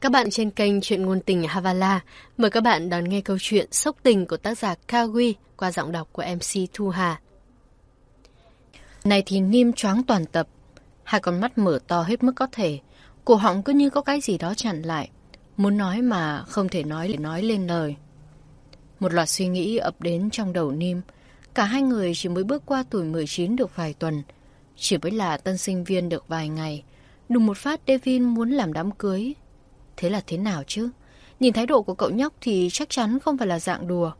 Các bạn trên kênh Chuyện Ngôn Tình Havala, mời các bạn đón nghe câu chuyện Sốc Tình của tác giả Kawi qua giọng đọc của MC Thu Hà. Này thì Nim choáng toàn tập, hai con mắt mở to hết mức có thể, cổ họng cứ như có cái gì đó chặn lại, muốn nói mà không thể nói để nói lên lời. Một loạt suy nghĩ ập đến trong đầu Nim, cả hai người chỉ mới bước qua tuổi 19 được vài tuần, chỉ mới là tân sinh viên được vài ngày. Đùng một phát Devin muốn làm đám cưới, Thế là thế nào chứ? Nhìn thái độ của cậu nhóc thì chắc chắn không phải là dạng đùa.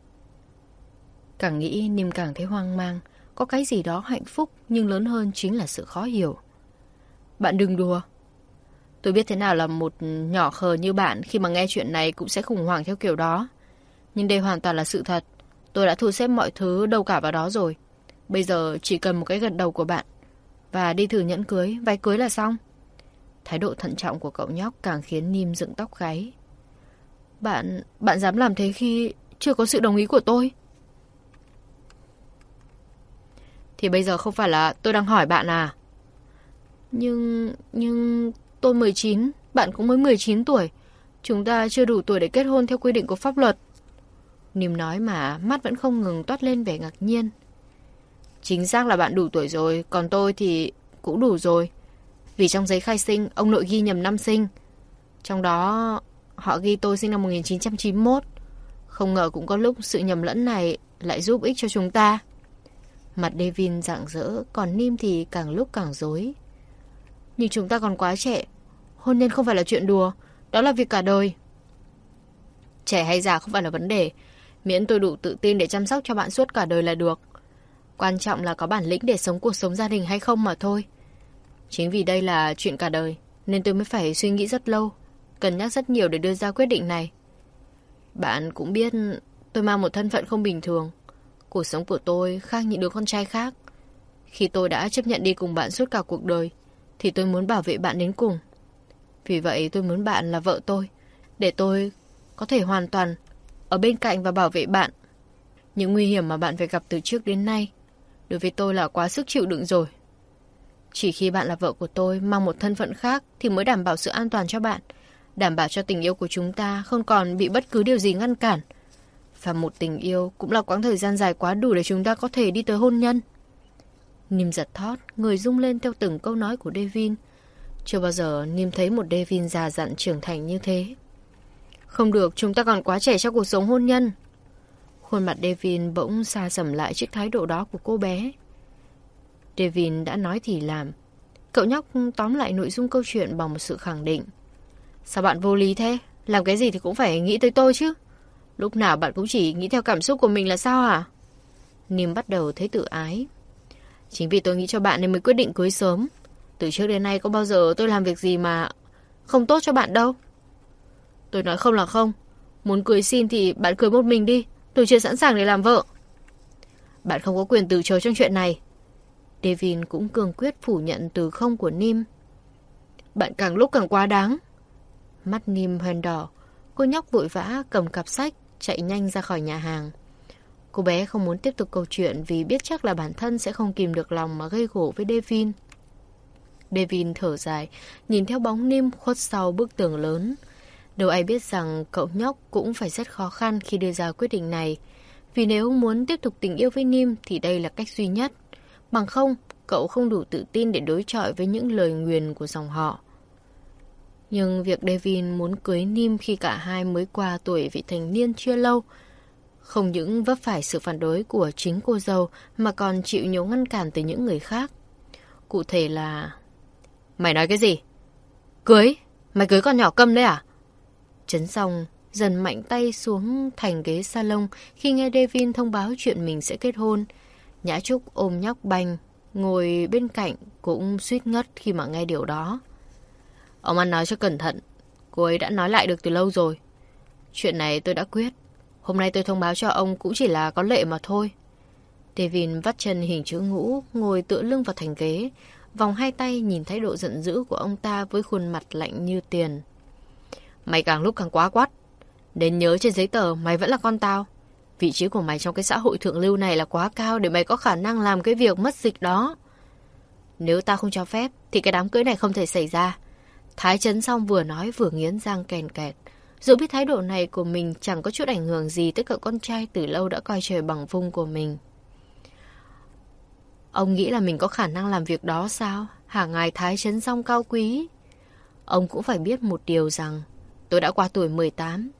Càng nghĩ Nìm càng thấy hoang mang. Có cái gì đó hạnh phúc nhưng lớn hơn chính là sự khó hiểu. Bạn đừng đùa. Tôi biết thế nào là một nhỏ khờ như bạn khi mà nghe chuyện này cũng sẽ khủng hoảng theo kiểu đó. Nhưng đây hoàn toàn là sự thật. Tôi đã thu xếp mọi thứ đâu cả vào đó rồi. Bây giờ chỉ cần một cái gật đầu của bạn. Và đi thử nhẫn cưới, váy cưới là xong. Thái độ thận trọng của cậu nhóc càng khiến Nim dựng tóc gáy. Bạn, bạn dám làm thế khi chưa có sự đồng ý của tôi? Thì bây giờ không phải là tôi đang hỏi bạn à? Nhưng, nhưng tôi 19, bạn cũng mới 19 tuổi. Chúng ta chưa đủ tuổi để kết hôn theo quy định của pháp luật. Nìm nói mà mắt vẫn không ngừng toát lên vẻ ngạc nhiên. Chính xác là bạn đủ tuổi rồi, còn tôi thì cũng đủ rồi. Vì trong giấy khai sinh, ông nội ghi nhầm năm sinh. Trong đó, họ ghi tôi sinh năm 1991. Không ngờ cũng có lúc sự nhầm lẫn này lại giúp ích cho chúng ta. Mặt Devin rạng rỡ, còn Nim thì càng lúc càng dối. Nhưng chúng ta còn quá trẻ. Hôn nhân không phải là chuyện đùa, đó là việc cả đời. Trẻ hay già không phải là vấn đề. Miễn tôi đủ tự tin để chăm sóc cho bạn suốt cả đời là được. Quan trọng là có bản lĩnh để sống cuộc sống gia đình hay không mà thôi. Chính vì đây là chuyện cả đời, nên tôi mới phải suy nghĩ rất lâu, cân nhắc rất nhiều để đưa ra quyết định này. Bạn cũng biết tôi mang một thân phận không bình thường. Cuộc sống của tôi khác những đứa con trai khác. Khi tôi đã chấp nhận đi cùng bạn suốt cả cuộc đời, thì tôi muốn bảo vệ bạn đến cùng. Vì vậy tôi muốn bạn là vợ tôi, để tôi có thể hoàn toàn ở bên cạnh và bảo vệ bạn. Những nguy hiểm mà bạn phải gặp từ trước đến nay, đối với tôi là quá sức chịu đựng rồi. Chỉ khi bạn là vợ của tôi mang một thân phận khác thì mới đảm bảo sự an toàn cho bạn. Đảm bảo cho tình yêu của chúng ta không còn bị bất cứ điều gì ngăn cản. Và một tình yêu cũng là quãng thời gian dài quá đủ để chúng ta có thể đi tới hôn nhân. Nim giật thót, người rung lên theo từng câu nói của Devin. Chưa bao giờ Nim thấy một Devin già dặn trưởng thành như thế. Không được, chúng ta còn quá trẻ cho cuộc sống hôn nhân. Khuôn mặt Devin bỗng xa sầm lại trước thái độ đó của cô bé. Devin đã nói thì làm. Cậu nhóc tóm lại nội dung câu chuyện bằng một sự khẳng định. Sao bạn vô lý thế? Làm cái gì thì cũng phải nghĩ tới tôi chứ. Lúc nào bạn cũng chỉ nghĩ theo cảm xúc của mình là sao hả? Niêm bắt đầu thấy tự ái. Chính vì tôi nghĩ cho bạn nên mới quyết định cưới sớm. Từ trước đến nay có bao giờ tôi làm việc gì mà không tốt cho bạn đâu. Tôi nói không là không. Muốn cưới xin thì bạn cưới một mình đi. Tôi chưa sẵn sàng để làm vợ. Bạn không có quyền từ chối trong chuyện này. Devin cũng cương quyết phủ nhận từ không của Nim. Bạn càng lúc càng quá đáng. Mắt Nim hoen đỏ, cô nhóc vội vã cầm cặp sách, chạy nhanh ra khỏi nhà hàng. Cô bé không muốn tiếp tục câu chuyện vì biết chắc là bản thân sẽ không kìm được lòng mà gây gổ với Devin. Devin thở dài, nhìn theo bóng Nim khuất sau bức tường lớn. Đâu ai biết rằng cậu nhóc cũng phải rất khó khăn khi đưa ra quyết định này. Vì nếu muốn tiếp tục tình yêu với Nim thì đây là cách duy nhất. Bằng không, cậu không đủ tự tin để đối chọi với những lời nguyền của dòng họ. Nhưng việc Devin muốn cưới Nim khi cả hai mới qua tuổi vị thành niên chưa lâu, không những vấp phải sự phản đối của chính cô dâu mà còn chịu nhiều ngăn cản từ những người khác. Cụ thể là... Mày nói cái gì? Cưới? Mày cưới con nhỏ câm đấy à? Chấn xong, dần mạnh tay xuống thành ghế salon khi nghe Devin thông báo chuyện mình sẽ kết hôn. Nhã Trúc ôm nhóc banh, ngồi bên cạnh cũng suýt ngất khi mà nghe điều đó. Ông ăn nói cho cẩn thận, cô ấy đã nói lại được từ lâu rồi. Chuyện này tôi đã quyết. Hôm nay tôi thông báo cho ông cũng chỉ là có lệ mà thôi. Devin vắt chân hình chữ ngũ, ngồi tựa lưng vào thành ghế, vòng hai tay nhìn thái độ giận dữ của ông ta với khuôn mặt lạnh như tiền. Mày càng lúc càng quá quát. Đến nhớ trên giấy tờ mày vẫn là con tao. Vị trí của mày trong cái xã hội thượng lưu này là quá cao để mày có khả năng làm cái việc mất dịch đó. Nếu tao không cho phép, thì cái đám cưới này không thể xảy ra. Thái chấn xong vừa nói vừa nghiến răng kèn kẹt. Dù biết thái độ này của mình chẳng có chút ảnh hưởng gì tới cậu con trai từ lâu đã coi trời bằng vung của mình. Ông nghĩ là mình có khả năng làm việc đó sao? Hàng ngày thái chấn xong cao quý. Ông cũng phải biết một điều rằng tôi đã qua tuổi 18.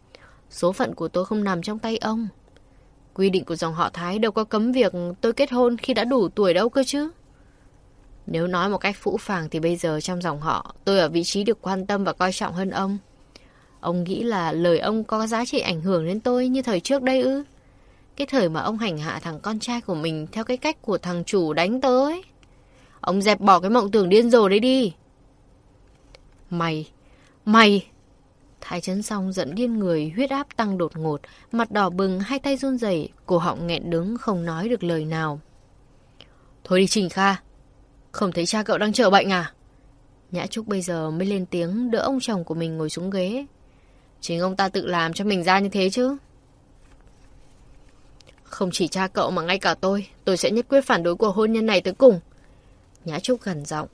Số phận của tôi không nằm trong tay ông. Quy định của dòng họ Thái đâu có cấm việc tôi kết hôn khi đã đủ tuổi đâu cơ chứ. Nếu nói một cách phũ phàng thì bây giờ trong dòng họ tôi ở vị trí được quan tâm và coi trọng hơn ông. Ông nghĩ là lời ông có giá trị ảnh hưởng đến tôi như thời trước đây ư? Cái thời mà ông hành hạ thằng con trai của mình theo cái cách của thằng chủ đánh tới. Ông dẹp bỏ cái mộng tưởng điên rồ đấy đi. Mày, mày... Thái chấn xong giận điên người, huyết áp tăng đột ngột, mặt đỏ bừng, hai tay run rẩy, cổ họng nghẹn đứng không nói được lời nào. Thôi đi Trình Kha, không thấy cha cậu đang chờ bệnh à? Nhã Trúc bây giờ mới lên tiếng đỡ ông chồng của mình ngồi xuống ghế. Chính ông ta tự làm cho mình ra như thế chứ. Không chỉ cha cậu mà ngay cả tôi, tôi sẽ nhất quyết phản đối cuộc hôn nhân này tới cùng. Nhã Trúc gần giọng.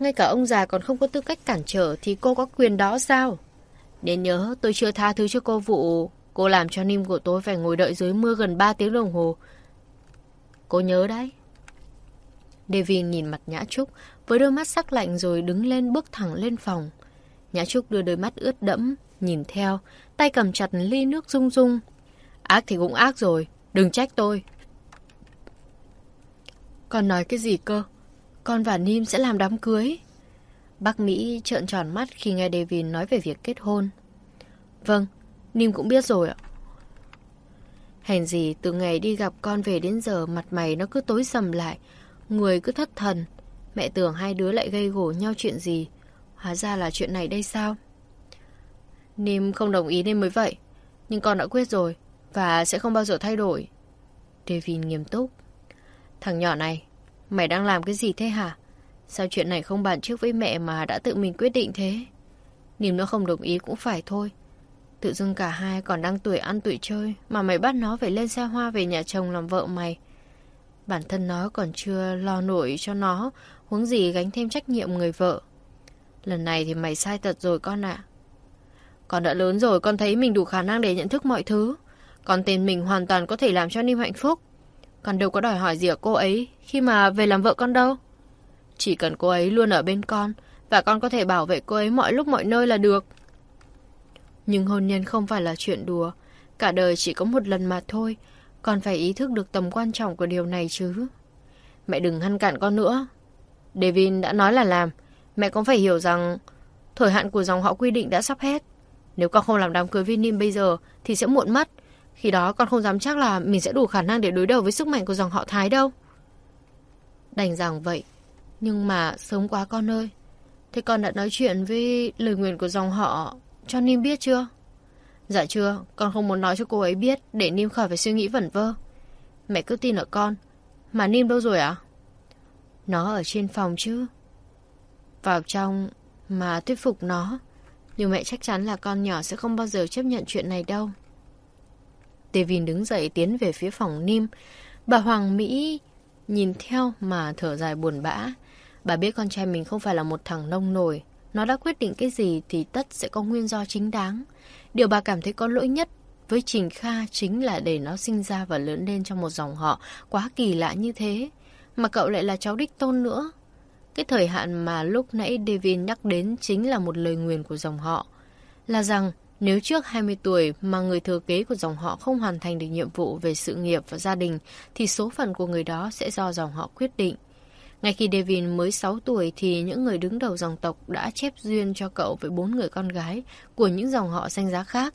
Ngay cả ông già còn không có tư cách cản trở thì cô có quyền đó sao? Nên nhớ tôi chưa tha thứ cho cô vụ cô làm cho Nim của tôi phải ngồi đợi dưới mưa gần 3 tiếng đồng hồ. Cô nhớ đấy. Devin nhìn mặt Nhã Trúc với đôi mắt sắc lạnh rồi đứng lên bước thẳng lên phòng. Nhã Trúc đưa đôi mắt ướt đẫm, nhìn theo, tay cầm chặt ly nước rung rung. Ác thì cũng ác rồi, đừng trách tôi. Con nói cái gì cơ? Con và Nim sẽ làm đám cưới. Bác Mỹ trợn tròn mắt khi nghe Devin nói về việc kết hôn. Vâng, Nim cũng biết rồi ạ. Hèn gì từ ngày đi gặp con về đến giờ mặt mày nó cứ tối sầm lại, người cứ thất thần. Mẹ tưởng hai đứa lại gây gổ nhau chuyện gì. Hóa ra là chuyện này đây sao? Nim không đồng ý nên mới vậy. Nhưng con đã quyết rồi và sẽ không bao giờ thay đổi. Devin nghiêm túc. Thằng nhỏ này, mày đang làm cái gì thế hả? Sao chuyện này không bàn trước với mẹ mà đã tự mình quyết định thế? Nìm nó không đồng ý cũng phải thôi. Tự dưng cả hai còn đang tuổi ăn tuổi chơi mà mày bắt nó phải lên xe hoa về nhà chồng làm vợ mày. Bản thân nó còn chưa lo nổi cho nó, huống gì gánh thêm trách nhiệm người vợ. Lần này thì mày sai tật rồi con ạ. Con đã lớn rồi, con thấy mình đủ khả năng để nhận thức mọi thứ. Con tên mình hoàn toàn có thể làm cho Nim hạnh phúc. Con đâu có đòi hỏi gì ở cô ấy khi mà về làm vợ con đâu. Chỉ cần cô ấy luôn ở bên con và con có thể bảo vệ cô ấy mọi lúc mọi nơi là được. Nhưng hôn nhân không phải là chuyện đùa. Cả đời chỉ có một lần mà thôi. Con phải ý thức được tầm quan trọng của điều này chứ. Mẹ đừng ngăn cản con nữa. Devin đã nói là làm. Mẹ cũng phải hiểu rằng thời hạn của dòng họ quy định đã sắp hết. Nếu con không làm đám cưới Vinim bây giờ thì sẽ muộn mất. Khi đó con không dám chắc là mình sẽ đủ khả năng để đối đầu với sức mạnh của dòng họ Thái đâu. Đành rằng vậy, nhưng mà sớm quá con ơi. Thế con đã nói chuyện với lời nguyền của dòng họ cho Nim biết chưa? Dạ chưa, con không muốn nói cho cô ấy biết để Nim khỏi phải suy nghĩ vẩn vơ. Mẹ cứ tin ở con. Mà Nim đâu rồi ạ? À? Nó ở trên phòng chứ. Vào trong mà thuyết phục nó. Nhưng mẹ chắc chắn là con nhỏ sẽ không bao giờ chấp nhận chuyện này đâu. Devin đứng dậy tiến về phía phòng Nim. Bà Hoàng Mỹ nhìn theo mà thở dài buồn bã. Bà biết con trai mình không phải là một thằng nông nổi. Nó đã quyết định cái gì thì tất sẽ có nguyên do chính đáng. Điều bà cảm thấy có lỗi nhất với Trình Kha chính là để nó sinh ra và lớn lên trong một dòng họ quá kỳ lạ như thế. Mà cậu lại là cháu đích tôn nữa. Cái thời hạn mà lúc nãy Devin nhắc đến chính là một lời nguyền của dòng họ. Là rằng nếu trước 20 tuổi mà người thừa kế của dòng họ không hoàn thành được nhiệm vụ về sự nghiệp và gia đình, thì số phận của người đó sẽ do dòng họ quyết định. Ngay khi Devin mới 6 tuổi thì những người đứng đầu dòng tộc đã chép duyên cho cậu với bốn người con gái của những dòng họ danh giá khác.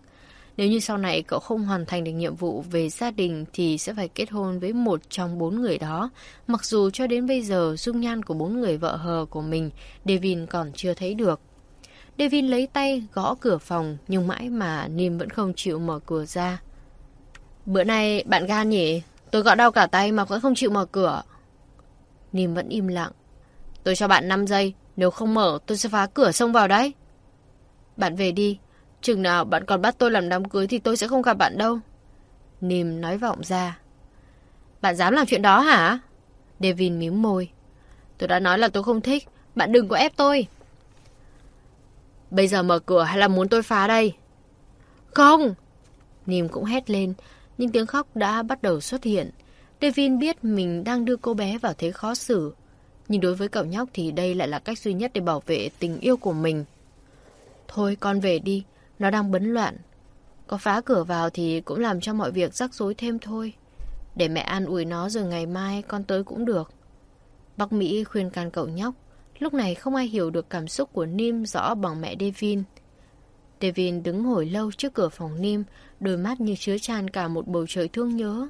Nếu như sau này cậu không hoàn thành được nhiệm vụ về gia đình thì sẽ phải kết hôn với một trong bốn người đó. Mặc dù cho đến bây giờ dung nhan của bốn người vợ hờ của mình Devin còn chưa thấy được. Devin lấy tay gõ cửa phòng, nhưng mãi mà Nim vẫn không chịu mở cửa ra. Bữa nay bạn gan nhỉ? Tôi gõ đau cả tay mà vẫn không chịu mở cửa. Nim vẫn im lặng. Tôi cho bạn 5 giây, nếu không mở tôi sẽ phá cửa xông vào đấy. Bạn về đi, chừng nào bạn còn bắt tôi làm đám cưới thì tôi sẽ không gặp bạn đâu. Nim nói vọng ra. Bạn dám làm chuyện đó hả? Devin mím môi. Tôi đã nói là tôi không thích, bạn đừng có ép tôi. Bây giờ mở cửa hay là muốn tôi phá đây? Không! Nìm cũng hét lên, nhưng tiếng khóc đã bắt đầu xuất hiện. Devin biết mình đang đưa cô bé vào thế khó xử. Nhưng đối với cậu nhóc thì đây lại là cách duy nhất để bảo vệ tình yêu của mình. Thôi con về đi, nó đang bấn loạn. Có phá cửa vào thì cũng làm cho mọi việc rắc rối thêm thôi. Để mẹ an ủi nó rồi ngày mai con tới cũng được. Bác Mỹ khuyên can cậu nhóc. Lúc này không ai hiểu được cảm xúc của Nim rõ bằng mẹ Devin. Devin đứng hồi lâu trước cửa phòng Nim, đôi mắt như chứa tràn cả một bầu trời thương nhớ.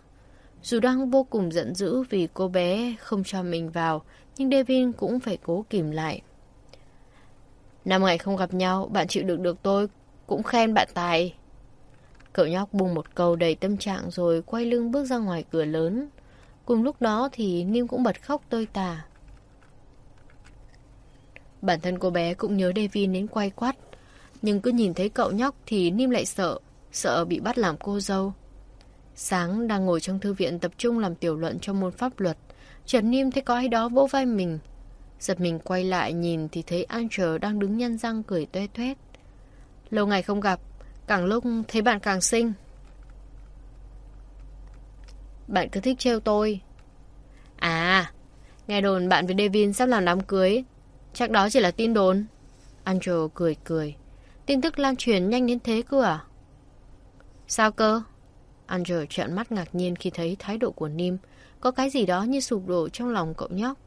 Dù đang vô cùng giận dữ vì cô bé không cho mình vào, nhưng Devin cũng phải cố kìm lại. Năm ngày không gặp nhau, bạn chịu được được tôi, cũng khen bạn tài. Cậu nhóc buông một câu đầy tâm trạng rồi quay lưng bước ra ngoài cửa lớn. Cùng lúc đó thì Nim cũng bật khóc tơi tả. Bản thân cô bé cũng nhớ Devin đến quay quắt. Nhưng cứ nhìn thấy cậu nhóc thì Nim lại sợ, sợ bị bắt làm cô dâu. Sáng đang ngồi trong thư viện tập trung làm tiểu luận cho môn pháp luật. Trần Niêm thấy có ai đó vỗ vai mình. Giật mình quay lại nhìn thì thấy Angel đang đứng nhăn răng cười toe toét. Lâu ngày không gặp, càng lúc thấy bạn càng xinh. Bạn cứ thích trêu tôi. À, nghe đồn bạn với Devin sắp làm đám cưới. Chắc đó chỉ là tin đồn. Angel cười cười. Tin tức lan truyền nhanh đến thế cơ à? Sao cơ? Angel trợn mắt ngạc nhiên khi thấy thái độ của Nim. Có cái gì đó như sụp đổ trong lòng cậu nhóc.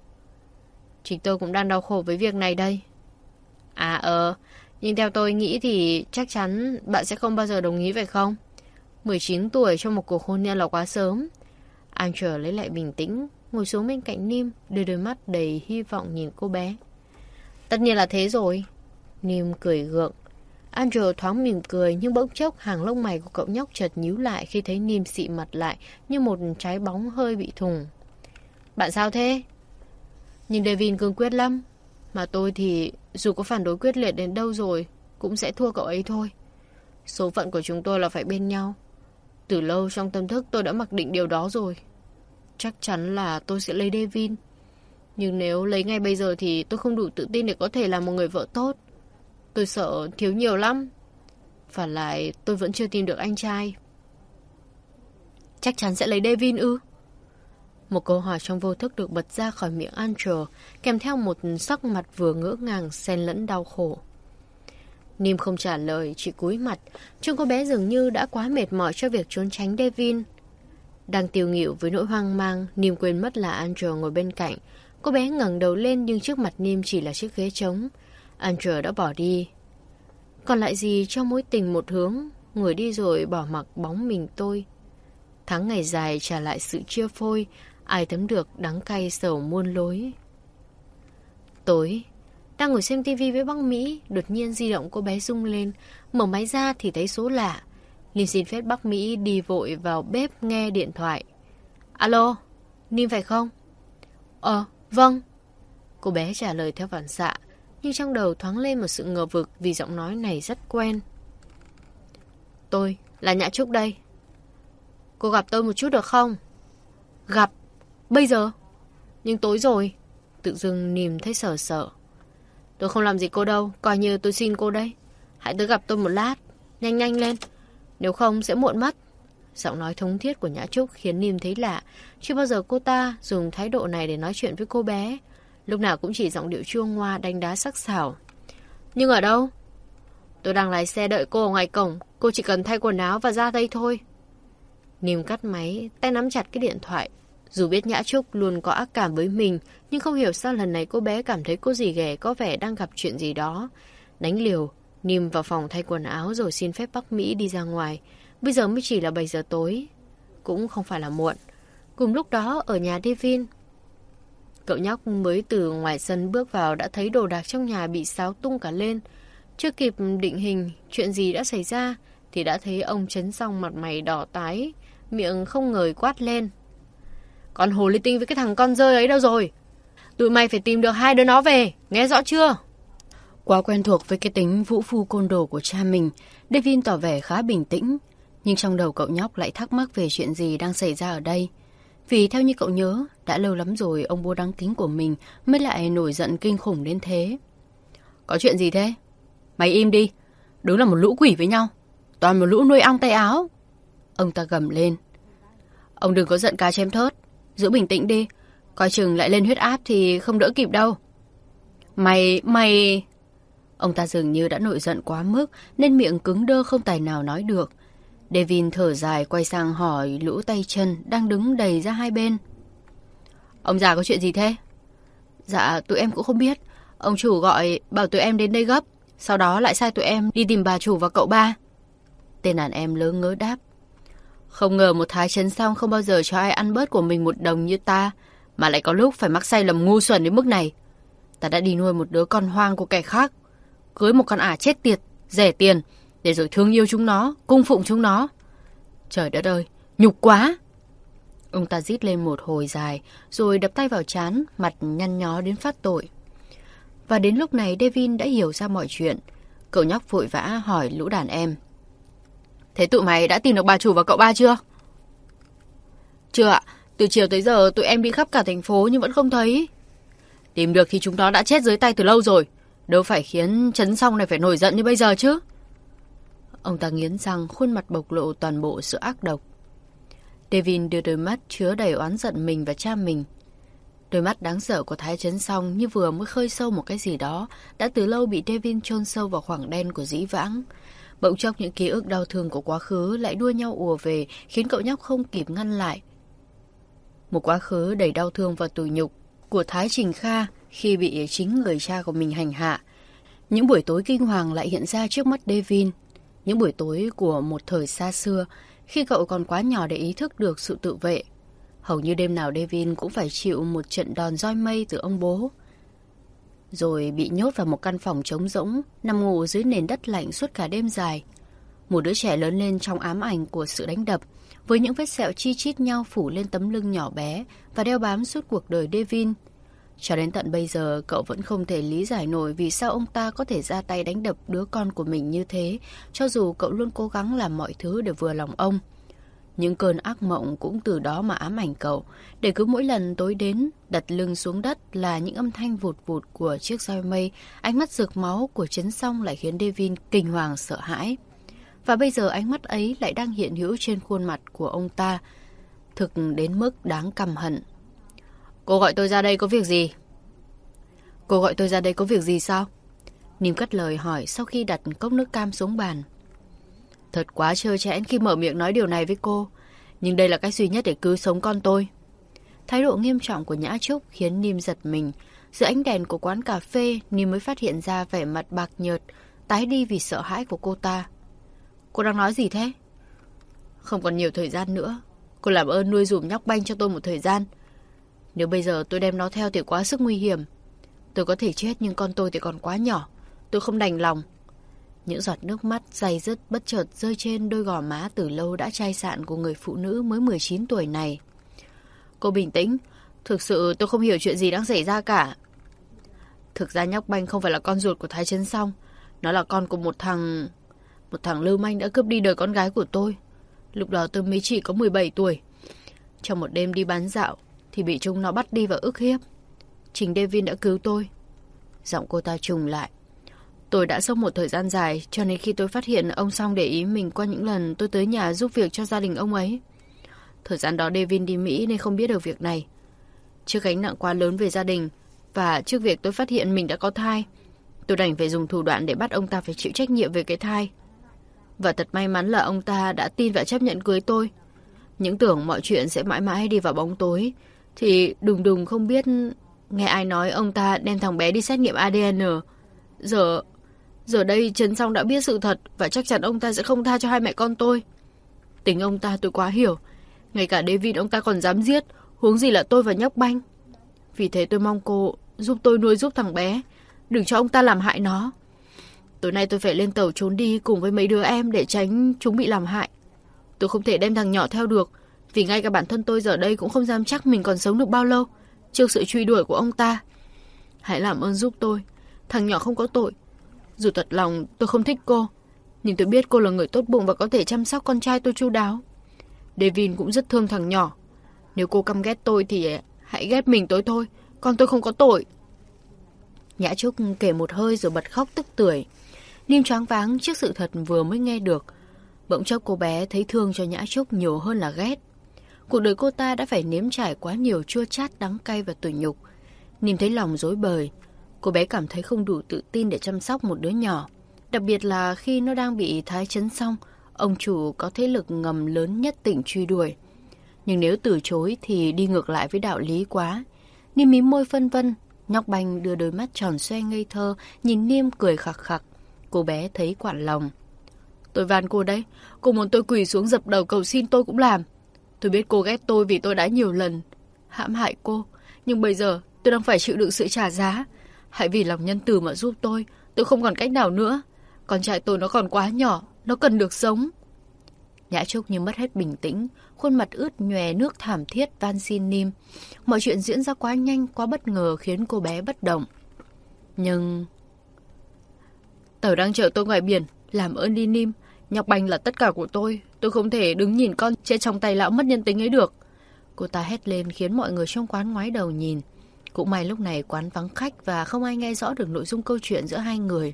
Chính tôi cũng đang đau khổ với việc này đây. À ờ, nhưng theo tôi nghĩ thì chắc chắn bạn sẽ không bao giờ đồng ý phải không? 19 tuổi trong một cuộc hôn nhân là quá sớm. Angel lấy lại bình tĩnh, ngồi xuống bên cạnh Nim, đưa đôi mắt đầy hy vọng nhìn cô bé. Tất nhiên là thế rồi. Nim cười gượng. Andrew thoáng mỉm cười, nhưng bỗng chốc hàng lông mày của cậu nhóc chợt nhíu lại khi thấy Nim xị mặt lại như một trái bóng hơi bị thùng. Bạn sao thế? Nhưng Devin cương quyết lắm. Mà tôi thì dù có phản đối quyết liệt đến đâu rồi cũng sẽ thua cậu ấy thôi. Số phận của chúng tôi là phải bên nhau. Từ lâu trong tâm thức tôi đã mặc định điều đó rồi. Chắc chắn là tôi sẽ lấy Devin. Nhưng nếu lấy ngay bây giờ thì tôi không đủ tự tin để có thể là một người vợ tốt. Tôi sợ thiếu nhiều lắm. Và lại tôi vẫn chưa tìm được anh trai. Chắc chắn sẽ lấy Devin ư? Một câu hỏi trong vô thức được bật ra khỏi miệng Andrew kèm theo một sắc mặt vừa ngỡ ngàng xen lẫn đau khổ. Nim không trả lời, chỉ cúi mặt. Trông cô bé dường như đã quá mệt mỏi cho việc trốn tránh Devin. Đang tiêu nghịu với nỗi hoang mang, Nim quên mất là Andrew ngồi bên cạnh. Cô bé ngẩng đầu lên nhưng trước mặt Nim chỉ là chiếc ghế trống. Andrew đã bỏ đi. Còn lại gì cho mối tình một hướng, người đi rồi bỏ mặc bóng mình tôi. Tháng ngày dài trả lại sự chia phôi, ai thấm được đắng cay sầu muôn lối. Tối, đang ngồi xem tivi với bác Mỹ, đột nhiên di động cô bé rung lên, mở máy ra thì thấy số lạ. Nim xin phép bác Mỹ đi vội vào bếp nghe điện thoại. Alo, Nim phải không? Ờ, vâng. Cô bé trả lời theo phản xạ, nhưng trong đầu thoáng lên một sự ngờ vực vì giọng nói này rất quen. Tôi, là Nhã Trúc đây. Cô gặp tôi một chút được không? Gặp? Bây giờ? Nhưng tối rồi. Tự dưng nìm thấy sợ sợ. Tôi không làm gì cô đâu, coi như tôi xin cô đây. Hãy tới gặp tôi một lát, nhanh nhanh lên. Nếu không sẽ muộn mất. Giọng nói thống thiết của Nhã Trúc khiến Nìm thấy lạ. Chưa bao giờ cô ta dùng thái độ này để nói chuyện với cô bé. Lúc nào cũng chỉ giọng điệu chua ngoa đánh đá sắc sảo. Nhưng ở đâu? Tôi đang lái xe đợi cô ở ngoài cổng. Cô chỉ cần thay quần áo và ra đây thôi. Nìm cắt máy, tay nắm chặt cái điện thoại. Dù biết Nhã Trúc luôn có ác cảm với mình, nhưng không hiểu sao lần này cô bé cảm thấy cô dì ghẻ có vẻ đang gặp chuyện gì đó. Đánh liều, Nìm vào phòng thay quần áo rồi xin phép Bắc Mỹ đi ra ngoài. Bây giờ mới chỉ là 7 giờ tối. Cũng không phải là muộn. Cùng lúc đó ở nhà Devin, cậu nhóc mới từ ngoài sân bước vào đã thấy đồ đạc trong nhà bị xáo tung cả lên. Chưa kịp định hình chuyện gì đã xảy ra thì đã thấy ông chấn xong mặt mày đỏ tái, miệng không ngời quát lên. Con hồ ly tinh với cái thằng con rơi ấy đâu rồi? Tụi mày phải tìm được hai đứa nó về, nghe rõ chưa? Quá quen thuộc với cái tính vũ phu côn đồ của cha mình, Devin tỏ vẻ khá bình tĩnh. Nhưng trong đầu cậu nhóc lại thắc mắc về chuyện gì đang xảy ra ở đây. Vì theo như cậu nhớ, đã lâu lắm rồi ông bố đáng kính của mình mới lại nổi giận kinh khủng đến thế. Có chuyện gì thế? Mày im đi. Đúng là một lũ quỷ với nhau. Toàn một lũ nuôi ong tay áo. Ông ta gầm lên. Ông đừng có giận cá chém thớt. Giữ bình tĩnh đi. Coi chừng lại lên huyết áp thì không đỡ kịp đâu. Mày, mày... Ông ta dường như đã nổi giận quá mức nên miệng cứng đơ không tài nào nói được. Devin thở dài quay sang hỏi lũ tay chân đang đứng đầy ra hai bên. Ông già có chuyện gì thế? Dạ, tụi em cũng không biết. Ông chủ gọi bảo tụi em đến đây gấp. Sau đó lại sai tụi em đi tìm bà chủ và cậu ba. Tên đàn em lớn ngớ đáp. Không ngờ một thái chấn xong không bao giờ cho ai ăn bớt của mình một đồng như ta. Mà lại có lúc phải mắc say lầm ngu xuẩn đến mức này. Ta đã đi nuôi một đứa con hoang của kẻ khác. Cưới một con ả chết tiệt, rẻ tiền. Để rồi thương yêu chúng nó, cung phụng chúng nó. Trời đất ơi, nhục quá! Ông ta rít lên một hồi dài, rồi đập tay vào chán, mặt nhăn nhó đến phát tội. Và đến lúc này Devin đã hiểu ra mọi chuyện. Cậu nhóc vội vã hỏi lũ đàn em. Thế tụi mày đã tìm được bà chủ và cậu ba chưa? Chưa ạ, từ chiều tới giờ tụi em đi khắp cả thành phố nhưng vẫn không thấy. Tìm được thì chúng nó đã chết dưới tay từ lâu rồi. Đâu phải khiến chấn xong này phải nổi giận như bây giờ chứ. Ông ta nghiến răng, khuôn mặt bộc lộ toàn bộ sự ác độc. Devin đưa đôi mắt chứa đầy oán giận mình và cha mình. Đôi mắt đáng sợ của Thái Chấn Song như vừa mới khơi sâu một cái gì đó, đã từ lâu bị Devin chôn sâu vào khoảng đen của dĩ vãng. Bỗng chốc những ký ức đau thương của quá khứ lại đua nhau ùa về, khiến cậu nhóc không kịp ngăn lại. Một quá khứ đầy đau thương và tủi nhục của Thái Trình Kha khi bị chính người cha của mình hành hạ. Những buổi tối kinh hoàng lại hiện ra trước mắt Devin. Những buổi tối của một thời xa xưa, khi cậu còn quá nhỏ để ý thức được sự tự vệ. Hầu như đêm nào Devin cũng phải chịu một trận đòn roi mây từ ông bố. Rồi bị nhốt vào một căn phòng trống rỗng, nằm ngủ dưới nền đất lạnh suốt cả đêm dài. Một đứa trẻ lớn lên trong ám ảnh của sự đánh đập, với những vết sẹo chi chít nhau phủ lên tấm lưng nhỏ bé và đeo bám suốt cuộc đời Devin. Cho đến tận bây giờ, cậu vẫn không thể lý giải nổi vì sao ông ta có thể ra tay đánh đập đứa con của mình như thế, cho dù cậu luôn cố gắng làm mọi thứ để vừa lòng ông. Những cơn ác mộng cũng từ đó mà ám ảnh cậu, để cứ mỗi lần tối đến, đặt lưng xuống đất là những âm thanh vụt vụt của chiếc roi mây, ánh mắt rực máu của chấn song lại khiến Devin kinh hoàng sợ hãi. Và bây giờ ánh mắt ấy lại đang hiện hữu trên khuôn mặt của ông ta, thực đến mức đáng căm hận. Cô gọi tôi ra đây có việc gì? Cô gọi tôi ra đây có việc gì sao? Nìm cất lời hỏi sau khi đặt cốc nước cam xuống bàn. Thật quá trơ chẽn khi mở miệng nói điều này với cô. Nhưng đây là cách duy nhất để cứu sống con tôi. Thái độ nghiêm trọng của Nhã Trúc khiến Nìm giật mình. Giữa ánh đèn của quán cà phê, Nìm mới phát hiện ra vẻ mặt bạc nhợt, tái đi vì sợ hãi của cô ta. Cô đang nói gì thế? Không còn nhiều thời gian nữa. Cô làm ơn nuôi dùm nhóc banh cho tôi một thời gian. Nếu bây giờ tôi đem nó theo thì quá sức nguy hiểm. Tôi có thể chết nhưng con tôi thì còn quá nhỏ. Tôi không đành lòng. Những giọt nước mắt dày dứt bất chợt rơi trên đôi gò má từ lâu đã chai sạn của người phụ nữ mới 19 tuổi này. Cô bình tĩnh. Thực sự tôi không hiểu chuyện gì đang xảy ra cả. Thực ra nhóc banh không phải là con ruột của Thái Trấn Song. Nó là con của một thằng... Một thằng lưu manh đã cướp đi đời con gái của tôi. Lúc đó tôi mới chỉ có 17 tuổi. Trong một đêm đi bán dạo, thì bị chúng nó bắt đi và ức hiếp. Chính Devin đã cứu tôi. Giọng cô ta trùng lại. Tôi đã sống một thời gian dài, cho nên khi tôi phát hiện ông Song để ý mình qua những lần tôi tới nhà giúp việc cho gia đình ông ấy. Thời gian đó Devin đi Mỹ nên không biết được việc này. Trước gánh nặng quá lớn về gia đình, và trước việc tôi phát hiện mình đã có thai, tôi đành phải dùng thủ đoạn để bắt ông ta phải chịu trách nhiệm về cái thai. Và thật may mắn là ông ta đã tin và chấp nhận cưới tôi. Những tưởng mọi chuyện sẽ mãi mãi đi vào bóng tối, thì đùng đùng không biết Nghe ai nói ông ta đem thằng bé đi xét nghiệm ADN Giờ Giờ đây Trần Song đã biết sự thật Và chắc chắn ông ta sẽ không tha cho hai mẹ con tôi. Tính ông ta tôi quá hiểu, Ngay cả David ông ta còn dám giết, Huống gì là tôi và nhóc banh. Vì thế tôi mong cô giúp tôi nuôi giúp thằng bé, Đừng cho ông ta làm hại nó. Tối nay tôi phải lên tàu trốn đi Cùng với mấy đứa em để tránh chúng bị làm hại. Tôi không thể đem thằng nhỏ theo được vì ngay cả bản thân tôi giờ đây cũng không dám chắc mình còn sống được bao lâu trước sự truy đuổi của ông ta. Hãy làm ơn giúp tôi. Thằng nhỏ không có tội. Dù thật lòng tôi không thích cô, nhưng tôi biết cô là người tốt bụng và có thể chăm sóc con trai tôi chu đáo. Devin cũng rất thương thằng nhỏ. Nếu cô căm ghét tôi thì à, hãy ghét mình tôi thôi. Con tôi không có tội. Nhã Trúc kể một hơi rồi bật khóc tức tưởi. niêm choáng váng trước sự thật vừa mới nghe được. Bỗng chốc cô bé thấy thương cho Nhã Trúc nhiều hơn là ghét. Cuộc đời cô ta đã phải nếm trải quá nhiều chua chát, đắng cay và tủi nhục. nhìn thấy lòng dối bời. Cô bé cảm thấy không đủ tự tin để chăm sóc một đứa nhỏ. Đặc biệt là khi nó đang bị thái chấn xong, ông chủ có thế lực ngầm lớn nhất tỉnh truy đuổi. Nhưng nếu từ chối thì đi ngược lại với đạo lý quá. niêm mím môi phân vân, nhóc banh đưa đôi mắt tròn xoe ngây thơ, nhìn niêm cười khặc khặc. Cô bé thấy quặn lòng. Tôi van cô đấy, cô muốn tôi quỳ xuống dập đầu cầu xin tôi cũng làm. Tôi biết cô ghét tôi vì tôi đã nhiều lần hãm hại cô, nhưng bây giờ tôi đang phải chịu đựng sự trả giá. Hãy vì lòng nhân từ mà giúp tôi, tôi không còn cách nào nữa. Con trai tôi nó còn quá nhỏ, nó cần được sống. Nhã Trúc như mất hết bình tĩnh, khuôn mặt ướt nhòe nước thảm thiết van xin Nim. Mọi chuyện diễn ra quá nhanh, quá bất ngờ khiến cô bé bất động. Nhưng... tớ đang chờ tôi ngoài biển, làm ơn đi Nim. Nhọc bành là tất cả của tôi, tôi không thể đứng nhìn con chết trong tay lão mất nhân tính ấy được. Cô ta hét lên khiến mọi người trong quán ngoái đầu nhìn. Cũng may lúc này quán vắng khách và không ai nghe rõ được nội dung câu chuyện giữa hai người.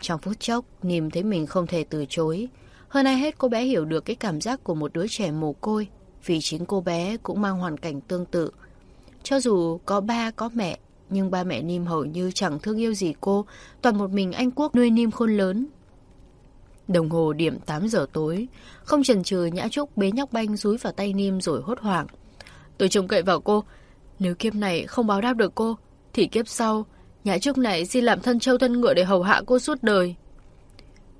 Trong phút chốc, Nìm thấy mình không thể từ chối. Hơn ai hết cô bé hiểu được cái cảm giác của một đứa trẻ mồ côi vì chính cô bé cũng mang hoàn cảnh tương tự. Cho dù có ba có mẹ, nhưng ba mẹ Nìm hầu như chẳng thương yêu gì cô, toàn một mình anh Quốc nuôi Nìm khôn lớn. Đồng hồ điểm 8 giờ tối, không chần chừ Nhã Trúc bế nhóc banh rúi vào tay Nim rồi hốt hoảng. Tôi trông cậy vào cô, nếu kiếp này không báo đáp được cô, thì kiếp sau, Nhã Trúc này xin làm thân châu thân ngựa để hầu hạ cô suốt đời.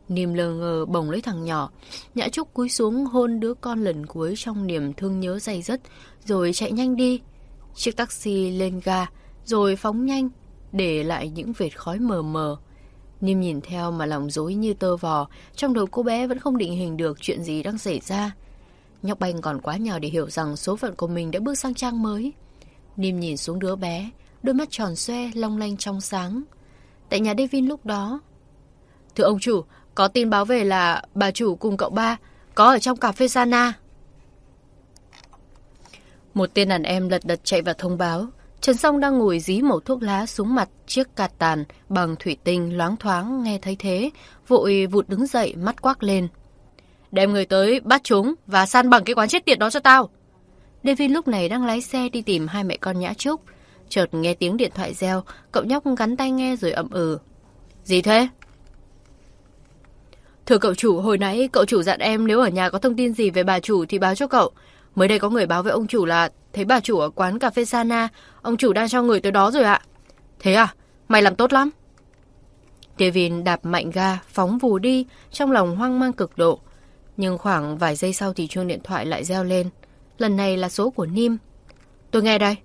Niềm lờ ngờ bồng lấy thằng nhỏ. Nhã Trúc cúi xuống hôn đứa con lần cuối trong niềm thương nhớ dày dứt, rồi chạy nhanh đi. Chiếc taxi lên ga, rồi phóng nhanh, để lại những vệt khói mờ mờ. Niêm nhìn theo mà lòng dối như tơ vò, trong đầu cô bé vẫn không định hình được chuyện gì đang xảy ra. Nhóc banh còn quá nhỏ để hiểu rằng số phận của mình đã bước sang trang mới. Niêm nhìn xuống đứa bé, đôi mắt tròn xoe, long lanh trong sáng. Tại nhà Devin lúc đó. Thưa ông chủ, có tin báo về là bà chủ cùng cậu ba có ở trong cà phê Sana. Một tên đàn em lật đật chạy vào thông báo. Trần Song đang ngồi dí mẩu thuốc lá xuống mặt chiếc cạt tàn bằng thủy tinh loáng thoáng nghe thấy thế, vội vụt đứng dậy mắt quắc lên. Đem người tới bắt chúng và san bằng cái quán chết tiệt đó cho tao. David lúc này đang lái xe đi tìm hai mẹ con Nhã Trúc. Chợt nghe tiếng điện thoại reo, cậu nhóc gắn tay nghe rồi ậm ừ. Gì thế? Thưa cậu chủ, hồi nãy cậu chủ dặn em nếu ở nhà có thông tin gì về bà chủ thì báo cho cậu. Mới đây có người báo với ông chủ là thấy bà chủ ở quán cà phê Sana, ông chủ đang cho người tới đó rồi ạ. Thế à? Mày làm tốt lắm. Kevin đạp mạnh ga, phóng vù đi, trong lòng hoang mang cực độ. Nhưng khoảng vài giây sau thì chuông điện thoại lại reo lên. Lần này là số của Nim. Tôi nghe đây.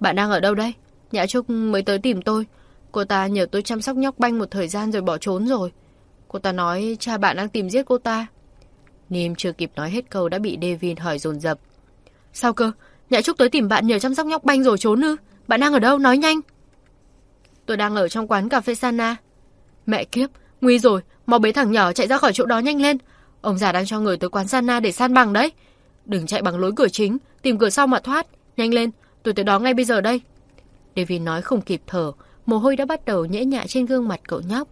Bạn đang ở đâu đây? Nhã Trúc mới tới tìm tôi. Cô ta nhờ tôi chăm sóc nhóc banh một thời gian rồi bỏ trốn rồi. Cô ta nói cha bạn đang tìm giết cô ta. Nim chưa kịp nói hết câu đã bị Devin hỏi dồn dập. Sao cơ? Nhã Trúc tới tìm bạn nhờ chăm sóc nhóc banh rồi trốn ư? Bạn đang ở đâu? Nói nhanh. Tôi đang ở trong quán cà phê Sana. Mẹ kiếp, nguy rồi, mau bế thằng nhỏ chạy ra khỏi chỗ đó nhanh lên. Ông già đang cho người tới quán Sana để san bằng đấy. Đừng chạy bằng lối cửa chính, tìm cửa sau mà thoát. Nhanh lên, tôi tới đó ngay bây giờ đây. Devin nói không kịp thở, mồ hôi đã bắt đầu nhễ nhại trên gương mặt cậu nhóc.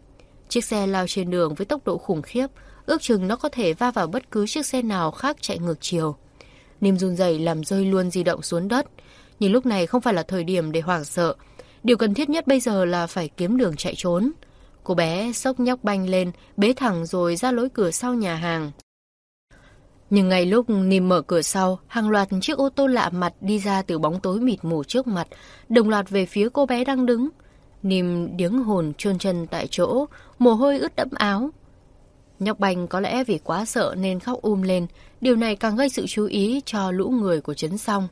Chiếc xe lao trên đường với tốc độ khủng khiếp, ước chừng nó có thể va vào bất cứ chiếc xe nào khác chạy ngược chiều. Nìm run rẩy làm rơi luôn di động xuống đất. Nhưng lúc này không phải là thời điểm để hoảng sợ. Điều cần thiết nhất bây giờ là phải kiếm đường chạy trốn. Cô bé sốc nhóc banh lên, bế thẳng rồi ra lối cửa sau nhà hàng. Nhưng ngay lúc Nìm mở cửa sau, hàng loạt chiếc ô tô lạ mặt đi ra từ bóng tối mịt mù trước mặt, đồng loạt về phía cô bé đang đứng. Nìm điếng hồn trôn chân tại chỗ, mồ hôi ướt đẫm áo. Nhóc bành có lẽ vì quá sợ nên khóc um lên, điều này càng gây sự chú ý cho lũ người của Trấn Song.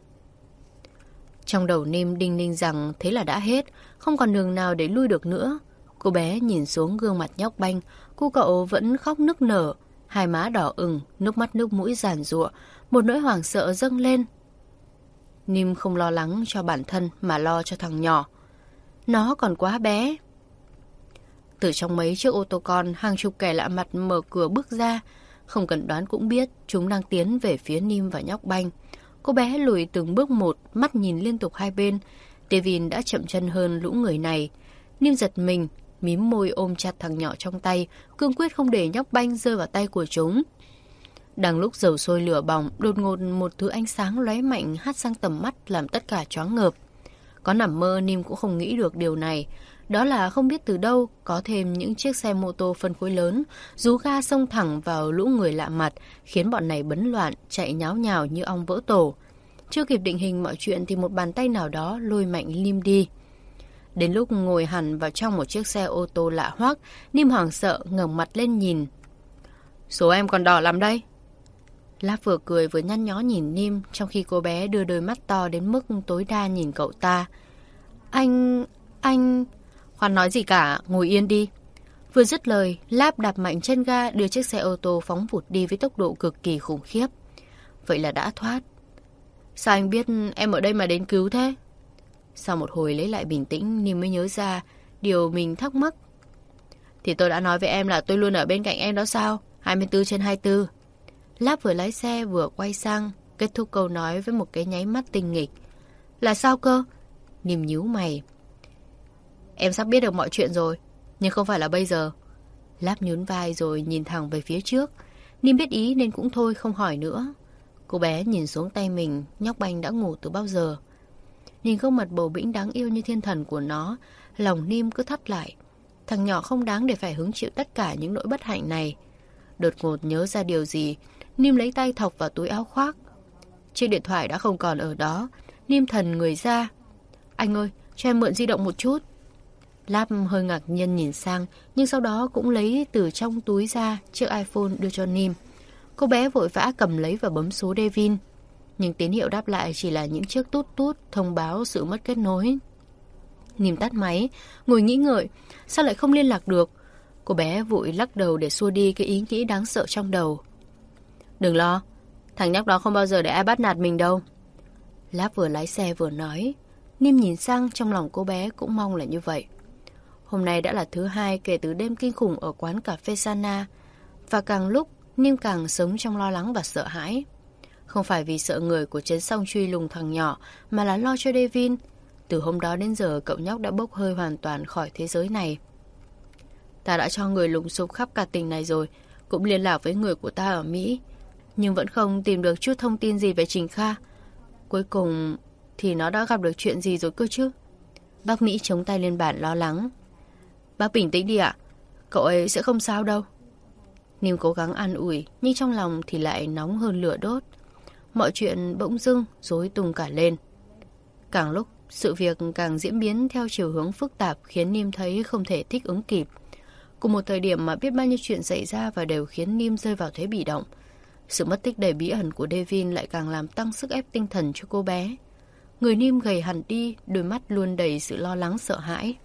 Trong đầu Nim đinh ninh rằng thế là đã hết, không còn đường nào để lui được nữa. Cô bé nhìn xuống gương mặt nhóc banh, cô cậu vẫn khóc nức nở, hai má đỏ ửng, nước mắt nước mũi giàn giụa, một nỗi hoảng sợ dâng lên. Nim không lo lắng cho bản thân mà lo cho thằng nhỏ. Nó còn quá bé. Từ trong mấy chiếc ô tô con, hàng chục kẻ lạ mặt mở cửa bước ra. Không cần đoán cũng biết, chúng đang tiến về phía Nim và nhóc banh. Cô bé lùi từng bước một, mắt nhìn liên tục hai bên. Devin đã chậm chân hơn lũ người này. Nim giật mình, mím môi ôm chặt thằng nhỏ trong tay, cương quyết không để nhóc banh rơi vào tay của chúng. Đang lúc dầu sôi lửa bỏng, đột ngột một thứ ánh sáng lóe mạnh hắt sang tầm mắt làm tất cả choáng ngợp. Có nằm mơ Nim cũng không nghĩ được điều này. Đó là không biết từ đâu có thêm những chiếc xe mô tô phân khối lớn, rú ga xông thẳng vào lũ người lạ mặt, khiến bọn này bấn loạn, chạy nháo nhào như ong vỡ tổ. Chưa kịp định hình mọi chuyện thì một bàn tay nào đó lôi mạnh Lim đi. Đến lúc ngồi hẳn vào trong một chiếc xe ô tô lạ hoắc, Nim hoảng sợ ngẩng mặt lên nhìn. Số em còn đỏ lắm đây. Láp vừa cười vừa nhăn nhó nhìn Nim trong khi cô bé đưa đôi mắt to đến mức tối đa nhìn cậu ta. Anh... anh... Khoan nói gì cả, ngồi yên đi. Vừa dứt lời, Láp đạp mạnh chân ga đưa chiếc xe ô tô phóng vụt đi với tốc độ cực kỳ khủng khiếp. Vậy là đã thoát. Sao anh biết em ở đây mà đến cứu thế? Sau một hồi lấy lại bình tĩnh, Nìm mới nhớ ra điều mình thắc mắc. Thì tôi đã nói với em là tôi luôn ở bên cạnh em đó sao? 24 trên 24. Láp vừa lái xe vừa quay sang, kết thúc câu nói với một cái nháy mắt tinh nghịch. Là sao cơ? Nìm nhíu mày. Em sắp biết được mọi chuyện rồi, nhưng không phải là bây giờ. Láp nhún vai rồi nhìn thẳng về phía trước. Nim biết ý nên cũng thôi không hỏi nữa. Cô bé nhìn xuống tay mình, nhóc banh đã ngủ từ bao giờ. Nhìn gương mặt bầu bĩnh đáng yêu như thiên thần của nó, lòng Nim cứ thắt lại. Thằng nhỏ không đáng để phải hứng chịu tất cả những nỗi bất hạnh này. Đột ngột nhớ ra điều gì, Nim lấy tay thọc vào túi áo khoác. Chiếc điện thoại đã không còn ở đó. Nim thần người ra. Anh ơi, cho em mượn di động một chút. Láp hơi ngạc nhiên nhìn sang, nhưng sau đó cũng lấy từ trong túi ra chiếc iPhone đưa cho Nim. Cô bé vội vã cầm lấy và bấm số Devin. Nhưng tín hiệu đáp lại chỉ là những chiếc tút tút thông báo sự mất kết nối. Nim tắt máy, ngồi nghĩ ngợi, sao lại không liên lạc được? Cô bé vội lắc đầu để xua đi cái ý nghĩ đáng sợ trong đầu. Đừng lo, thằng nhóc đó không bao giờ để ai bắt nạt mình đâu. Láp vừa lái xe vừa nói. Nim nhìn sang trong lòng cô bé cũng mong là như vậy. Hôm nay đã là thứ hai kể từ đêm kinh khủng ở quán cà phê Sana. Và càng lúc, Nim càng sống trong lo lắng và sợ hãi. Không phải vì sợ người của chấn song truy lùng thằng nhỏ, mà là lo cho Devin. Từ hôm đó đến giờ cậu nhóc đã bốc hơi hoàn toàn khỏi thế giới này. Ta đã cho người lùng sục khắp cả tỉnh này rồi, cũng liên lạc với người của ta ở Mỹ nhưng vẫn không tìm được chút thông tin gì về Trình Kha. Cuối cùng thì nó đã gặp được chuyện gì rồi cơ chứ? Bác Mỹ chống tay lên bàn lo lắng. Bác bình tĩnh đi ạ, cậu ấy sẽ không sao đâu. Nìm cố gắng an ủi, nhưng trong lòng thì lại nóng hơn lửa đốt. Mọi chuyện bỗng dưng, rối tung cả lên. Càng lúc, sự việc càng diễn biến theo chiều hướng phức tạp khiến Nim thấy không thể thích ứng kịp. Cùng một thời điểm mà biết bao nhiêu chuyện xảy ra và đều khiến Nim rơi vào thế bị động. Sự mất tích đầy bí ẩn của Devin lại càng làm tăng sức ép tinh thần cho cô bé. Người Nim gầy hẳn đi, đôi mắt luôn đầy sự lo lắng sợ hãi.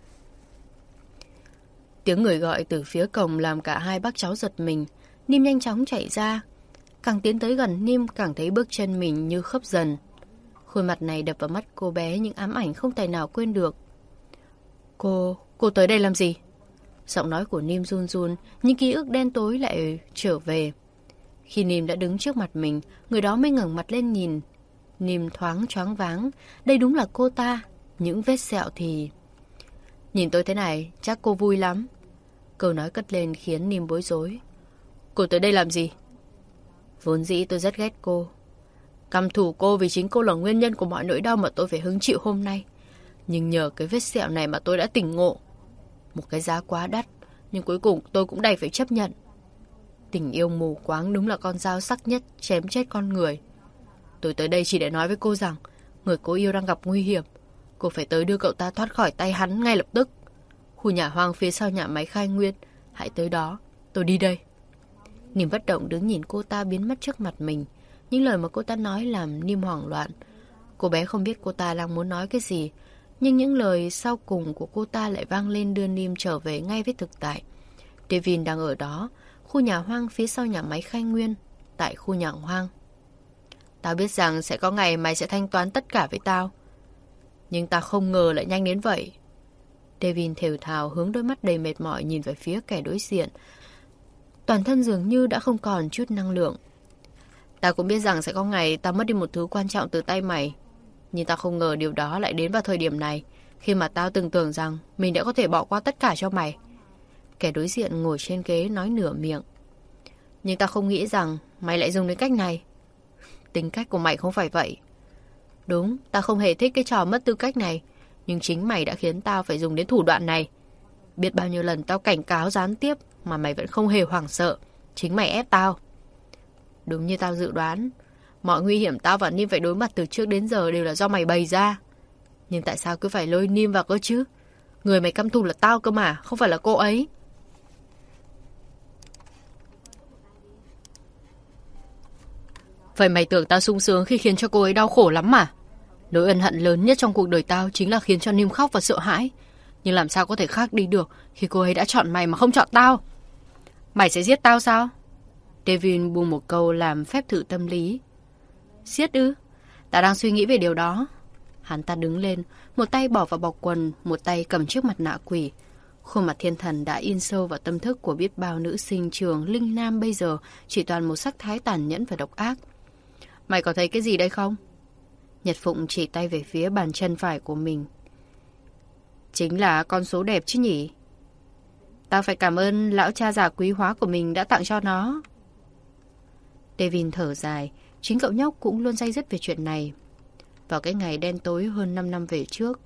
Tiếng người gọi từ phía cổng làm cả hai bác cháu giật mình. Nim nhanh chóng chạy ra. Càng tiến tới gần Nim càng thấy bước chân mình như khớp dần. Khuôn mặt này đập vào mắt cô bé những ám ảnh không tài nào quên được. Cô, cô tới đây làm gì? Giọng nói của Nim run run, những ký ức đen tối lại trở về. Khi Nim đã đứng trước mặt mình, người đó mới ngẩng mặt lên nhìn. Nim thoáng choáng váng, đây đúng là cô ta, những vết sẹo thì... Nhìn tôi thế này, chắc cô vui lắm. Câu nói cất lên khiến Nìm bối rối. Cô tới đây làm gì? Vốn dĩ tôi rất ghét cô. Căm thủ cô vì chính cô là nguyên nhân của mọi nỗi đau mà tôi phải hứng chịu hôm nay. Nhưng nhờ cái vết sẹo này mà tôi đã tỉnh ngộ. Một cái giá quá đắt, nhưng cuối cùng tôi cũng đành phải chấp nhận. Tình yêu mù quáng đúng là con dao sắc nhất chém chết con người. Tôi tới đây chỉ để nói với cô rằng người cô yêu đang gặp nguy hiểm. Cô phải tới đưa cậu ta thoát khỏi tay hắn ngay lập tức. Khu nhà hoang phía sau nhà máy khai nguyên. Hãy tới đó. Tôi đi đây. Niềm bất động đứng nhìn cô ta biến mất trước mặt mình. Những lời mà cô ta nói làm Niêm hoảng loạn. Cô bé không biết cô ta đang muốn nói cái gì. Nhưng những lời sau cùng của cô ta lại vang lên đưa Niêm trở về ngay với thực tại. Devin đang ở đó khu nhà hoang phía sau nhà máy khai nguyên, tại khu nhà hoang. Tao biết rằng sẽ có ngày mày sẽ thanh toán tất cả với tao. Nhưng tao không ngờ lại nhanh đến vậy. Devin thều thào hướng đôi mắt đầy mệt mỏi nhìn về phía kẻ đối diện. Toàn thân dường như đã không còn chút năng lượng. Ta cũng biết rằng sẽ có ngày ta mất đi một thứ quan trọng từ tay mày. Nhưng ta không ngờ điều đó lại đến vào thời điểm này, khi mà tao từng tưởng rằng mình đã có thể bỏ qua tất cả cho mày. Kẻ đối diện ngồi trên ghế nói nửa miệng. Nhưng ta không nghĩ rằng mày lại dùng đến cách này. Tính cách của mày không phải vậy. Đúng, ta không hề thích cái trò mất tư cách này. Nhưng chính mày đã khiến tao phải dùng đến thủ đoạn này. Biết bao nhiêu lần tao cảnh cáo gián tiếp mà mày vẫn không hề hoảng sợ. Chính mày ép tao. Đúng như tao dự đoán, mọi nguy hiểm tao và Nim phải đối mặt từ trước đến giờ đều là do mày bày ra. Nhưng tại sao cứ phải lôi Nim vào cơ chứ? Người mày căm thù là tao cơ mà, không phải là cô ấy. Vậy mày tưởng tao sung sướng khi khiến cho cô ấy đau khổ lắm mà. Nỗi ân hận lớn nhất trong cuộc đời tao chính là khiến cho Nim khóc và sợ hãi. Nhưng làm sao có thể khác đi được khi cô ấy đã chọn mày mà không chọn tao? Mày sẽ giết tao sao? Devin buông một câu làm phép thử tâm lý. Giết ư? Ta đang suy nghĩ về điều đó. Hắn ta đứng lên, một tay bỏ vào bọc quần, một tay cầm chiếc mặt nạ quỷ. Khuôn mặt thiên thần đã in sâu vào tâm thức của biết bao nữ sinh trường Linh Nam bây giờ chỉ toàn một sắc thái tàn nhẫn và độc ác. Mày có thấy cái gì đây không? Nhật Phụng chỉ tay về phía bàn chân phải của mình. Chính là con số đẹp chứ nhỉ? Tao phải cảm ơn lão cha già quý hóa của mình đã tặng cho nó. Devin thở dài, chính cậu nhóc cũng luôn say dứt về chuyện này. Vào cái ngày đen tối hơn 5 năm về trước,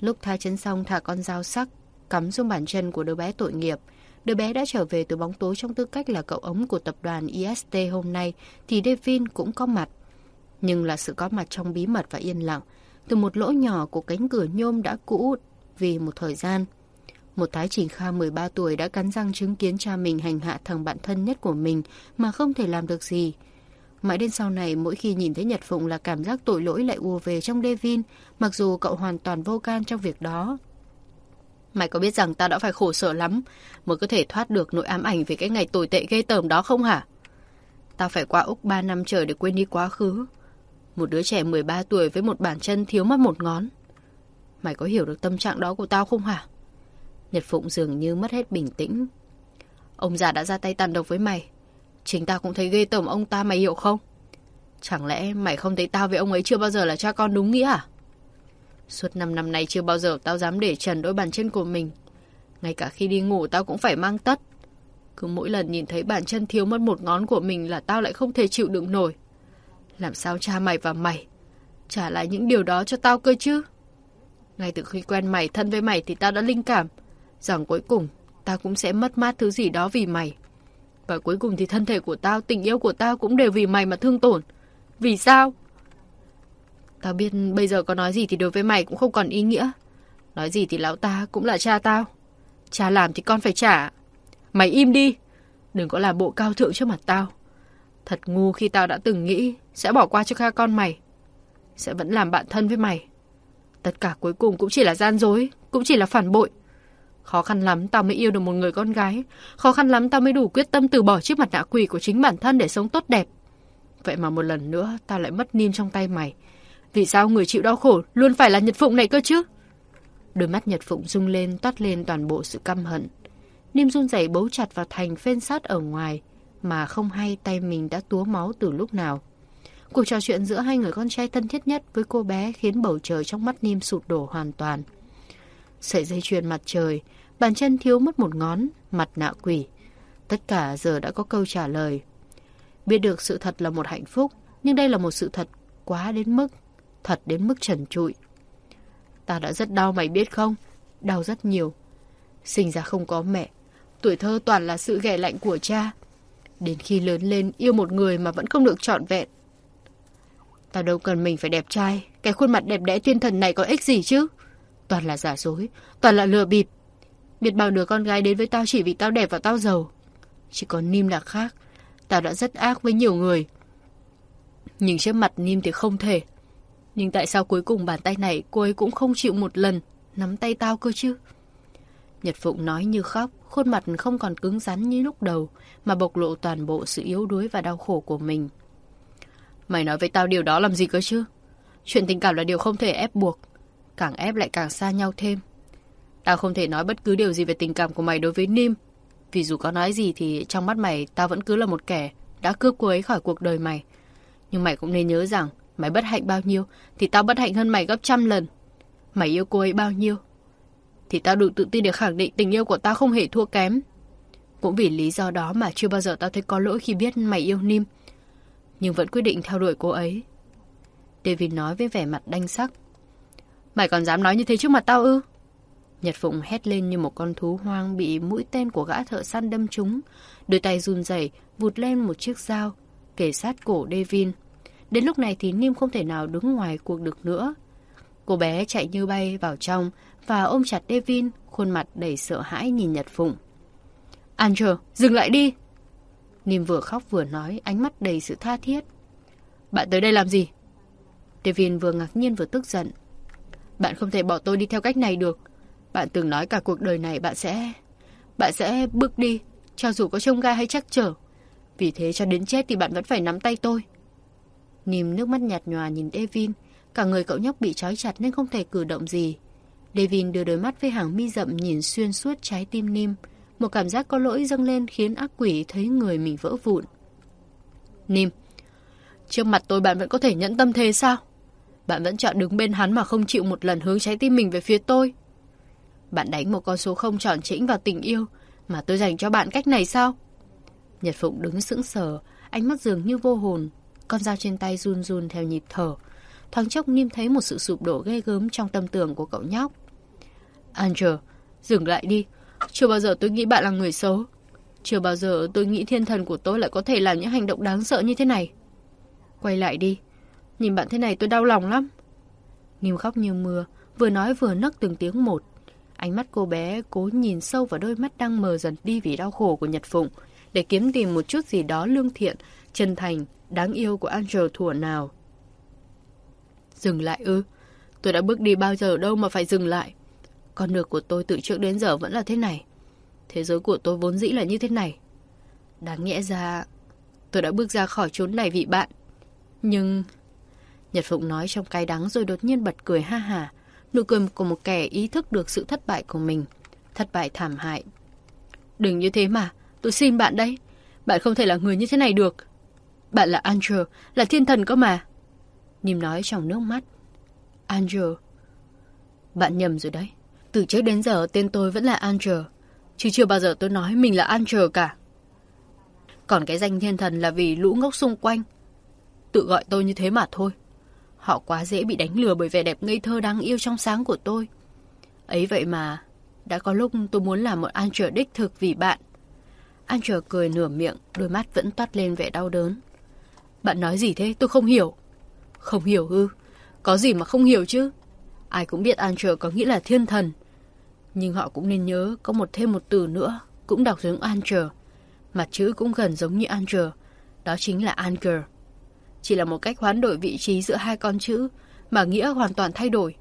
lúc tha chân xong thả con dao sắc, cắm xuống bàn chân của đứa bé tội nghiệp, đứa bé đã trở về từ bóng tối trong tư cách là cậu ống của tập đoàn IST hôm nay, thì Devin cũng có mặt. Nhưng là sự có mặt trong bí mật và yên lặng, từ một lỗ nhỏ của cánh cửa nhôm đã cũ vì một thời gian. Một thái trình kha 13 tuổi đã cắn răng chứng kiến cha mình hành hạ thằng bạn thân nhất của mình mà không thể làm được gì. Mãi đến sau này, mỗi khi nhìn thấy Nhật Phụng là cảm giác tội lỗi lại ùa về trong Devin, mặc dù cậu hoàn toàn vô can trong việc đó. Mày có biết rằng ta đã phải khổ sở lắm mới có thể thoát được nỗi ám ảnh về cái ngày tồi tệ ghê tởm đó không hả? ta phải qua Úc 3 năm trời để quên đi quá khứ. Một đứa trẻ 13 tuổi với một bàn chân thiếu mất một ngón. Mày có hiểu được tâm trạng đó của tao không hả? Nhật Phụng dường như mất hết bình tĩnh. Ông già đã ra tay tàn độc với mày. Chính tao cũng thấy ghê tởm, ông ta mày hiểu không? Chẳng lẽ mày không thấy tao với ông ấy chưa bao giờ là cha con đúng nghĩa à? Suốt 5 năm nay chưa bao giờ tao dám để trần đôi bàn chân của mình. Ngay cả khi đi ngủ tao cũng phải mang tất. Cứ mỗi lần nhìn thấy bàn chân thiếu mất một ngón của mình là tao lại không thể chịu đựng nổi. Làm sao cha mày và mày trả lại những điều đó cho tao cơ chứ? Ngay từ khi quen mày, thân với mày thì tao đã linh cảm rằng cuối cùng tao cũng sẽ mất mát thứ gì đó vì mày. Và cuối cùng thì thân thể của tao, tình yêu của tao cũng đều vì mày mà thương tổn. Vì sao? Tao biết bây giờ có nói gì thì đối với mày cũng không còn ý nghĩa. Nói gì thì lão ta cũng là cha tao. Cha làm thì con phải trả. Mày im đi. Đừng có làm bộ cao thượng trước mặt tao. Thật ngu khi tao đã từng nghĩ sẽ bỏ qua cho ca con mày. Sẽ vẫn làm bạn thân với mày. Tất cả cuối cùng cũng chỉ là gian dối, cũng chỉ là phản bội. Khó khăn lắm tao mới yêu được một người con gái. Khó khăn lắm tao mới đủ quyết tâm từ bỏ chiếc mặt nạ quỷ của chính bản thân để sống tốt đẹp. Vậy mà một lần nữa tao lại mất niêm trong tay mày. Vì sao người chịu đau khổ luôn phải là Nhật Phụng này cơ chứ? Đôi mắt Nhật Phụng rung lên toát lên toàn bộ sự căm hận. niêm run rẩy bấu chặt vào thành phên sát ở ngoài mà không hay tay mình đã túa máu từ lúc nào. Cuộc trò chuyện giữa hai người con trai thân thiết nhất với cô bé khiến bầu trời trong mắt Nim sụt đổ hoàn toàn. Sợi dây chuyền mặt trời, bàn chân thiếu mất một ngón, mặt nạ quỷ. Tất cả giờ đã có câu trả lời. Biết được sự thật là một hạnh phúc, nhưng đây là một sự thật quá đến mức, thật đến mức trần trụi. Ta đã rất đau mày biết không? Đau rất nhiều. Sinh ra không có mẹ, tuổi thơ toàn là sự ghẻ lạnh của cha. Đến khi lớn lên yêu một người mà vẫn không được trọn vẹn. Tao đâu cần mình phải đẹp trai, cái khuôn mặt đẹp đẽ tuyên thần này có ích gì chứ? Toàn là giả dối, toàn là lừa bịp. Biết bao đứa con gái đến với tao chỉ vì tao đẹp và tao giàu. Chỉ còn Nim là khác. Tao đã rất ác với nhiều người. Nhưng trước mặt Nim thì không thể. Nhưng tại sao cuối cùng bàn tay này cô ấy cũng không chịu một lần nắm tay tao cơ chứ? Nhật Phụng nói như khóc, khuôn mặt không còn cứng rắn như lúc đầu, mà bộc lộ toàn bộ sự yếu đuối và đau khổ của mình. Mày nói với tao điều đó làm gì cơ chứ? Chuyện tình cảm là điều không thể ép buộc. Càng ép lại càng xa nhau thêm. Tao không thể nói bất cứ điều gì về tình cảm của mày đối với Nim. Vì dù có nói gì thì trong mắt mày tao vẫn cứ là một kẻ đã cướp cô ấy khỏi cuộc đời mày. Nhưng mày cũng nên nhớ rằng mày bất hạnh bao nhiêu thì tao bất hạnh hơn mày gấp trăm lần. Mày yêu cô ấy bao nhiêu thì tao đủ tự tin để khẳng định tình yêu của tao không hề thua kém Cũng vì lý do đó mà chưa bao giờ tao thấy có lỗi khi biết mày yêu Nim. Nhưng vẫn quyết định theo đuổi cô ấy. David nói với vẻ mặt đanh sắc. Mày còn dám nói như thế trước mặt tao ư? Nhật Phụng hét lên như một con thú hoang bị mũi tên của gã thợ săn đâm trúng. Đôi tay run rẩy vụt lên một chiếc dao, kể sát cổ Devin. Đến lúc này thì Nim không thể nào đứng ngoài cuộc được nữa. Cô bé chạy như bay vào trong và ôm chặt Devin, khuôn mặt đầy sợ hãi nhìn Nhật Phụng. Andrew, dừng lại đi! Nìm vừa khóc vừa nói, ánh mắt đầy sự tha thiết. Bạn tới đây làm gì? Devin vừa ngạc nhiên vừa tức giận. Bạn không thể bỏ tôi đi theo cách này được. Bạn từng nói cả cuộc đời này bạn sẽ... Bạn sẽ bước đi, cho dù có trông gai hay chắc trở. Vì thế cho đến chết thì bạn vẫn phải nắm tay tôi. Nìm nước mắt nhạt nhòa nhìn Devin. Cả người cậu nhóc bị trói chặt nên không thể cử động gì. Devin đưa đôi mắt với hàng mi rậm nhìn xuyên suốt trái tim Nim. Một cảm giác có lỗi dâng lên khiến ác quỷ thấy người mình vỡ vụn. Nim, trước mặt tôi bạn vẫn có thể nhẫn tâm thế sao? Bạn vẫn chọn đứng bên hắn mà không chịu một lần hướng trái tim mình về phía tôi. Bạn đánh một con số không tròn chỉnh vào tình yêu mà tôi dành cho bạn cách này sao? Nhật Phụng đứng sững sờ, ánh mắt dường như vô hồn. Con dao trên tay run run theo nhịp thở. Thoáng chốc Nim thấy một sự sụp đổ ghê gớm trong tâm tưởng của cậu nhóc. Angel, dừng lại đi. Chưa bao giờ tôi nghĩ bạn là người xấu. Chưa bao giờ tôi nghĩ thiên thần của tôi lại có thể làm những hành động đáng sợ như thế này. Quay lại đi. Nhìn bạn thế này tôi đau lòng lắm. Nim khóc như mưa, vừa nói vừa nấc từng tiếng một. Ánh mắt cô bé cố nhìn sâu vào đôi mắt đang mờ dần đi vì đau khổ của Nhật Phụng để kiếm tìm một chút gì đó lương thiện, chân thành, đáng yêu của Angel thủa nào. Dừng lại ư? Tôi đã bước đi bao giờ đâu mà phải dừng lại. Con đường của tôi từ trước đến giờ vẫn là thế này. Thế giới của tôi vốn dĩ là như thế này. Đáng nhẽ ra tôi đã bước ra khỏi chốn này vì bạn. Nhưng... Nhật Phụng nói trong cay đắng rồi đột nhiên bật cười ha hà. Nụ cười của một kẻ ý thức được sự thất bại của mình. Thất bại thảm hại. Đừng như thế mà. Tôi xin bạn đấy. Bạn không thể là người như thế này được. Bạn là Angel, là thiên thần cơ mà. Nìm nói trong nước mắt. Angel. Bạn nhầm rồi đấy. Từ trước đến giờ tên tôi vẫn là Angel. Chứ chưa bao giờ tôi nói mình là Angel cả. Còn cái danh thiên thần là vì lũ ngốc xung quanh. Tự gọi tôi như thế mà thôi. Họ quá dễ bị đánh lừa bởi vẻ đẹp ngây thơ đáng yêu trong sáng của tôi. Ấy vậy mà, đã có lúc tôi muốn làm một Angel đích thực vì bạn. Angel cười nửa miệng, đôi mắt vẫn toát lên vẻ đau đớn. Bạn nói gì thế? Tôi không hiểu. Không hiểu ư? Có gì mà không hiểu chứ? Ai cũng biết Angel có nghĩa là thiên thần. Nhưng họ cũng nên nhớ có một thêm một từ nữa, cũng đọc giống Anger. Mặt chữ cũng gần giống như Anger. Đó chính là Anger. Chỉ là một cách hoán đổi vị trí giữa hai con chữ, mà nghĩa hoàn toàn thay đổi.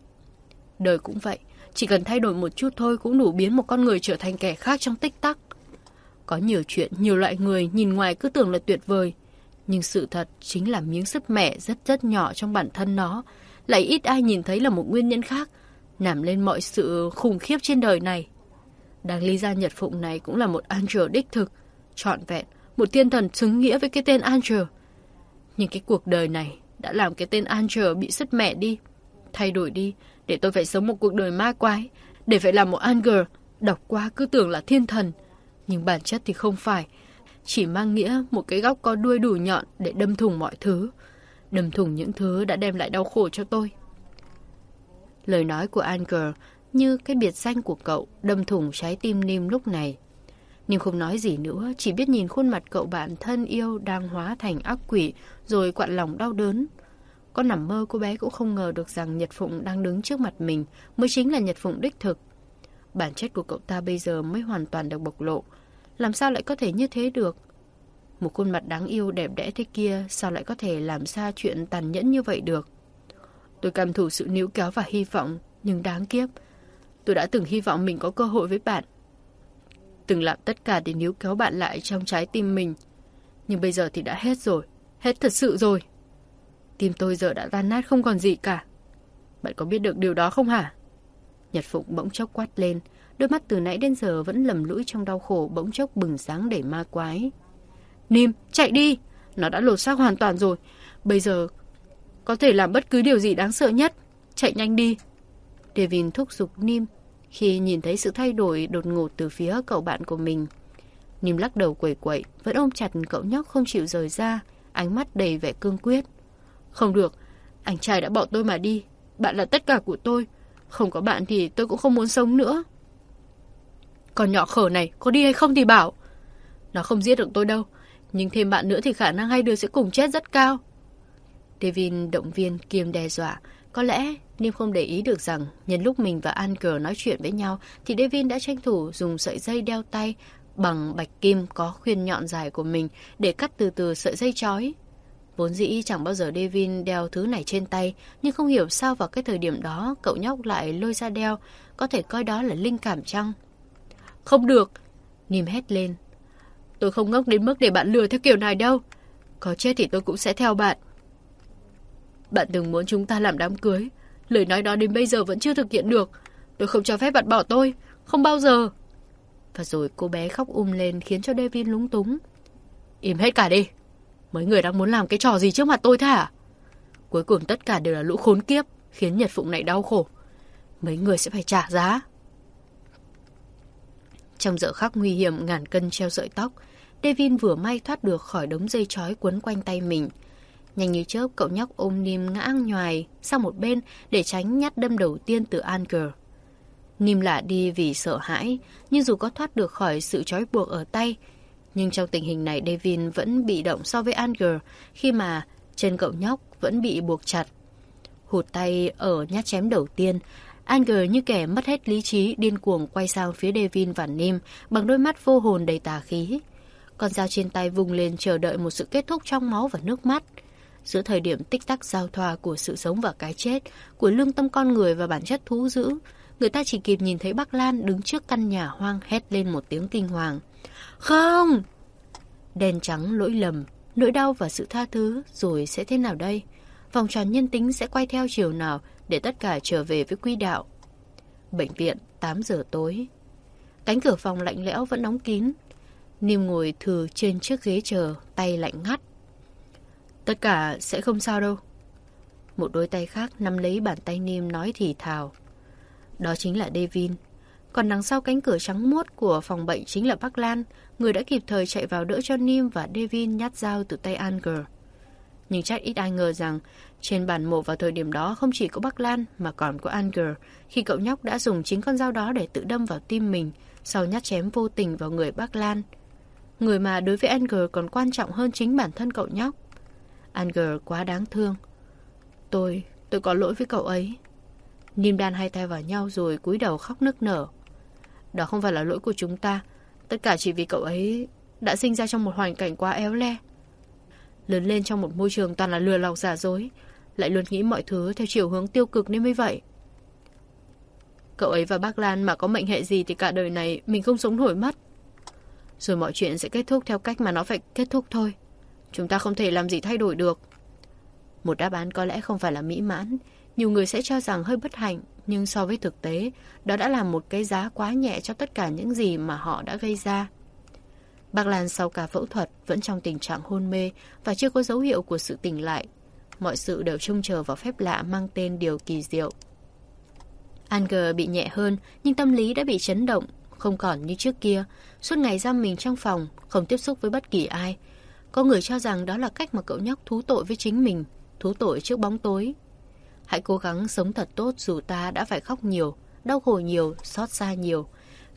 Đời cũng vậy, chỉ cần thay đổi một chút thôi cũng đủ biến một con người trở thành kẻ khác trong tích tắc. Có nhiều chuyện, nhiều loại người nhìn ngoài cứ tưởng là tuyệt vời. Nhưng sự thật chính là miếng sứt mẻ rất rất nhỏ trong bản thân nó, lại ít ai nhìn thấy là một nguyên nhân khác, nằm lên mọi sự khủng khiếp trên đời này. Đáng lý ra Nhật Phụng này cũng là một Angel đích thực, trọn vẹn, một thiên thần xứng nghĩa với cái tên Angel. Nhưng cái cuộc đời này đã làm cái tên Angel bị sứt mẻ đi, thay đổi đi, để tôi phải sống một cuộc đời ma quái, để phải làm một Angel, đọc qua cứ tưởng là thiên thần, nhưng bản chất thì không phải. Chỉ mang nghĩa một cái góc có đuôi đủ nhọn để đâm thủng mọi thứ. Đâm thủng những thứ đã đem lại đau khổ cho tôi. Lời nói của Anger như cái biệt danh của cậu đâm thủng trái tim Nim lúc này. Nim không nói gì nữa, chỉ biết nhìn khuôn mặt cậu bạn thân yêu đang hóa thành ác quỷ rồi quặn lòng đau đớn. Con nằm mơ cô bé cũng không ngờ được rằng Nhật Phụng đang đứng trước mặt mình mới chính là Nhật Phụng đích thực. Bản chất của cậu ta bây giờ mới hoàn toàn được bộc lộ. Làm sao lại có thể như thế được? Một khuôn mặt đáng yêu đẹp đẽ thế kia sao lại có thể làm ra chuyện tàn nhẫn như vậy được? Tôi cầm thủ sự níu kéo và hy vọng, nhưng đáng kiếp. Tôi đã từng hy vọng mình có cơ hội với bạn. Từng làm tất cả để níu kéo bạn lại trong trái tim mình. Nhưng bây giờ thì đã hết rồi. Hết thật sự rồi. Tim tôi giờ đã tan nát không còn gì cả. Bạn có biết được điều đó không hả? Nhật Phụng bỗng chốc quát lên, đôi mắt từ nãy đến giờ vẫn lầm lũi trong đau khổ bỗng chốc bừng sáng để ma quái. Nim, chạy đi! Nó đã lột xác hoàn toàn rồi. Bây giờ có thể làm bất cứ điều gì đáng sợ nhất. Chạy nhanh đi. Devin thúc giục Nim khi nhìn thấy sự thay đổi đột ngột từ phía cậu bạn của mình. Nim lắc đầu quẩy quẩy, vẫn ôm chặt cậu nhóc không chịu rời ra, ánh mắt đầy vẻ cương quyết. Không được, anh trai đã bỏ tôi mà đi. Bạn là tất cả của tôi. Không có bạn thì tôi cũng không muốn sống nữa. Còn nhỏ khở này, có đi hay không thì bảo. Nó không giết được tôi đâu. Nhưng thêm bạn nữa thì khả năng hai đứa sẽ cùng chết rất cao. Devin động viên kiêm đe dọa. Có lẽ Nim không để ý được rằng nhân lúc mình và Anker nói chuyện với nhau thì Devin đã tranh thủ dùng sợi dây đeo tay bằng bạch kim có khuyên nhọn dài của mình để cắt từ từ sợi dây chói. Vốn dĩ chẳng bao giờ Devin đeo thứ này trên tay, nhưng không hiểu sao vào cái thời điểm đó cậu nhóc lại lôi ra đeo, có thể coi đó là linh cảm chăng? Không được! Nìm hét lên. Tôi không ngốc đến mức để bạn lừa theo kiểu này đâu. Có chết thì tôi cũng sẽ theo bạn. Bạn từng muốn chúng ta làm đám cưới. Lời nói đó đến bây giờ vẫn chưa thực hiện được. Tôi không cho phép bạn bỏ tôi. Không bao giờ. Và rồi cô bé khóc um lên khiến cho Devin lúng túng. Im hết cả đi. Mấy người đang muốn làm cái trò gì trước mặt tôi thế hả? Cuối cùng tất cả đều là lũ khốn kiếp, khiến Nhật Phụng này đau khổ. Mấy người sẽ phải trả giá. Trong giờ khắc nguy hiểm ngàn cân treo sợi tóc, Devin vừa may thoát được khỏi đống dây chói quấn quanh tay mình. Nhanh như chớp, cậu nhóc ôm Nim ngã nhoài sang một bên để tránh nhát đâm đầu tiên từ Anger. Nim lạ đi vì sợ hãi, nhưng dù có thoát được khỏi sự trói buộc ở tay, nhưng trong tình hình này Devin vẫn bị động so với Anger khi mà chân cậu nhóc vẫn bị buộc chặt. Hụt tay ở nhát chém đầu tiên, Anger như kẻ mất hết lý trí điên cuồng quay sang phía Devin và Nim bằng đôi mắt vô hồn đầy tà khí. Con dao trên tay vùng lên chờ đợi một sự kết thúc trong máu và nước mắt. Giữa thời điểm tích tắc giao thoa của sự sống và cái chết, của lương tâm con người và bản chất thú dữ, người ta chỉ kịp nhìn thấy Bắc Lan đứng trước căn nhà hoang hét lên một tiếng kinh hoàng. Không! Đen trắng lỗi lầm, nỗi đau và sự tha thứ rồi sẽ thế nào đây? Vòng tròn nhân tính sẽ quay theo chiều nào để tất cả trở về với quy đạo? Bệnh viện, 8 giờ tối. Cánh cửa phòng lạnh lẽo vẫn đóng kín. Niêm ngồi thừ trên chiếc ghế chờ, tay lạnh ngắt. Tất cả sẽ không sao đâu. Một đôi tay khác nắm lấy bàn tay Niêm nói thì thào. Đó chính là Devin. Còn đằng sau cánh cửa trắng muốt của phòng bệnh chính là Bắc Lan, người đã kịp thời chạy vào đỡ cho Nim và Devin nhát dao từ tay Anger. Nhưng chắc ít ai ngờ rằng trên bàn mổ vào thời điểm đó không chỉ có Bắc Lan mà còn có Anger khi cậu nhóc đã dùng chính con dao đó để tự đâm vào tim mình sau nhát chém vô tình vào người Bắc Lan. Người mà đối với Anger còn quan trọng hơn chính bản thân cậu nhóc. Anger quá đáng thương. Tôi, tôi có lỗi với cậu ấy. Nim đan hai tay vào nhau rồi cúi đầu khóc nức nở. Đó không phải là lỗi của chúng ta. Tất cả chỉ vì cậu ấy đã sinh ra trong một hoàn cảnh quá éo le. Lớn lên trong một môi trường toàn là lừa lọc giả dối, lại luôn nghĩ mọi thứ theo chiều hướng tiêu cực nên mới vậy. Cậu ấy và bác Lan mà có mệnh hệ gì thì cả đời này mình không sống nổi mất. Rồi mọi chuyện sẽ kết thúc theo cách mà nó phải kết thúc thôi. Chúng ta không thể làm gì thay đổi được. Một đáp án có lẽ không phải là mỹ mãn, nhiều người sẽ cho rằng hơi bất hạnh, nhưng so với thực tế, đó đã là một cái giá quá nhẹ cho tất cả những gì mà họ đã gây ra. Bác Lan sau cả phẫu thuật vẫn trong tình trạng hôn mê và chưa có dấu hiệu của sự tỉnh lại. Mọi sự đều trông chờ vào phép lạ mang tên điều kỳ diệu. Anger bị nhẹ hơn, nhưng tâm lý đã bị chấn động, không còn như trước kia. Suốt ngày giam mình trong phòng, không tiếp xúc với bất kỳ ai. Có người cho rằng đó là cách mà cậu nhóc thú tội với chính mình, thú tội trước bóng tối, Hãy cố gắng sống thật tốt dù ta đã phải khóc nhiều, đau khổ nhiều, xót xa nhiều.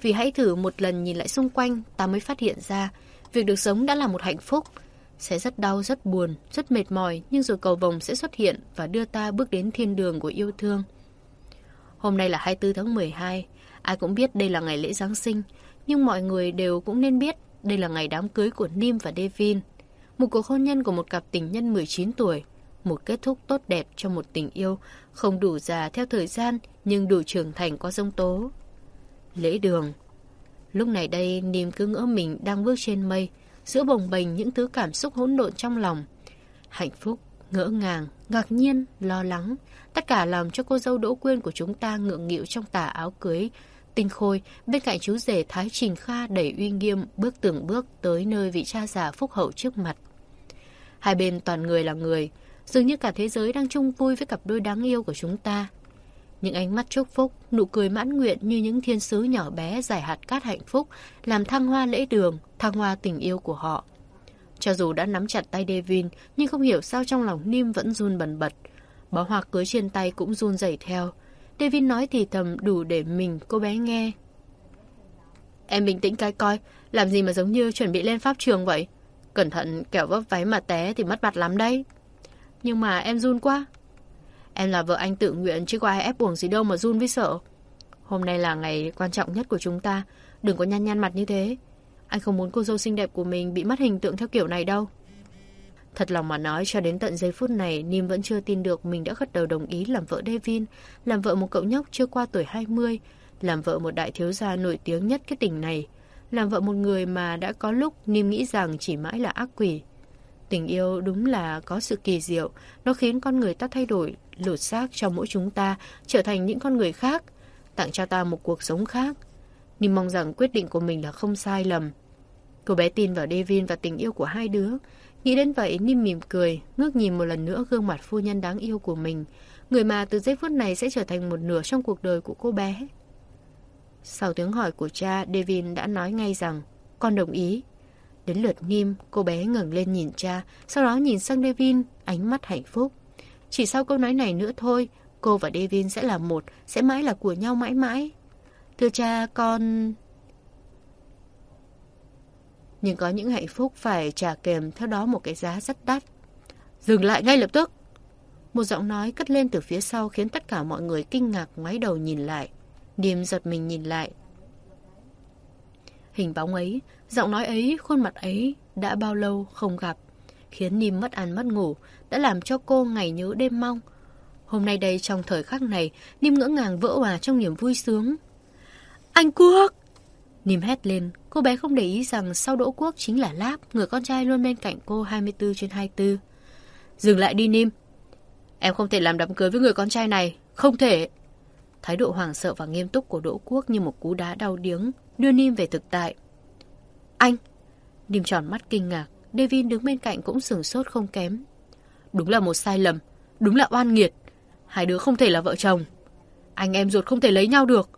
Vì hãy thử một lần nhìn lại xung quanh, ta mới phát hiện ra, việc được sống đã là một hạnh phúc. Sẽ rất đau, rất buồn, rất mệt mỏi, nhưng rồi cầu vồng sẽ xuất hiện và đưa ta bước đến thiên đường của yêu thương. Hôm nay là 24 tháng 12, ai cũng biết đây là ngày lễ Giáng sinh, nhưng mọi người đều cũng nên biết đây là ngày đám cưới của Nim và Devin. Một cuộc hôn nhân của một cặp tình nhân 19 tuổi một kết thúc tốt đẹp cho một tình yêu không đủ già theo thời gian nhưng đủ trưởng thành có dông tố. Lễ đường Lúc này đây Nìm cứ ngỡ mình đang bước trên mây giữa bồng bềnh những thứ cảm xúc hỗn độn trong lòng. Hạnh phúc, ngỡ ngàng, ngạc nhiên, lo lắng tất cả làm cho cô dâu Đỗ Quyên của chúng ta ngượng nghịu trong tà áo cưới tinh khôi bên cạnh chú rể Thái Trình Kha đẩy uy nghiêm bước từng bước tới nơi vị cha già phúc hậu trước mặt. Hai bên toàn người là người, Dường như cả thế giới đang chung vui với cặp đôi đáng yêu của chúng ta. Những ánh mắt chúc phúc, nụ cười mãn nguyện như những thiên sứ nhỏ bé giải hạt cát hạnh phúc, làm thăng hoa lễ đường, thăng hoa tình yêu của họ. Cho dù đã nắm chặt tay Devin, nhưng không hiểu sao trong lòng Nim vẫn run bần bật. Bó hoa cưới trên tay cũng run rẩy theo. Devin nói thì thầm đủ để mình cô bé nghe. Em bình tĩnh cái coi, làm gì mà giống như chuẩn bị lên pháp trường vậy? Cẩn thận kẻo vấp váy mà té thì mất mặt lắm đấy. Nhưng mà em run quá. Em là vợ anh tự nguyện chứ có ai ép buộc gì đâu mà run với sợ. Hôm nay là ngày quan trọng nhất của chúng ta. Đừng có nhăn nhăn mặt như thế. Anh không muốn cô dâu xinh đẹp của mình bị mất hình tượng theo kiểu này đâu. Thật lòng mà nói, cho đến tận giây phút này, Nim vẫn chưa tin được mình đã gật đầu đồng ý làm vợ Devin, Làm vợ một cậu nhóc chưa qua tuổi 20 Làm vợ một đại thiếu gia nổi tiếng nhất cái tỉnh này, Làm vợ một người mà đã có lúc Nim nghĩ rằng chỉ mãi là ác quỷ. Tình yêu đúng là có sự kỳ diệu, Nó khiến con người ta thay đổi, Lột xác cho mỗi chúng ta, Trở thành những con người khác, Tặng cho ta một cuộc sống khác. Nim mong rằng quyết định của mình là không sai lầm. Cô bé tin vào Devin và tình yêu của hai đứa. Nghĩ đến vậy, Nim mỉm cười, ngước nhìn một lần nữa gương mặt phu nhân đáng yêu của mình, người mà từ giây phút này sẽ trở thành một nửa trong cuộc đời của cô bé. Sau tiếng hỏi của cha, Devin đã nói ngay rằng, con đồng ý. Đến lượt Nim, cô bé ngẩng lên nhìn cha, sau đó nhìn sang Devin, ánh mắt hạnh phúc. Chỉ sau câu nói này nữa thôi, cô và Devin sẽ là một, sẽ mãi là của nhau mãi mãi. Thưa cha, con... Nhưng có những hạnh phúc phải trả kèm theo đó một cái giá rất đắt. Dừng lại ngay lập tức! Một giọng nói cất lên từ phía sau khiến tất cả mọi người kinh ngạc ngoái đầu nhìn lại. Điềm giật mình nhìn lại. Hình bóng ấy, giọng nói ấy, khuôn mặt ấy đã bao lâu không gặp. Khiến Nìm mất ăn mất ngủ, đã làm cho cô ngày nhớ đêm mong. Hôm nay đây trong thời khắc này, Nìm ngỡ ngàng vỡ hòa trong niềm vui sướng. Anh Quốc! Nìm hét lên, cô bé không để ý rằng sau Đỗ Quốc chính là Láp, người con trai luôn bên cạnh cô 24 trên 24. Dừng lại đi Nìm. Em không thể làm đám cưới với người con trai này, không thể. Thái độ hoảng sợ và nghiêm túc của Đỗ Quốc như một cú đá đau điếng, đưa Nìm về thực tại. Anh! Nìm tròn mắt kinh ngạc, Devin đứng bên cạnh cũng sửng sốt không kém. Đúng là một sai lầm, đúng là oan nghiệt. Hai đứa không thể là vợ chồng. Anh em ruột không thể lấy nhau được.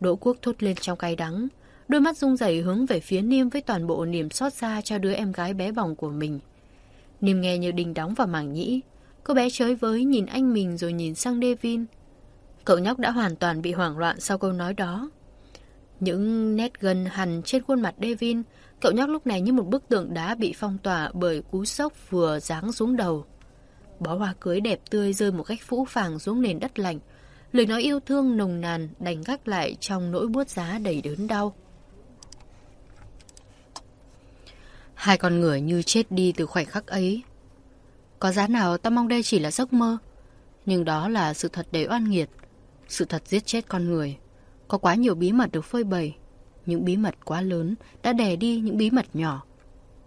Đỗ Quốc thốt lên trong cay đắng, Đôi mắt rung rẩy hướng về phía Niêm với toàn bộ niềm xót xa cho đứa em gái bé bỏng của mình. Niêm nghe như đình đóng vào mảng nhĩ. Cô bé chới với nhìn anh mình rồi nhìn sang Devin. Cậu nhóc đã hoàn toàn bị hoảng loạn sau câu nói đó. Những nét gần hằn trên khuôn mặt Devin, cậu nhóc lúc này như một bức tượng đá bị phong tỏa bởi cú sốc vừa giáng xuống đầu. Bó hoa cưới đẹp tươi rơi một cách phũ phàng xuống nền đất lạnh. Lời nói yêu thương nồng nàn đành gác lại trong nỗi buốt giá đầy đớn đau. Hai con người như chết đi từ khoảnh khắc ấy. Có giá nào ta mong đây chỉ là giấc mơ, nhưng đó là sự thật đầy oan nghiệt, sự thật giết chết con người. Có quá nhiều bí mật được phơi bày, những bí mật quá lớn đã đè đi những bí mật nhỏ.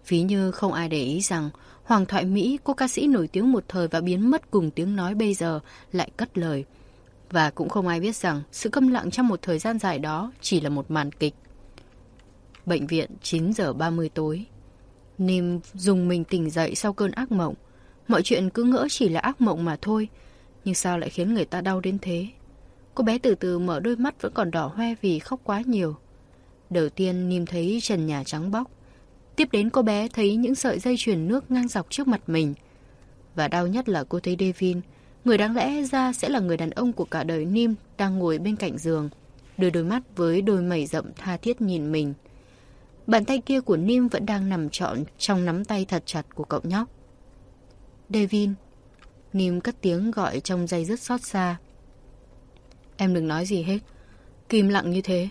Ví như không ai để ý rằng Hoàng thoại Mỹ, cô ca sĩ nổi tiếng một thời và biến mất cùng tiếng nói bây giờ lại cất lời. Và cũng không ai biết rằng sự câm lặng trong một thời gian dài đó chỉ là một màn kịch. Bệnh viện 9 giờ 30 tối. Nim dùng mình tỉnh dậy sau cơn ác mộng. Mọi chuyện cứ ngỡ chỉ là ác mộng mà thôi. Nhưng sao lại khiến người ta đau đến thế? Cô bé từ từ mở đôi mắt vẫn còn đỏ hoe vì khóc quá nhiều. Đầu tiên Nim thấy trần nhà trắng bóc. Tiếp đến cô bé thấy những sợi dây chuyền nước ngang dọc trước mặt mình. Và đau nhất là cô thấy Devin, người đáng lẽ ra sẽ là người đàn ông của cả đời Nim đang ngồi bên cạnh giường, đưa đôi mắt với đôi mày rậm tha thiết nhìn mình. Bàn tay kia của Nim vẫn đang nằm trọn trong nắm tay thật chặt của cậu nhóc. Devin. Nim cất tiếng gọi trong dây rất xót xa. Em đừng nói gì hết. Kim lặng như thế.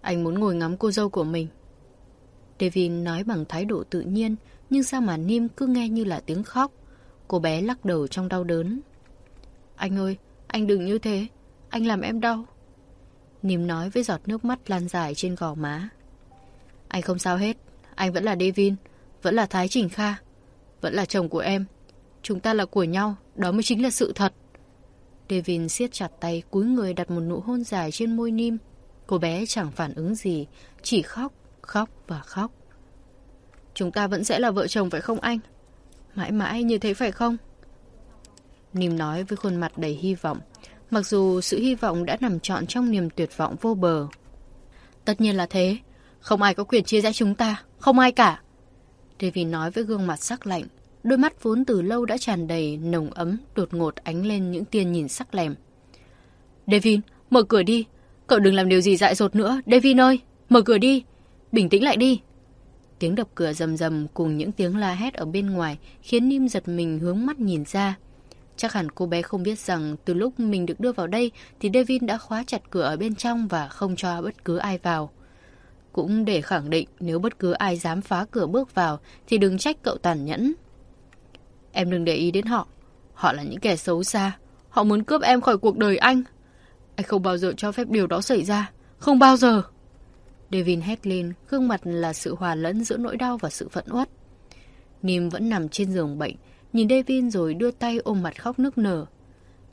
Anh muốn ngồi ngắm cô dâu của mình. Devin nói bằng thái độ tự nhiên, nhưng sao mà Nim cứ nghe như là tiếng khóc. Cô bé lắc đầu trong đau đớn. Anh ơi, anh đừng như thế. Anh làm em đau. Nim nói với giọt nước mắt lan dài trên gò má. Anh không sao hết. Anh vẫn là Devin, vẫn là Thái Trình Kha, vẫn là chồng của em. Chúng ta là của nhau, đó mới chính là sự thật. Devin siết chặt tay, cúi người đặt một nụ hôn dài trên môi Nim. Cô bé chẳng phản ứng gì, chỉ khóc, khóc và khóc. Chúng ta vẫn sẽ là vợ chồng phải không anh? Mãi mãi như thế phải không? Nim nói với khuôn mặt đầy hy vọng. Mặc dù sự hy vọng đã nằm trọn trong niềm tuyệt vọng vô bờ. Tất nhiên là thế. Không ai có quyền chia rẽ chúng ta. Không ai cả. David nói với gương mặt sắc lạnh. Đôi mắt vốn từ lâu đã tràn đầy nồng ấm, đột ngột ánh lên những tia nhìn sắc lẻm. David, mở cửa đi. Cậu đừng làm điều gì dại dột nữa. David ơi, mở cửa đi. Bình tĩnh lại đi. Tiếng đập cửa rầm rầm cùng những tiếng la hét ở bên ngoài khiến Nim giật mình hướng mắt nhìn ra. Chắc hẳn cô bé không biết rằng từ lúc mình được đưa vào đây thì David đã khóa chặt cửa ở bên trong và không cho bất cứ ai vào. Cũng để khẳng định nếu bất cứ ai dám phá cửa bước vào thì đừng trách cậu tàn nhẫn. Em đừng để ý đến họ. Họ là những kẻ xấu xa. Họ muốn cướp em khỏi cuộc đời anh. Anh không bao giờ cho phép điều đó xảy ra. Không bao giờ. Devin hét lên, gương mặt là sự hòa lẫn giữa nỗi đau và sự phẫn uất. Nim vẫn nằm trên giường bệnh, nhìn Devin rồi đưa tay ôm mặt khóc nức nở.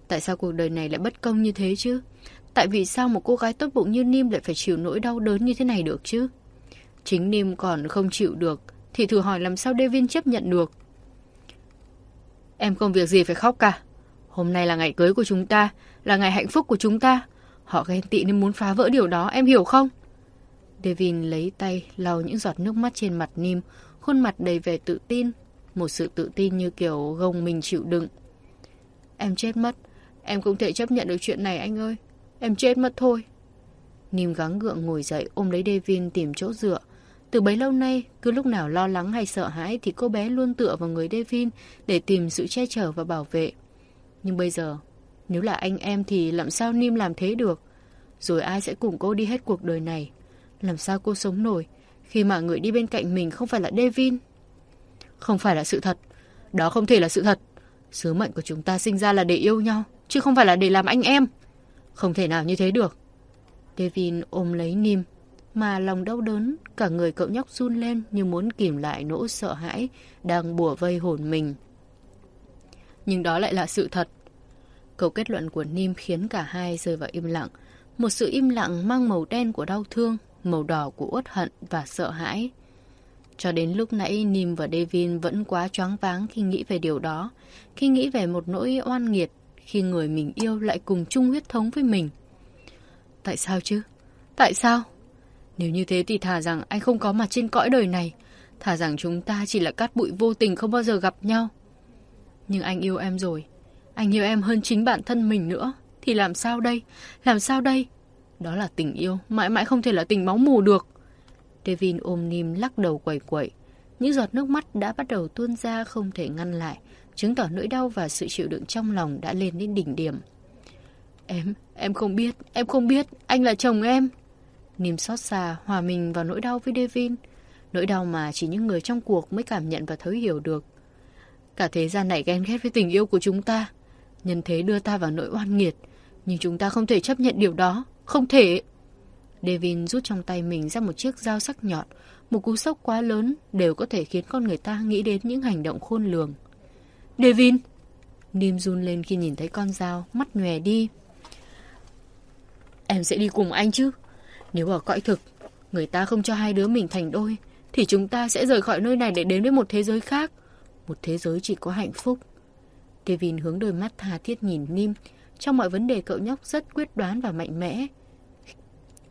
Tại sao cuộc đời này lại bất công như thế chứ? Tại vì sao một cô gái tốt bụng như Nim lại phải chịu nỗi đau đớn như thế này được chứ? Chính Nim còn không chịu được, thì thử hỏi làm sao Devin chấp nhận được? Em không việc gì phải khóc cả. Hôm nay là ngày cưới của chúng ta, là ngày hạnh phúc của chúng ta. Họ ghen tị nên muốn phá vỡ điều đó, em hiểu không? Devin lấy tay lau những giọt nước mắt trên mặt Nim, khuôn mặt đầy vẻ tự tin, một sự tự tin như kiểu gồng mình chịu đựng. Em chết mất, em không thể chấp nhận được chuyện này anh ơi, em chết mất thôi. Nìm gắng gượng ngồi dậy ôm lấy Devin tìm chỗ dựa. Từ bấy lâu nay, cứ lúc nào lo lắng hay sợ hãi thì cô bé luôn tựa vào người Devin để tìm sự che chở và bảo vệ. Nhưng bây giờ, nếu là anh em thì làm sao Nim làm thế được? Rồi ai sẽ cùng cô đi hết cuộc đời này? Làm sao cô sống nổi khi mà người đi bên cạnh mình không phải là Devin? Không phải là sự thật. Đó không thể là sự thật. Sứ mệnh của chúng ta sinh ra là để yêu nhau, chứ không phải là để làm anh em. Không thể nào như thế được. Devin ôm lấy Nim, mà lòng đau đớn, cả người cậu nhóc run lên như muốn kìm lại nỗi sợ hãi đang bùa vây hồn mình. Nhưng đó lại là sự thật. Câu kết luận của Nim khiến cả hai rơi vào im lặng. Một sự im lặng mang màu đen của đau thương, màu đỏ của uất hận và sợ hãi. Cho đến lúc nãy Nim và Devin vẫn quá choáng váng khi nghĩ về điều đó, khi nghĩ về một nỗi oan nghiệt khi người mình yêu lại cùng chung huyết thống với mình. Tại sao chứ? Tại sao? Nếu như thế thì thà rằng anh không có mặt trên cõi đời này, thà rằng chúng ta chỉ là cát bụi vô tình không bao giờ gặp nhau. Nhưng anh yêu em rồi, anh yêu em hơn chính bản thân mình nữa, thì làm sao đây? Làm sao đây? Đó là tình yêu, mãi mãi không thể là tình máu mù được. Devin ôm Nim lắc đầu quẩy quẩy. Những giọt nước mắt đã bắt đầu tuôn ra không thể ngăn lại, chứng tỏ nỗi đau và sự chịu đựng trong lòng đã lên đến đỉnh điểm. Em, em không biết, em không biết, anh là chồng em. niềm xót xa, hòa mình vào nỗi đau với Devin. Nỗi đau mà chỉ những người trong cuộc mới cảm nhận và thấu hiểu được. Cả thế gian này ghen ghét với tình yêu của chúng ta. Nhân thế đưa ta vào nỗi oan nghiệt. Nhưng chúng ta không thể chấp nhận điều đó. Không thể. Devin rút trong tay mình ra một chiếc dao sắc nhọn. Một cú sốc quá lớn đều có thể khiến con người ta nghĩ đến những hành động khôn lường. Devin! Nim run lên khi nhìn thấy con dao, mắt nhòe đi. Em sẽ đi cùng anh chứ? Nếu ở cõi thực, người ta không cho hai đứa mình thành đôi, thì chúng ta sẽ rời khỏi nơi này để đến với một thế giới khác. Một thế giới chỉ có hạnh phúc. Devin hướng đôi mắt tha thiết nhìn Nim. Trong mọi vấn đề cậu nhóc rất quyết đoán và mạnh mẽ.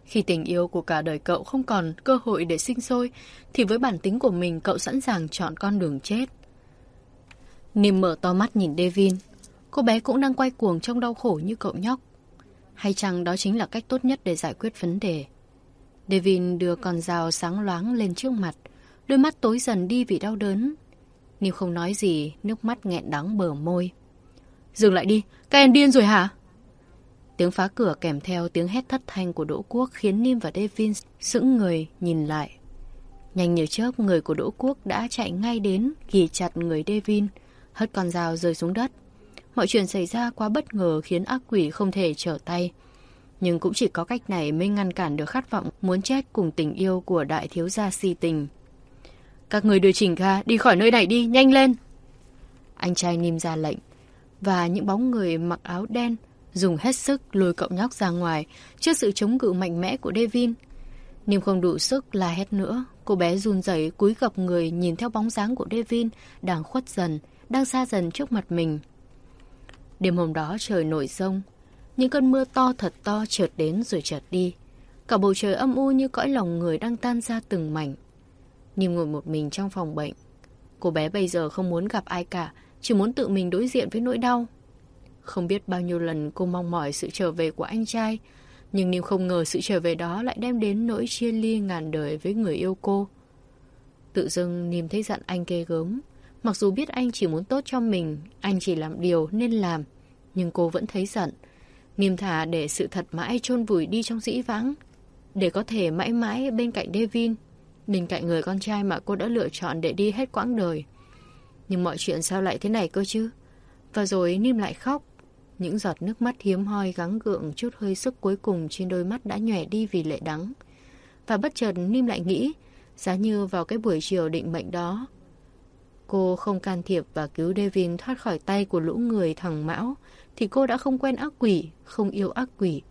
Khi tình yêu của cả đời cậu không còn cơ hội để sinh sôi, thì với bản tính của mình cậu sẵn sàng chọn con đường chết. Nim mở to mắt nhìn Devin. Cô bé cũng đang quay cuồng trong đau khổ như cậu nhóc. Hay chăng đó chính là cách tốt nhất để giải quyết vấn đề? Devin đưa con dao sáng loáng lên trước mặt, đôi mắt tối dần đi vì đau đớn. Nìm không nói gì, nước mắt nghẹn đắng bờ môi. Dừng lại đi, các em điên rồi hả? Tiếng phá cửa kèm theo tiếng hét thất thanh của Đỗ Quốc khiến Nim và Devin sững người nhìn lại. Nhanh như chớp, người của Đỗ Quốc đã chạy ngay đến, ghi chặt người Devin, hất con dao rơi xuống đất. Mọi chuyện xảy ra quá bất ngờ khiến ác quỷ không thể trở tay. Nhưng cũng chỉ có cách này mới ngăn cản được khát vọng muốn chết cùng tình yêu của đại thiếu gia si tình. Các người đưa Trình Kha đi khỏi nơi này đi, nhanh lên! Anh trai Nim ra lệnh. Và những bóng người mặc áo đen dùng hết sức lôi cậu nhóc ra ngoài trước sự chống cự mạnh mẽ của Devin. Nim không đủ sức la hét nữa, cô bé run rẩy cúi gập người nhìn theo bóng dáng của Devin đang khuất dần, đang xa dần trước mặt mình. Đêm hôm đó trời nổi rông, những cơn mưa to thật to trượt đến rồi trượt đi. Cả bầu trời âm u như cõi lòng người đang tan ra từng mảnh. Nìm ngồi một mình trong phòng bệnh. Cô bé bây giờ không muốn gặp ai cả, chỉ muốn tự mình đối diện với nỗi đau. Không biết bao nhiêu lần cô mong mỏi sự trở về của anh trai, nhưng Nìm không ngờ sự trở về đó lại đem đến nỗi chia ly ngàn đời với người yêu cô. Tự dưng Nìm thấy giận anh ghê gớm. Mặc dù biết anh chỉ muốn tốt cho mình, anh chỉ làm điều nên làm, nhưng cô vẫn thấy giận. Niềm thả để sự thật mãi chôn vùi đi trong dĩ vãng, để có thể mãi mãi bên cạnh Devin, bên cạnh người con trai mà cô đã lựa chọn để đi hết quãng đời. Nhưng mọi chuyện sao lại thế này cơ chứ? Và rồi Nim lại khóc. Những giọt nước mắt hiếm hoi gắng gượng chút hơi sức cuối cùng trên đôi mắt đã nhòe đi vì lệ đắng. Và bất chợt Nim lại nghĩ, giá như vào cái buổi chiều định mệnh đó, cô không can thiệp và cứu Devin thoát khỏi tay của lũ người thằng Mão, thì cô đã không quen ác quỷ, không yêu ác quỷ,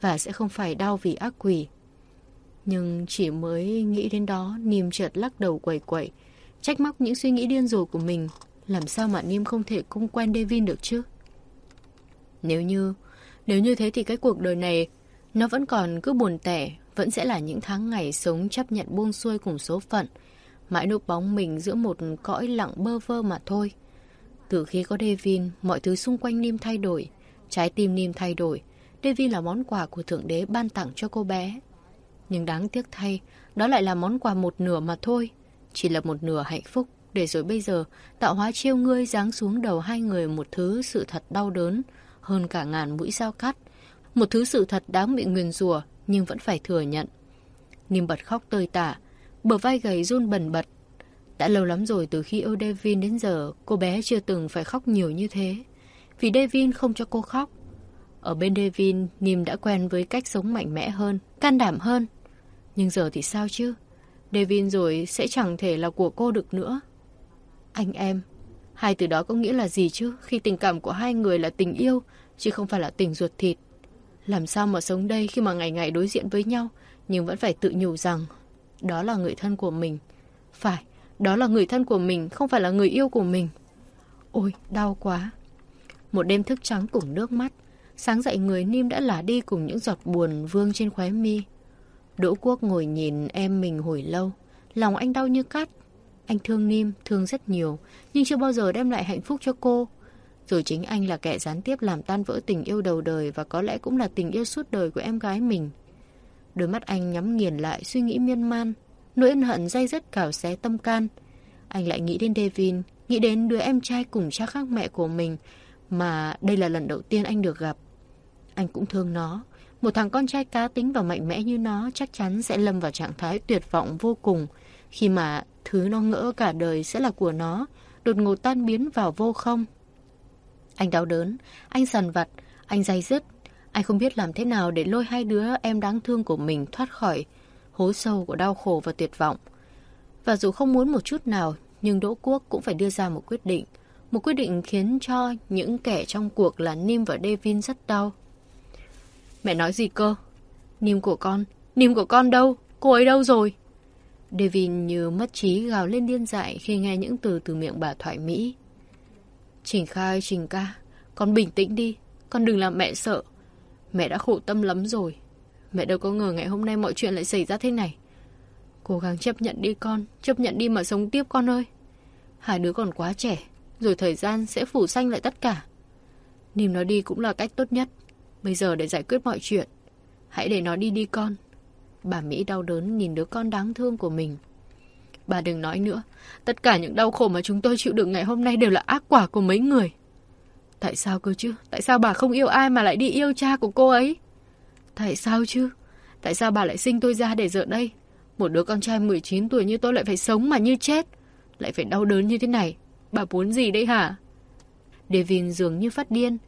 và sẽ không phải đau vì ác quỷ. Nhưng chỉ mới nghĩ đến đó, Niêm chợt lắc đầu quẩy quẩy, trách móc những suy nghĩ điên rồ của mình. Làm sao mà Niêm không thể cung quen Devin được chứ? Nếu như, nếu như thế thì cái cuộc đời này nó vẫn còn cứ buồn tẻ, vẫn sẽ là những tháng ngày sống chấp nhận buông xuôi cùng số phận, mãi núp bóng mình giữa một cõi lặng bơ vơ mà thôi. Từ khi có Devin, mọi thứ xung quanh Nim thay đổi, trái tim Nim thay đổi. Devin là món quà của Thượng Đế ban tặng cho cô bé. Nhưng đáng tiếc thay, đó lại là món quà một nửa mà thôi. Chỉ là một nửa hạnh phúc, để rồi bây giờ tạo hóa chiêu ngươi giáng xuống đầu hai người một thứ sự thật đau đớn, hơn cả ngàn mũi dao cắt. Một thứ sự thật đáng bị nguyền rủa nhưng vẫn phải thừa nhận. Nim bật khóc tơi tả, bờ vai gầy run bần bật. Đã lâu lắm rồi từ khi yêu Devin đến giờ, cô bé chưa từng phải khóc nhiều như thế. Vì Devin không cho cô khóc. Ở bên Devin, Nìm đã quen với cách sống mạnh mẽ hơn, can đảm hơn. Nhưng giờ thì sao chứ? Devin rồi sẽ chẳng thể là của cô được nữa. Anh em, hai từ đó có nghĩa là gì chứ? Khi tình cảm của hai người là tình yêu, chứ không phải là tình ruột thịt. Làm sao mà sống đây khi mà ngày ngày đối diện với nhau, nhưng vẫn phải tự nhủ rằng đó là người thân của mình. Phải, đó là người thân của mình, không phải là người yêu của mình. Ôi, đau quá. Một đêm thức trắng cùng nước mắt, sáng dậy người Nim đã lả đi cùng những giọt buồn vương trên khóe mi. Đỗ Quốc ngồi nhìn em mình hồi lâu, lòng anh đau như cắt. Anh thương Nim, thương rất nhiều, nhưng chưa bao giờ đem lại hạnh phúc cho cô. Rồi chính anh là kẻ gián tiếp làm tan vỡ tình yêu đầu đời và có lẽ cũng là tình yêu suốt đời của em gái mình. Đôi mắt anh nhắm nghiền lại suy nghĩ miên man, nỗi ân hận dây dứt cào xé tâm can. Anh lại nghĩ đến Devin, nghĩ đến đứa em trai cùng cha khác mẹ của mình mà đây là lần đầu tiên anh được gặp. Anh cũng thương nó, một thằng con trai cá tính và mạnh mẽ như nó chắc chắn sẽ lâm vào trạng thái tuyệt vọng vô cùng khi mà thứ nó ngỡ cả đời sẽ là của nó, đột ngột tan biến vào vô không. Anh đau đớn, anh sần vặt, anh dây dứt. Anh không biết làm thế nào để lôi hai đứa em đáng thương của mình thoát khỏi hố sâu của đau khổ và tuyệt vọng. Và dù không muốn một chút nào, nhưng Đỗ Quốc cũng phải đưa ra một quyết định. Một quyết định khiến cho những kẻ trong cuộc là Nim và Devin rất đau. Mẹ nói gì cơ? Nim của con, Nim của con đâu? Cô ấy đâu rồi? Devin như mất trí gào lên điên dại khi nghe những từ từ miệng bà thoại Mỹ. Trình khai, Trình ca, con bình tĩnh đi, con đừng làm mẹ sợ. Mẹ đã khổ tâm lắm rồi. Mẹ đâu có ngờ ngày hôm nay mọi chuyện lại xảy ra thế này. Cố gắng chấp nhận đi con, chấp nhận đi mà sống tiếp con ơi. Hai đứa còn quá trẻ, rồi thời gian sẽ phủ xanh lại tất cả. Nìm nó đi cũng là cách tốt nhất. Bây giờ để giải quyết mọi chuyện, hãy để nó đi đi con. Bà Mỹ đau đớn nhìn đứa con đáng thương của mình. Bà đừng nói nữa, tất cả những đau khổ mà chúng tôi chịu đựng ngày hôm nay đều là ác quả của mấy người. Tại sao cơ chứ? Tại sao bà không yêu ai mà lại đi yêu cha của cô ấy? Tại sao chứ? Tại sao bà lại sinh tôi ra để giờ đây? Một đứa con trai 19 tuổi như tôi lại phải sống mà như chết. Lại phải đau đớn như thế này. Bà muốn gì đây hả? Devin dường như phát điên.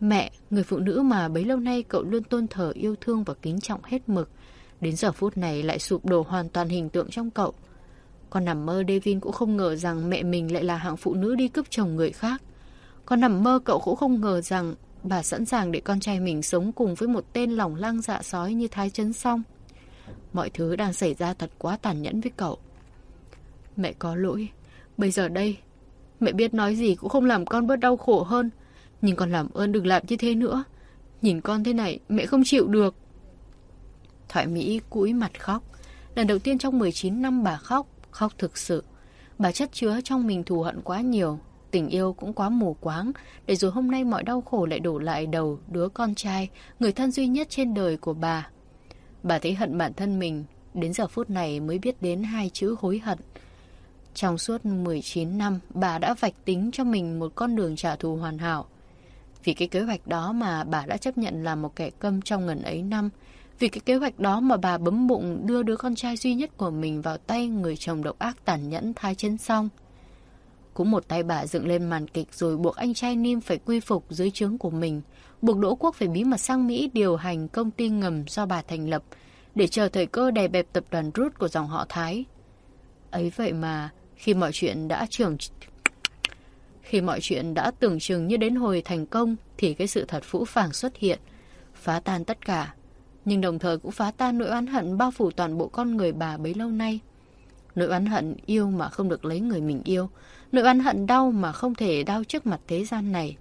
Mẹ, người phụ nữ mà bấy lâu nay cậu luôn tôn thờ yêu thương và kính trọng hết mực. Đến giờ phút này lại sụp đổ hoàn toàn hình tượng trong cậu. còn nằm mơ Devin cũng không ngờ rằng mẹ mình lại là hạng phụ nữ đi cướp chồng người khác. Con nằm mơ cậu cũng không ngờ rằng bà sẵn sàng để con trai mình sống cùng với một tên lòng lang dạ sói như Thái Trấn Song. Mọi thứ đang xảy ra thật quá tàn nhẫn với cậu. Mẹ có lỗi. Bây giờ đây, mẹ biết nói gì cũng không làm con bớt đau khổ hơn. Nhưng con làm ơn đừng làm như thế nữa. Nhìn con thế này, mẹ không chịu được. Thoại Mỹ cúi mặt khóc. Lần đầu tiên trong 19 năm bà khóc, khóc thực sự. Bà chất chứa trong mình thù hận quá nhiều, tình yêu cũng quá mù quáng, để rồi hôm nay mọi đau khổ lại đổ lại đầu đứa con trai, người thân duy nhất trên đời của bà. Bà thấy hận bản thân mình, đến giờ phút này mới biết đến hai chữ hối hận. Trong suốt 19 năm, bà đã vạch tính cho mình một con đường trả thù hoàn hảo. Vì cái kế hoạch đó mà bà đã chấp nhận làm một kẻ câm trong ngần ấy năm. Vì cái kế hoạch đó mà bà bấm bụng đưa đứa con trai duy nhất của mình vào tay người chồng độc ác tàn nhẫn thái chân xong. Cũng một tay bà dựng lên màn kịch rồi buộc anh trai Nim phải quy phục dưới trướng của mình, buộc Đỗ Quốc phải bí mật sang Mỹ điều hành công ty ngầm do bà thành lập, để chờ thời cơ đè bẹp tập đoàn rút của dòng họ Thái. Ấy vậy mà, khi mọi chuyện đã trưởng khi mọi chuyện đã tưởng chừng như đến hồi thành công thì cái sự thật phũ phàng xuất hiện, phá tan tất cả, nhưng đồng thời cũng phá tan nỗi oán hận bao phủ toàn bộ con người bà bấy lâu nay. Nỗi oán hận yêu mà không được lấy người mình yêu, nỗi oán hận đau mà không thể đau trước mặt thế gian này.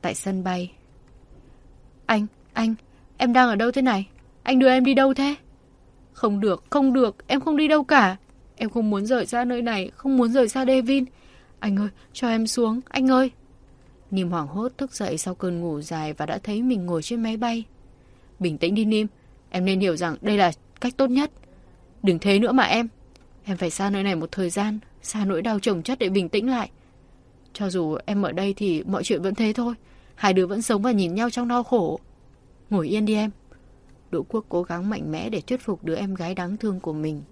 Tại sân bay. Anh, anh, em đang ở đâu thế này? Anh đưa em đi đâu thế? Không được, không được, em không đi đâu cả. Em không muốn rời xa nơi này, không muốn rời xa Devin. Anh ơi, cho em xuống, anh ơi. Nìm hoảng hốt thức dậy sau cơn ngủ dài và đã thấy mình ngồi trên máy bay. Bình tĩnh đi Nìm, em nên hiểu rằng đây là cách tốt nhất. Đừng thế nữa mà em. Em phải xa nơi này một thời gian, xa nỗi đau chồng chất để bình tĩnh lại. Cho dù em ở đây thì mọi chuyện vẫn thế thôi. Hai đứa vẫn sống và nhìn nhau trong đau khổ. Ngồi yên đi em. Đỗ Quốc cố gắng mạnh mẽ để thuyết phục đứa em gái đáng thương của mình.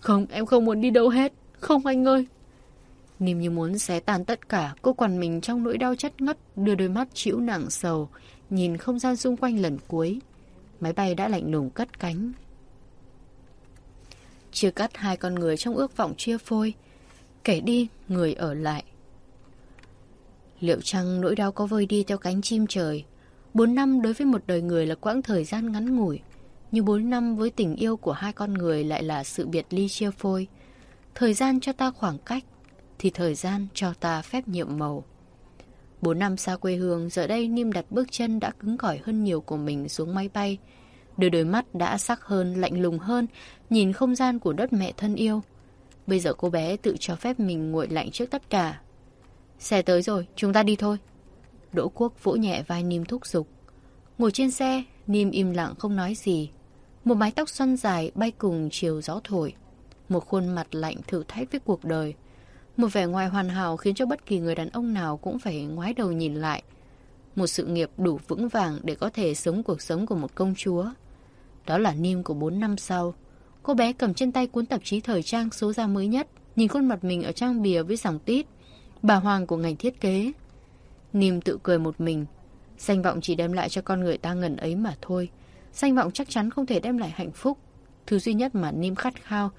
Không, em không muốn đi đâu hết. Không anh ơi. Nìm như muốn xé tan tất cả, cô quằn mình trong nỗi đau chất ngất, đưa đôi mắt chịu nặng sầu, nhìn không gian xung quanh lần cuối. Máy bay đã lạnh lùng cất cánh. Chia cắt hai con người trong ước vọng chia phôi. kể đi, người ở lại. Liệu chăng nỗi đau có vơi đi theo cánh chim trời? Bốn năm đối với một đời người là quãng thời gian ngắn ngủi. Nhưng bốn năm với tình yêu của hai con người lại là sự biệt ly chia phôi. Thời gian cho ta khoảng cách, thì thời gian cho ta phép nhiệm màu. Bốn năm xa quê hương, giờ đây Nim đặt bước chân đã cứng cỏi hơn nhiều của mình xuống máy bay. Đôi đôi mắt đã sắc hơn, lạnh lùng hơn, nhìn không gian của đất mẹ thân yêu. Bây giờ cô bé tự cho phép mình nguội lạnh trước tất cả. Xe tới rồi, chúng ta đi thôi. Đỗ Quốc vỗ nhẹ vai Nim thúc giục. Ngồi trên xe, Nim im lặng không nói gì. Một mái tóc xoăn dài bay cùng chiều gió thổi. Một khuôn mặt lạnh thử thách với cuộc đời. Một vẻ ngoài hoàn hảo khiến cho bất kỳ người đàn ông nào cũng phải ngoái đầu nhìn lại. Một sự nghiệp đủ vững vàng để có thể sống cuộc sống của một công chúa. Đó là Nim của 4 năm sau. Cô bé cầm trên tay cuốn tạp chí thời trang số ra mới nhất, nhìn khuôn mặt mình ở trang bìa với dòng tít. Bà Hoàng của ngành thiết kế. Nim tự cười một mình. Danh vọng chỉ đem lại cho con người ta ngần ấy mà thôi. Danh vọng chắc chắn không thể đem lại hạnh phúc. Thứ duy nhất mà Nim khát khao,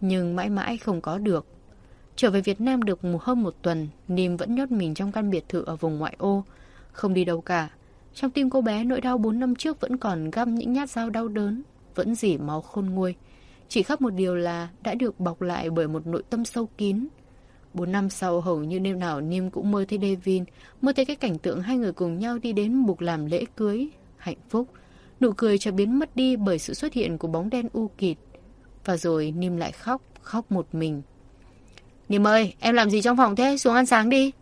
nhưng mãi mãi không có được. Trở về Việt Nam được hơn một tuần, Niêm vẫn nhốt mình trong căn biệt thự ở vùng ngoại ô. Không đi đâu cả. Trong tim cô bé, nỗi đau 4 năm trước vẫn còn găm những nhát dao đau đớn, vẫn dỉ máu khôn nguôi. Chỉ khác một điều là đã được bọc lại bởi một nội tâm sâu kín. Bốn năm sau hầu như đêm nào Nim cũng mơ thấy Devin, mơ thấy cái cảnh tượng hai người cùng nhau đi đến buộc làm lễ cưới. Hạnh phúc, nụ cười cho biến mất đi bởi sự xuất hiện của bóng đen u kịt. Và rồi Nim lại khóc, khóc một mình. Nim ơi, em làm gì trong phòng thế? Xuống ăn sáng đi.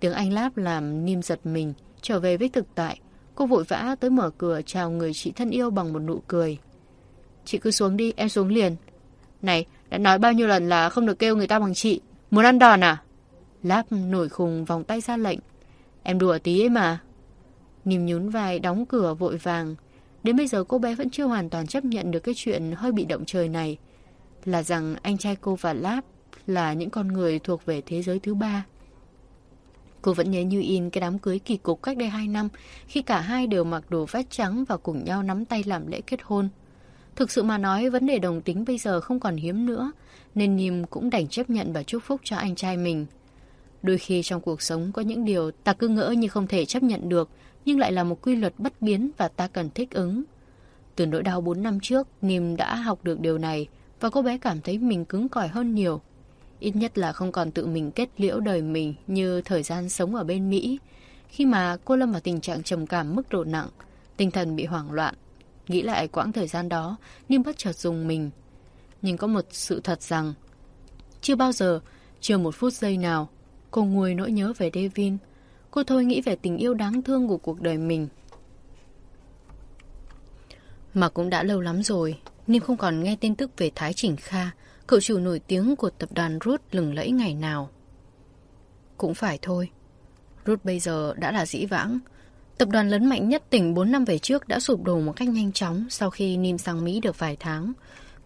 Tiếng Anh Láp làm Nim giật mình, trở về với thực tại. Cô vội vã tới mở cửa chào người chị thân yêu bằng một nụ cười. Chị cứ xuống đi, em xuống liền. Này, đã nói bao nhiêu lần là không được kêu người ta bằng chị. Muốn ăn đòn à? Láp nổi khùng vòng tay ra lệnh. Em đùa tí ấy mà. Nìm nhún vai đóng cửa vội vàng. Đến bây giờ cô bé vẫn chưa hoàn toàn chấp nhận được cái chuyện hơi bị động trời này. Là rằng anh trai cô và Láp là những con người thuộc về thế giới thứ ba. Cô vẫn nhớ như in cái đám cưới kỳ cục cách đây 2 năm khi cả hai đều mặc đồ vest trắng và cùng nhau nắm tay làm lễ kết hôn. Thực sự mà nói, vấn đề đồng tính bây giờ không còn hiếm nữa, nên Nìm cũng đành chấp nhận và chúc phúc cho anh trai mình. Đôi khi trong cuộc sống có những điều ta cứ ngỡ như không thể chấp nhận được, nhưng lại là một quy luật bất biến và ta cần thích ứng. Từ nỗi đau 4 năm trước, Nìm đã học được điều này và cô bé cảm thấy mình cứng cỏi hơn nhiều. Ít nhất là không còn tự mình kết liễu đời mình như thời gian sống ở bên Mỹ. khi mà cô lâm vào tình trạng trầm cảm mức độ nặng, tinh thần bị hoảng loạn. Nghĩ lại quãng thời gian đó, Nim bất chợt dùng mình. Nhưng có một sự thật rằng, chưa bao giờ, chưa một phút giây nào, cô nguôi nỗi nhớ về Devin. Cô thôi nghĩ về tình yêu đáng thương của cuộc đời mình. Mà cũng đã lâu lắm rồi, Nim không còn nghe tin tức về Thái Chỉnh Kha, cậu chủ nổi tiếng của tập đoàn Ruth lừng lẫy ngày nào. Cũng phải thôi. Ruth bây giờ đã là dĩ vãng. Tập đoàn lớn mạnh nhất tỉnh 4 năm về trước đã sụp đổ một cách nhanh chóng sau khi Nim sang Mỹ được vài tháng.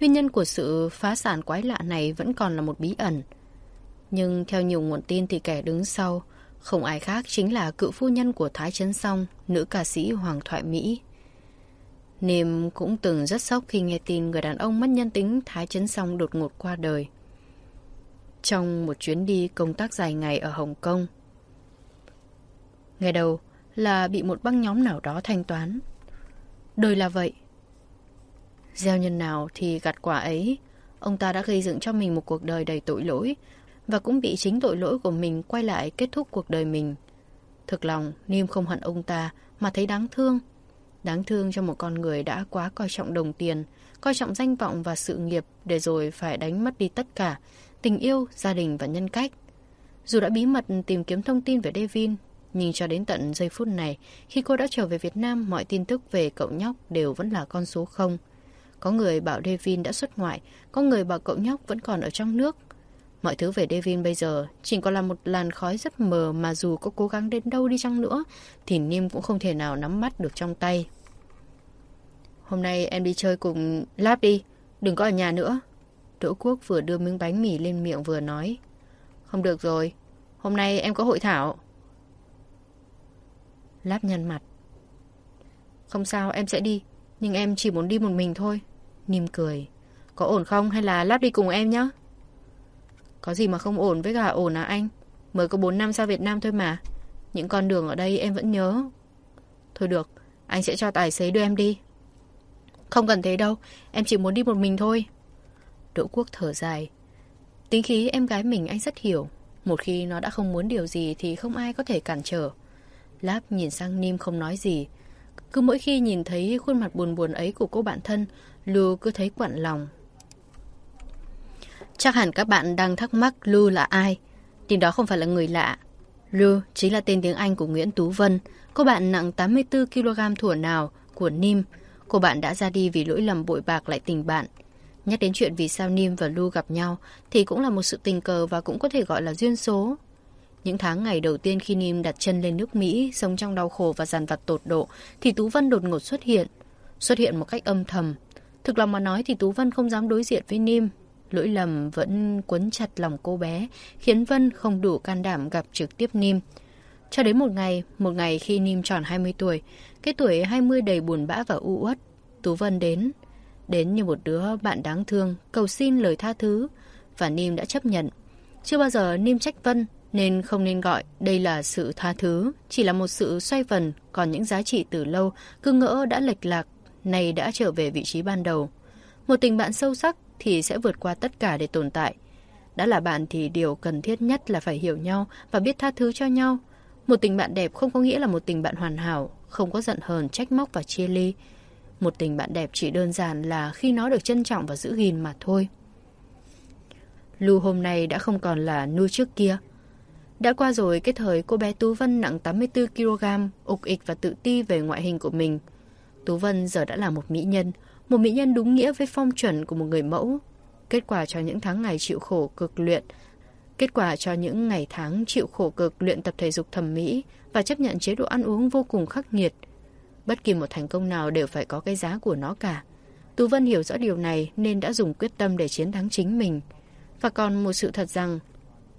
Nguyên nhân của sự phá sản quái lạ này vẫn còn là một bí ẩn. Nhưng theo nhiều nguồn tin thì kẻ đứng sau không ai khác chính là cựu phu nhân của Thái Trấn Song, nữ ca sĩ Hoàng thoại Mỹ. Niềm cũng từng rất sốc khi nghe tin người đàn ông mất nhân tính Thái chấn Song đột ngột qua đời. Trong một chuyến đi công tác dài ngày ở Hồng Kông. Ngày đầu là bị một băng nhóm nào đó thanh toán. Đời là vậy. Gieo nhân nào thì gặt quả ấy. Ông ta đã gây dựng cho mình một cuộc đời đầy tội lỗi và cũng bị chính tội lỗi của mình quay lại kết thúc cuộc đời mình. Thực lòng, Niêm không hận ông ta mà thấy đáng thương. Đáng thương cho một con người đã quá coi trọng đồng tiền, coi trọng danh vọng và sự nghiệp để rồi phải đánh mất đi tất cả, tình yêu, gia đình và nhân cách. Dù đã bí mật tìm kiếm thông tin về Devin, nhưng cho đến tận giây phút này, khi cô đã trở về Việt Nam, mọi tin tức về cậu nhóc đều vẫn là con số không. Có người bảo Devin đã xuất ngoại, có người bảo cậu nhóc vẫn còn ở trong nước. Mọi thứ về Devin bây giờ chỉ còn là một làn khói rất mờ mà dù có cố gắng đến đâu đi chăng nữa thì Nim cũng không thể nào nắm bắt được trong tay. Hôm nay em đi chơi cùng Lab đi, đừng có ở nhà nữa. Đỗ Quốc vừa đưa miếng bánh mì lên miệng vừa nói. Không được rồi, hôm nay em có hội thảo. Láp nhăn mặt. Không sao, em sẽ đi, nhưng em chỉ muốn đi một mình thôi. Nim cười. Có ổn không hay là Láp đi cùng em nhé? Có gì mà không ổn với cả ổn à anh? Mới có 4 năm ra Việt Nam thôi mà. Những con đường ở đây em vẫn nhớ. Thôi được, anh sẽ cho tài xế đưa em đi. Không cần thế đâu, em chỉ muốn đi một mình thôi. Đỗ Quốc thở dài. Tính khí em gái mình anh rất hiểu. Một khi nó đã không muốn điều gì thì không ai có thể cản trở. Láp nhìn sang Nim không nói gì. Cứ mỗi khi nhìn thấy khuôn mặt buồn buồn ấy của cô bạn thân, Lưu cứ thấy quặn lòng. Chắc hẳn các bạn đang thắc mắc Lu là ai. Tìm đó không phải là người lạ. Lu chính là tên tiếng Anh của Nguyễn Tú Vân. Cô bạn nặng 84kg thủa nào của Nim. Cô bạn đã ra đi vì lỗi lầm bội bạc lại tình bạn. Nhắc đến chuyện vì sao Nim và Lu gặp nhau thì cũng là một sự tình cờ và cũng có thể gọi là duyên số. Những tháng ngày đầu tiên khi Nim đặt chân lên nước Mỹ, sống trong đau khổ và giàn vặt tột độ, thì Tú Vân đột ngột xuất hiện. Xuất hiện một cách âm thầm. Thực lòng mà nói thì Tú Vân không dám đối diện với Nim. Lỗi lầm vẫn quấn chặt lòng cô bé, khiến Vân không đủ can đảm gặp trực tiếp Nim. Cho đến một ngày, một ngày khi Nim tròn 20 tuổi, cái tuổi 20 đầy buồn bã và u uất, Tú Vân đến. Đến như một đứa bạn đáng thương, cầu xin lời tha thứ, và Nim đã chấp nhận. Chưa bao giờ Nim trách Vân, nên không nên gọi đây là sự tha thứ, chỉ là một sự xoay vần, còn những giá trị từ lâu, cứ ngỡ đã lệch lạc, nay đã trở về vị trí ban đầu. Một tình bạn sâu sắc thì sẽ vượt qua tất cả để tồn tại. Đã là bạn thì điều cần thiết nhất là phải hiểu nhau và biết tha thứ cho nhau. Một tình bạn đẹp không có nghĩa là một tình bạn hoàn hảo, không có giận hờn, trách móc và chia ly. Một tình bạn đẹp chỉ đơn giản là khi nó được trân trọng và giữ gìn mà thôi. Lưu hôm nay đã không còn là nuôi trước kia. Đã qua rồi cái thời cô bé Tú Vân nặng 84kg, ục ịch và tự ti về ngoại hình của mình. Tú Vân giờ đã là một mỹ nhân, một mỹ nhân đúng nghĩa với phong chuẩn của một người mẫu. Kết quả cho những tháng ngày chịu khổ cực luyện, kết quả cho những ngày tháng chịu khổ cực luyện tập thể dục thẩm mỹ và chấp nhận chế độ ăn uống vô cùng khắc nghiệt. Bất kỳ một thành công nào đều phải có cái giá của nó cả. Tú Vân hiểu rõ điều này nên đã dùng quyết tâm để chiến thắng chính mình. Và còn một sự thật rằng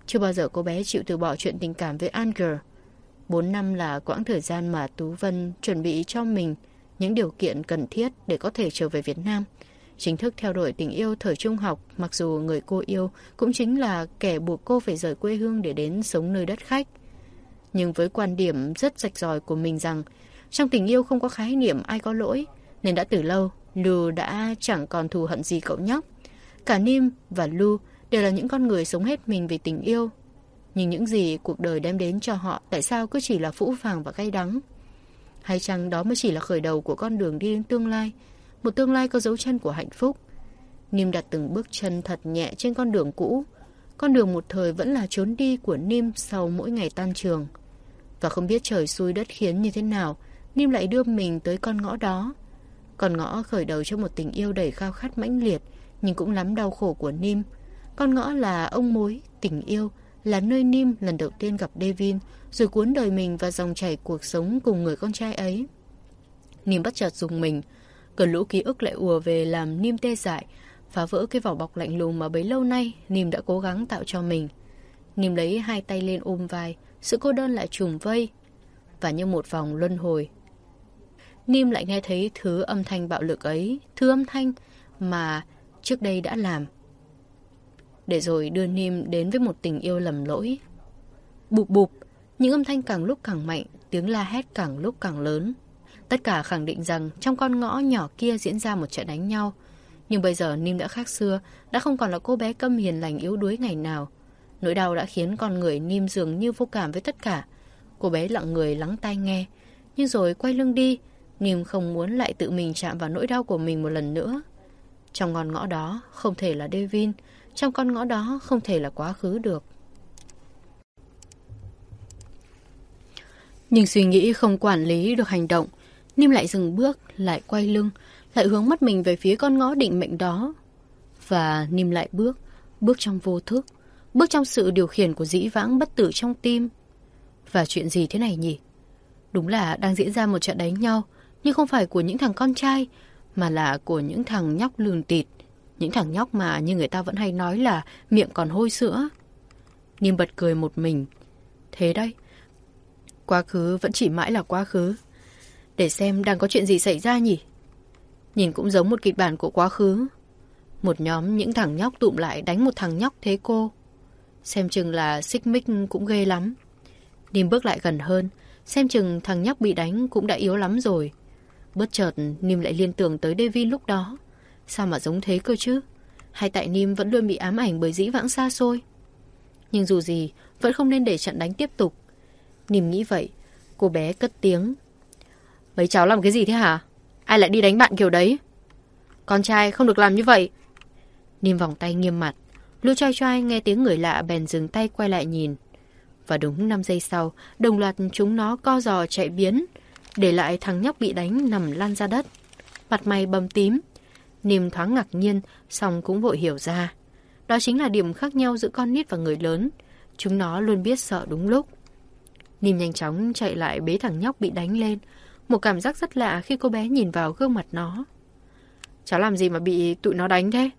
chưa bao giờ cô bé chịu từ bỏ chuyện tình cảm với Anger. Bốn năm là quãng thời gian mà Tú Vân chuẩn bị cho mình những điều kiện cần thiết để có thể trở về Việt Nam. Chính thức theo đuổi tình yêu thời trung học, mặc dù người cô yêu cũng chính là kẻ buộc cô phải rời quê hương để đến sống nơi đất khách. Nhưng với quan điểm rất rạch ròi của mình rằng trong tình yêu không có khái niệm ai có lỗi, nên đã từ lâu Lu đã chẳng còn thù hận gì cậu nhóc. Cả Nim và Lu đều là những con người sống hết mình vì tình yêu. Nhưng những gì cuộc đời đem đến cho họ tại sao cứ chỉ là phũ phàng và gay đắng? Hay chăng đó mới chỉ là khởi đầu của con đường đi đến tương lai? Một tương lai có dấu chân của hạnh phúc. Nim đặt từng bước chân thật nhẹ trên con đường cũ. Con đường một thời vẫn là trốn đi của Nim sau mỗi ngày tan trường. Và không biết trời xui đất khiến như thế nào, Nim lại đưa mình tới con ngõ đó. Con ngõ khởi đầu cho một tình yêu đầy khao khát mãnh liệt, nhưng cũng lắm đau khổ của Nim. Con ngõ là ông mối, tình yêu, là nơi Nim lần đầu tiên gặp Devin, rồi cuốn đời mình vào dòng chảy cuộc sống cùng người con trai ấy. Nim bất chợt dùng mình, cơn lũ ký ức lại ùa về làm Nim tê dại, phá vỡ cái vỏ bọc lạnh lùng mà bấy lâu nay Nim đã cố gắng tạo cho mình. Nim lấy hai tay lên ôm vai, sự cô đơn lại trùm vây, và như một vòng luân hồi. Nim lại nghe thấy thứ âm thanh bạo lực ấy, thứ âm thanh mà trước đây đã làm. Để rồi đưa Nim đến với một tình yêu lầm lỗi. Bụp bụp, những âm thanh càng lúc càng mạnh, tiếng la hét càng lúc càng lớn. Tất cả khẳng định rằng trong con ngõ nhỏ kia diễn ra một trận đánh nhau. Nhưng bây giờ Nim đã khác xưa, đã không còn là cô bé câm hiền lành yếu đuối ngày nào. Nỗi đau đã khiến con người Nim dường như vô cảm với tất cả. Cô bé lặng người lắng tai nghe, nhưng rồi quay lưng đi, Nim không muốn lại tự mình chạm vào nỗi đau của mình một lần nữa. Trong ngọn ngõ đó không thể là Devin, trong con ngõ đó không thể là quá khứ được. Nhưng suy nghĩ không quản lý được hành động, Nim lại dừng bước, lại quay lưng, lại hướng mắt mình về phía con ngõ định mệnh đó. Và Nim lại bước, bước trong vô thức, bước trong sự điều khiển của dĩ vãng bất tử trong tim. Và chuyện gì thế này nhỉ? Đúng là đang diễn ra một trận đánh nhau, nhưng không phải của những thằng con trai, mà là của những thằng nhóc lường tịt. Những thằng nhóc mà như người ta vẫn hay nói là miệng còn hôi sữa. Niêm bật cười một mình. Thế đây, quá khứ vẫn chỉ mãi là quá khứ. Để xem đang có chuyện gì xảy ra nhỉ? Nhìn cũng giống một kịch bản của quá khứ. Một nhóm những thằng nhóc tụm lại đánh một thằng nhóc thế cô. Xem chừng là xích mích cũng ghê lắm. Niêm bước lại gần hơn, xem chừng thằng nhóc bị đánh cũng đã yếu lắm rồi. Bất chợt, Niêm lại liên tưởng tới Devin lúc đó. Sao mà giống thế cơ chứ? Hay tại Nim vẫn luôn bị ám ảnh bởi dĩ vãng xa xôi? Nhưng dù gì, vẫn không nên để trận đánh tiếp tục. Nim nghĩ vậy, cô bé cất tiếng. Mấy cháu làm cái gì thế hả? Ai lại đi đánh bạn kiểu đấy? Con trai không được làm như vậy. Nim vòng tay nghiêm mặt. Lưu trai trai nghe tiếng người lạ bèn dừng tay quay lại nhìn. Và đúng 5 giây sau, đồng loạt chúng nó co giò chạy biến, để lại thằng nhóc bị đánh nằm lăn ra đất. Mặt mày bầm tím. Nìm thoáng ngạc nhiên, xong cũng vội hiểu ra. Đó chính là điểm khác nhau giữa con nít và người lớn. Chúng nó luôn biết sợ đúng lúc. Nìm nhanh chóng chạy lại bế thằng nhóc bị đánh lên. Một cảm giác rất lạ khi cô bé nhìn vào gương mặt nó. Cháu làm gì mà bị tụi nó đánh thế?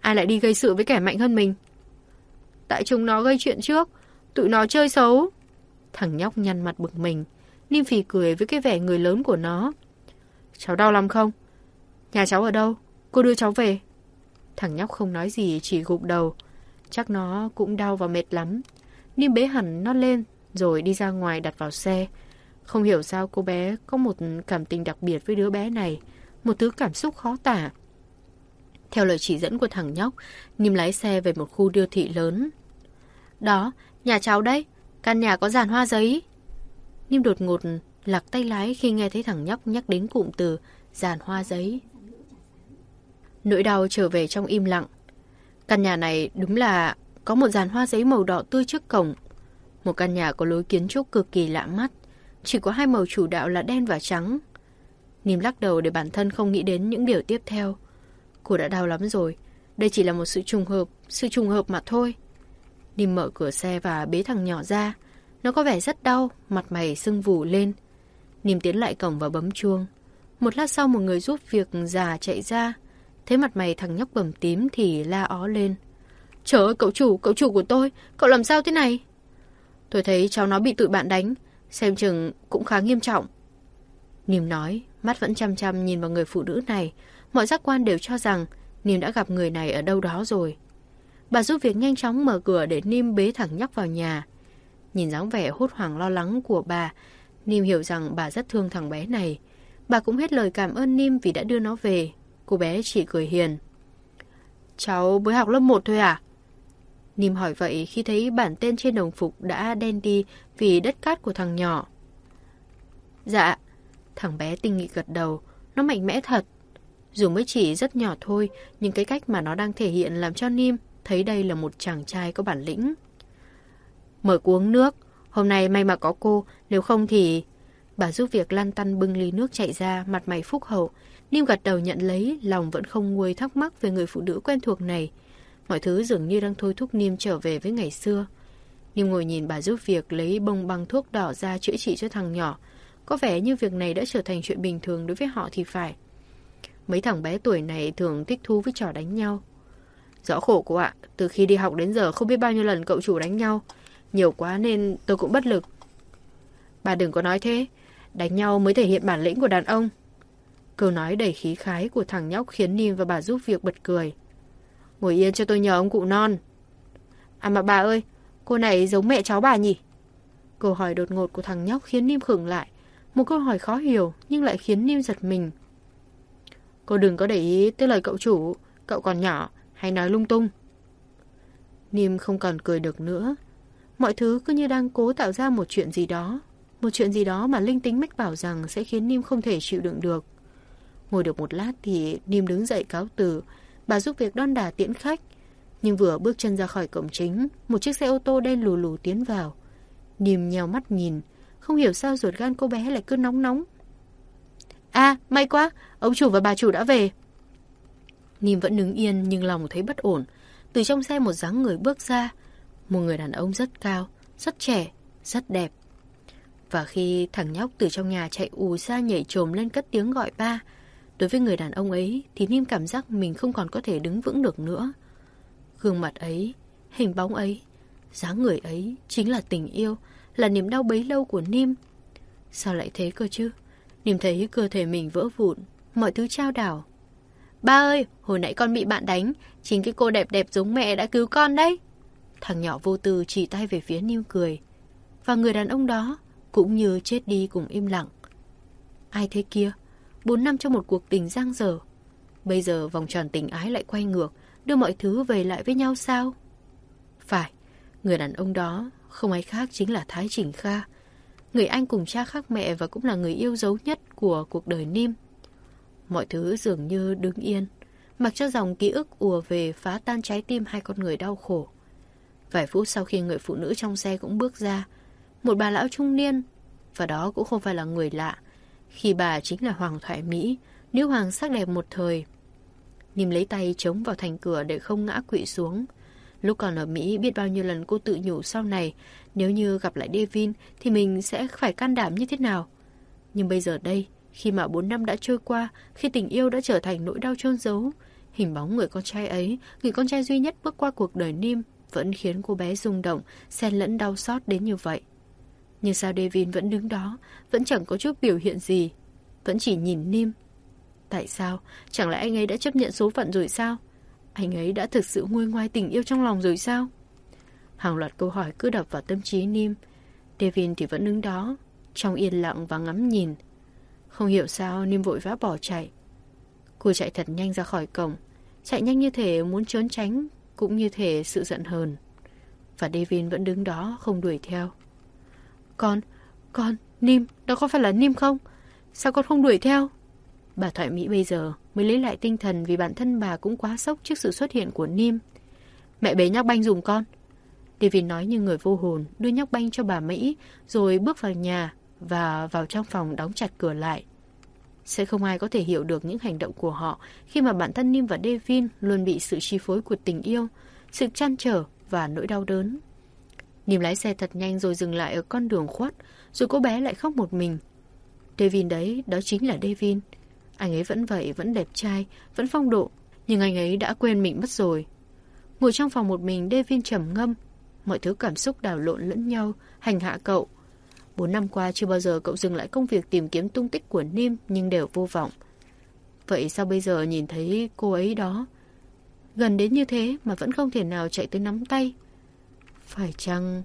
Ai lại đi gây sự với kẻ mạnh hơn mình? Tại chúng nó gây chuyện trước. Tụi nó chơi xấu. Thằng nhóc nhăn mặt bực mình. Nìm phì cười với cái vẻ người lớn của nó. Cháu đau lắm không? Nhà cháu ở đâu? Cô đưa cháu về. Thằng nhóc không nói gì, chỉ gục đầu. Chắc nó cũng đau và mệt lắm. Nim bế hẳn nó lên, rồi đi ra ngoài đặt vào xe. Không hiểu sao cô bé có một cảm tình đặc biệt với đứa bé này. Một thứ cảm xúc khó tả. Theo lời chỉ dẫn của thằng nhóc, Nim lái xe về một khu đô thị lớn. Đó, nhà cháu đấy. Căn nhà có giàn hoa giấy. Nim đột ngột lạc tay lái khi nghe thấy thằng nhóc nhắc đến cụm từ giàn hoa giấy. Nỗi đau trở về trong im lặng. Căn nhà này đúng là có một dàn hoa giấy màu đỏ tươi trước cổng. Một căn nhà có lối kiến trúc cực kỳ lạ mắt. Chỉ có hai màu chủ đạo là đen và trắng. Nìm lắc đầu để bản thân không nghĩ đến những điều tiếp theo. Cô đã đau lắm rồi. Đây chỉ là một sự trùng hợp, sự trùng hợp mà thôi. Nìm mở cửa xe và bế thằng nhỏ ra. Nó có vẻ rất đau, mặt mày sưng vù lên. Nìm tiến lại cổng và bấm chuông. Một lát sau một người giúp việc già chạy ra. Thấy mặt mày thằng nhóc bầm tím thì la ó lên. Trời ơi cậu chủ, cậu chủ của tôi, cậu làm sao thế này? Tôi thấy cháu nó bị tụi bạn đánh, xem chừng cũng khá nghiêm trọng. Nìm nói, mắt vẫn chăm chăm nhìn vào người phụ nữ này. Mọi giác quan đều cho rằng Nìm đã gặp người này ở đâu đó rồi. Bà giúp việc nhanh chóng mở cửa để niêm bế thẳng nhóc vào nhà. Nhìn dáng vẻ hốt hoảng lo lắng của bà, niêm hiểu rằng bà rất thương thằng bé này. Bà cũng hết lời cảm ơn niêm vì đã đưa nó về. Cô bé chỉ cười hiền. Cháu mới học lớp 1 thôi à? Nìm hỏi vậy khi thấy bản tên trên đồng phục đã đen đi vì đất cát của thằng nhỏ. Dạ, thằng bé tinh nghị gật đầu, nó mạnh mẽ thật. Dù mới chỉ rất nhỏ thôi, nhưng cái cách mà nó đang thể hiện làm cho Nim thấy đây là một chàng trai có bản lĩnh. mở cô uống nước, hôm nay may mà có cô, nếu không thì... Bà giúp việc lăn tăn bưng ly nước chạy ra, mặt mày phúc hậu. Nim gật đầu nhận lấy, lòng vẫn không nguôi thắc mắc về người phụ nữ quen thuộc này. Mọi thứ dường như đang thôi thúc Nim trở về với ngày xưa. Nim ngồi nhìn bà giúp việc lấy bông băng thuốc đỏ ra chữa trị cho thằng nhỏ. Có vẻ như việc này đã trở thành chuyện bình thường đối với họ thì phải. Mấy thằng bé tuổi này thường thích thú với trò đánh nhau. Rõ khổ cô ạ, từ khi đi học đến giờ không biết bao nhiêu lần cậu chủ đánh nhau. Nhiều quá nên tôi cũng bất lực. Bà đừng có nói thế, đánh nhau mới thể hiện bản lĩnh của đàn ông. Câu nói đầy khí khái của thằng nhóc khiến Nim và bà giúp việc bật cười. Ngồi yên cho tôi nhờ ông cụ non. À mà bà ơi, cô này giống mẹ cháu bà nhỉ? Câu hỏi đột ngột của thằng nhóc khiến Nim khửng lại. Một câu hỏi khó hiểu nhưng lại khiến Nim giật mình. Cô đừng có để ý tới lời cậu chủ, cậu còn nhỏ, hay nói lung tung. Nim không còn cười được nữa. Mọi thứ cứ như đang cố tạo ra một chuyện gì đó. Một chuyện gì đó mà linh tính mách bảo rằng sẽ khiến Nim không thể chịu đựng được. Ngồi được một lát thì Niêm đứng dậy cáo từ. Bà giúp việc đon đà tiễn khách. Nhưng vừa bước chân ra khỏi cổng chính, một chiếc xe ô tô đen lù lù tiến vào. Niêm nheo mắt nhìn, không hiểu sao ruột gan cô bé lại cứ nóng nóng. À, may quá, ông chủ và bà chủ đã về. Niêm vẫn đứng yên nhưng lòng thấy bất ổn. Từ trong xe một dáng người bước ra. Một người đàn ông rất cao, rất trẻ, rất đẹp. Và khi thằng nhóc từ trong nhà chạy ù ra nhảy trồm lên cất tiếng gọi ba, đối với người đàn ông ấy thì Nim cảm giác mình không còn có thể đứng vững được nữa. Gương mặt ấy, hình bóng ấy, dáng người ấy chính là tình yêu, là niềm đau bấy lâu của Nim. Sao lại thế cơ chứ? Nim thấy cơ thể mình vỡ vụn, mọi thứ trao đảo. Ba ơi, hồi nãy con bị bạn đánh, chính cái cô đẹp đẹp giống mẹ đã cứu con đấy. Thằng nhỏ vô tư chỉ tay về phía Nim cười. Và người đàn ông đó cũng như chết đi cùng im lặng. Ai thế kia? Bốn năm trong một cuộc tình giang dở. Bây giờ vòng tròn tình ái lại quay ngược, đưa mọi thứ về lại với nhau sao? Phải, người đàn ông đó không ai khác chính là Thái Trình Kha. Người anh cùng cha khác mẹ và cũng là người yêu dấu nhất của cuộc đời Nim. Mọi thứ dường như đứng yên, mặc cho dòng ký ức ùa về phá tan trái tim hai con người đau khổ. Vài phút sau khi người phụ nữ trong xe cũng bước ra, một bà lão trung niên, và đó cũng không phải là người lạ, khi bà chính là Hoàng Thoại Mỹ, nữ hoàng sắc đẹp một thời. Nìm lấy tay chống vào thành cửa để không ngã quỵ xuống. Lúc còn ở Mỹ biết bao nhiêu lần cô tự nhủ sau này nếu như gặp lại Devin thì mình sẽ phải can đảm như thế nào. Nhưng bây giờ đây, khi mà 4 năm đã trôi qua, khi tình yêu đã trở thành nỗi đau trôn giấu, hình bóng người con trai ấy, người con trai duy nhất bước qua cuộc đời Nim vẫn khiến cô bé rung động, xen lẫn đau xót đến như vậy. Nhưng sao Devin vẫn đứng đó, vẫn chẳng có chút biểu hiện gì, vẫn chỉ nhìn Nim. Tại sao? Chẳng lẽ anh ấy đã chấp nhận số phận rồi sao? Anh ấy đã thực sự nguôi ngoai tình yêu trong lòng rồi sao? Hàng loạt câu hỏi cứ đập vào tâm trí Nim. Devin thì vẫn đứng đó, trong yên lặng và ngắm nhìn. Không hiểu sao Nim vội vã bỏ chạy. Cô chạy thật nhanh ra khỏi cổng, chạy nhanh như thể muốn trốn tránh, cũng như thể sự giận hờn. Và Devin vẫn đứng đó không đuổi theo. Con, con, Nim, đó có phải là Nim không? Sao con không đuổi theo? Bà Thoại Mỹ bây giờ mới lấy lại tinh thần vì bản thân bà cũng quá sốc trước sự xuất hiện của Nim. Mẹ bế nhóc banh dùng con. David nói như người vô hồn, đưa nhóc banh cho bà Mỹ, rồi bước vào nhà và vào trong phòng đóng chặt cửa lại. Sẽ không ai có thể hiểu được những hành động của họ khi mà bản thân Nim và Devin luôn bị sự chi phối của tình yêu, sự chăn trở và nỗi đau đớn. Nìm lái xe thật nhanh rồi dừng lại ở con đường khuất, rồi cô bé lại khóc một mình. Devin đấy, đó chính là Devin. Anh ấy vẫn vậy, vẫn đẹp trai, vẫn phong độ, nhưng anh ấy đã quên mình mất rồi. Ngồi trong phòng một mình, Devin trầm ngâm. Mọi thứ cảm xúc đảo lộn lẫn nhau, hành hạ cậu. Bốn năm qua chưa bao giờ cậu dừng lại công việc tìm kiếm tung tích của Nim nhưng đều vô vọng. Vậy sao bây giờ nhìn thấy cô ấy đó? Gần đến như thế mà vẫn không thể nào chạy tới nắm tay. Phải chăng...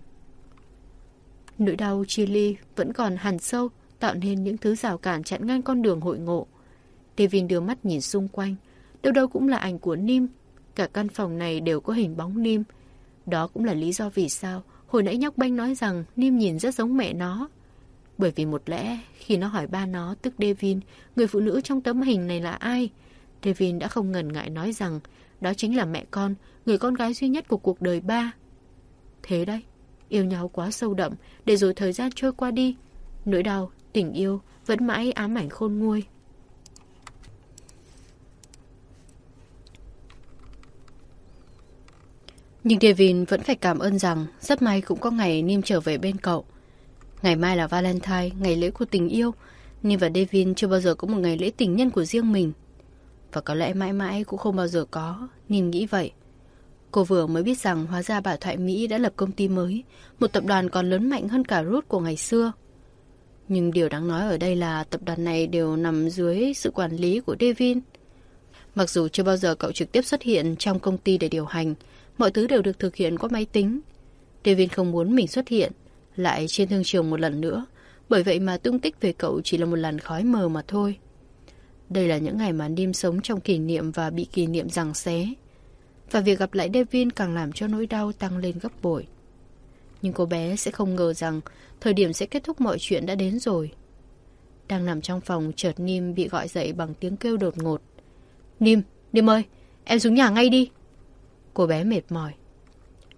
Nỗi đau chia ly vẫn còn hằn sâu, tạo nên những thứ rào cản chặn ngang con đường hội ngộ. Devin đưa mắt nhìn xung quanh. Đâu đâu cũng là ảnh của Nim. Cả căn phòng này đều có hình bóng Nim. Đó cũng là lý do vì sao hồi nãy nhóc banh nói rằng Nim nhìn rất giống mẹ nó. Bởi vì một lẽ khi nó hỏi ba nó tức Devin, người phụ nữ trong tấm hình này là ai? Devin đã không ngần ngại nói rằng đó chính là mẹ con, người con gái duy nhất của cuộc đời ba. Thế đấy, yêu nhau quá sâu đậm, để rồi thời gian trôi qua đi. Nỗi đau, tình yêu vẫn mãi ám ảnh khôn nguôi. Nhưng Devin vẫn phải cảm ơn rằng rất may cũng có ngày Nim trở về bên cậu. Ngày mai là Valentine, ngày lễ của tình yêu. Nim và Devin chưa bao giờ có một ngày lễ tình nhân của riêng mình. Và có lẽ mãi mãi cũng không bao giờ có, Nim nghĩ vậy. Cô vừa mới biết rằng hóa ra bà Thoại Mỹ đã lập công ty mới, một tập đoàn còn lớn mạnh hơn cả rút của ngày xưa. Nhưng điều đáng nói ở đây là tập đoàn này đều nằm dưới sự quản lý của Devin. Mặc dù chưa bao giờ cậu trực tiếp xuất hiện trong công ty để điều hành, mọi thứ đều được thực hiện qua máy tính. Devin không muốn mình xuất hiện, lại trên thương trường một lần nữa, bởi vậy mà tung tích về cậu chỉ là một làn khói mờ mà thôi. Đây là những ngày mà Nim sống trong kỷ niệm và bị kỷ niệm rằng xé. Và việc gặp lại Devin càng làm cho nỗi đau tăng lên gấp bội. Nhưng cô bé sẽ không ngờ rằng thời điểm sẽ kết thúc mọi chuyện đã đến rồi. Đang nằm trong phòng chợt Nim bị gọi dậy bằng tiếng kêu đột ngột. Nim, Nim ơi, em xuống nhà ngay đi. Cô bé mệt mỏi.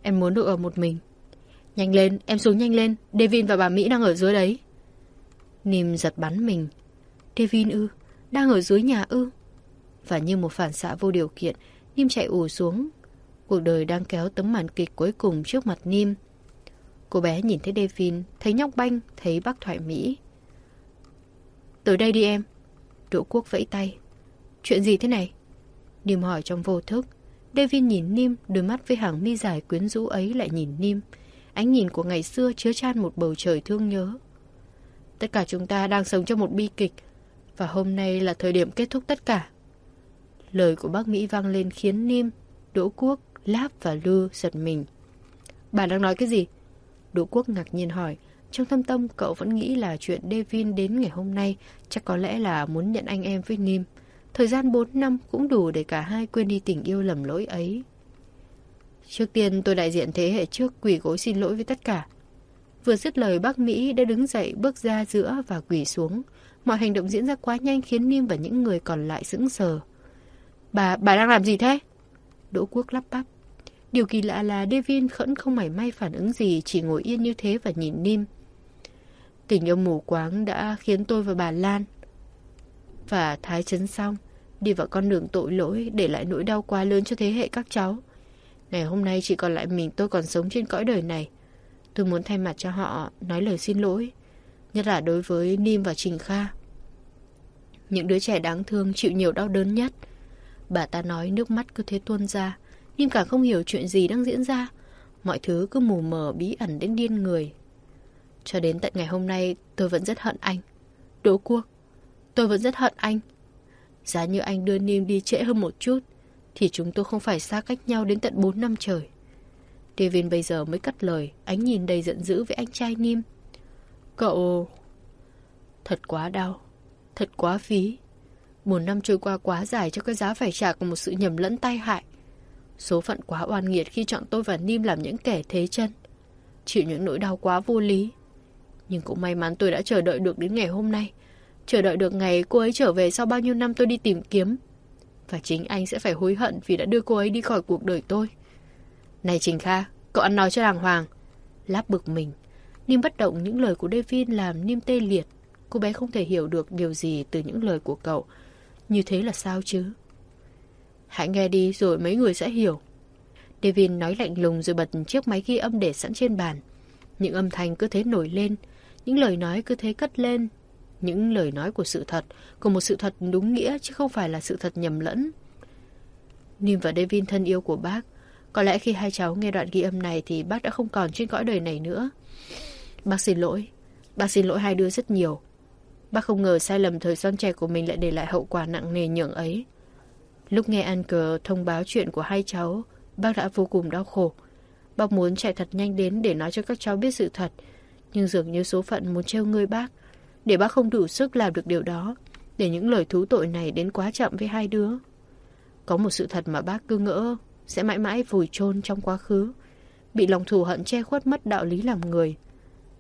Em muốn được ở một mình. Nhanh lên, em xuống nhanh lên. Devin và bà Mỹ đang ở dưới đấy. Nim giật bắn mình. Devin ư? Đang ở dưới nhà ư? Và như một phản xạ vô điều kiện, Nim chạy ù xuống. Cuộc đời đang kéo tấm màn kịch cuối cùng trước mặt Nim. Cô bé nhìn thấy Devin, thấy nhóc banh, thấy bác thoại Mỹ. Tới đây đi em. Đỗ Quốc vẫy tay. Chuyện gì thế này? Nim hỏi trong vô thức. Devin nhìn Nim, đôi mắt với hàng mi dài quyến rũ ấy lại nhìn Nim. Ánh nhìn của ngày xưa chứa chan một bầu trời thương nhớ. Tất cả chúng ta đang sống trong một bi kịch, và hôm nay là thời điểm kết thúc tất cả. Lời của bác Mỹ vang lên khiến Nim, Đỗ Quốc, Láp và Lư giật mình. Bà đang nói cái gì? Đỗ Quốc ngạc nhiên hỏi. Trong thâm tâm cậu vẫn nghĩ là chuyện Devin đến ngày hôm nay chắc có lẽ là muốn nhận anh em với Nim. Thời gian 4 năm cũng đủ để cả hai quên đi tình yêu lầm lỗi ấy. Trước tiên tôi đại diện thế hệ trước quỳ gối xin lỗi với tất cả. Vừa dứt lời bác Mỹ đã đứng dậy bước ra giữa và quỳ xuống. Mọi hành động diễn ra quá nhanh khiến Nim và những người còn lại sững sờ. Bà, bà đang làm gì thế? Đỗ Quốc lắp bắp. Điều kỳ lạ là Devin khẫn không mảy may phản ứng gì, chỉ ngồi yên như thế và nhìn Nim. Tình yêu mù quáng đã khiến tôi và bà Lan và thái chấn xong, đi vào con đường tội lỗi để lại nỗi đau quá lớn cho thế hệ các cháu. Ngày hôm nay chỉ còn lại mình tôi còn sống trên cõi đời này. Tôi muốn thay mặt cho họ nói lời xin lỗi, nhất là đối với Nim và Trình Kha. Những đứa trẻ đáng thương chịu nhiều đau đớn nhất. Bà ta nói nước mắt cứ thế tuôn ra, Nim cả không hiểu chuyện gì đang diễn ra. Mọi thứ cứ mù mờ bí ẩn đến điên người. Cho đến tận ngày hôm nay tôi vẫn rất hận anh. Đỗ cuộc. tôi vẫn rất hận anh. Giá như anh đưa Nim đi trễ hơn một chút, thì chúng tôi không phải xa cách nhau đến tận 4 năm trời. Devin bây giờ mới cắt lời, ánh nhìn đầy giận dữ với anh trai Nim. Cậu... Thật quá đau, thật quá phí. Một năm trôi qua quá dài cho cái giá phải trả của một sự nhầm lẫn tai hại. Số phận quá oan nghiệt khi chọn tôi và Nim làm những kẻ thế chân. Chịu những nỗi đau quá vô lý. Nhưng cũng may mắn tôi đã chờ đợi được đến ngày hôm nay. Chờ đợi được ngày cô ấy trở về sau bao nhiêu năm tôi đi tìm kiếm. Và chính anh sẽ phải hối hận vì đã đưa cô ấy đi khỏi cuộc đời tôi. Này Trình Kha, cậu ăn nói cho đàng hoàng. Láp bực mình. Nim bất động những lời của David làm Nim tê liệt. Cô bé không thể hiểu được điều gì từ những lời của cậu. Như thế là sao chứ? Hãy nghe đi rồi mấy người sẽ hiểu. David nói lạnh lùng rồi bật chiếc máy ghi âm để sẵn trên bàn. Những âm thanh cứ thế nổi lên, những lời nói cứ thế cất lên. Những lời nói của sự thật, của một sự thật đúng nghĩa chứ không phải là sự thật nhầm lẫn. Nim và David thân yêu của bác, có lẽ khi hai cháu nghe đoạn ghi âm này thì bác đã không còn trên cõi đời này nữa. Bác xin lỗi, bác xin lỗi hai đứa rất nhiều. Bác không ngờ sai lầm thời son trẻ của mình lại để lại hậu quả nặng nề nhường ấy. Lúc nghe Anker thông báo chuyện của hai cháu, bác đã vô cùng đau khổ. Bác muốn chạy thật nhanh đến để nói cho các cháu biết sự thật, nhưng dường như số phận muốn trêu ngươi bác, để bác không đủ sức làm được điều đó, để những lời thú tội này đến quá chậm với hai đứa. Có một sự thật mà bác cứ ngỡ sẽ mãi mãi vùi chôn trong quá khứ, bị lòng thù hận che khuất mất đạo lý làm người.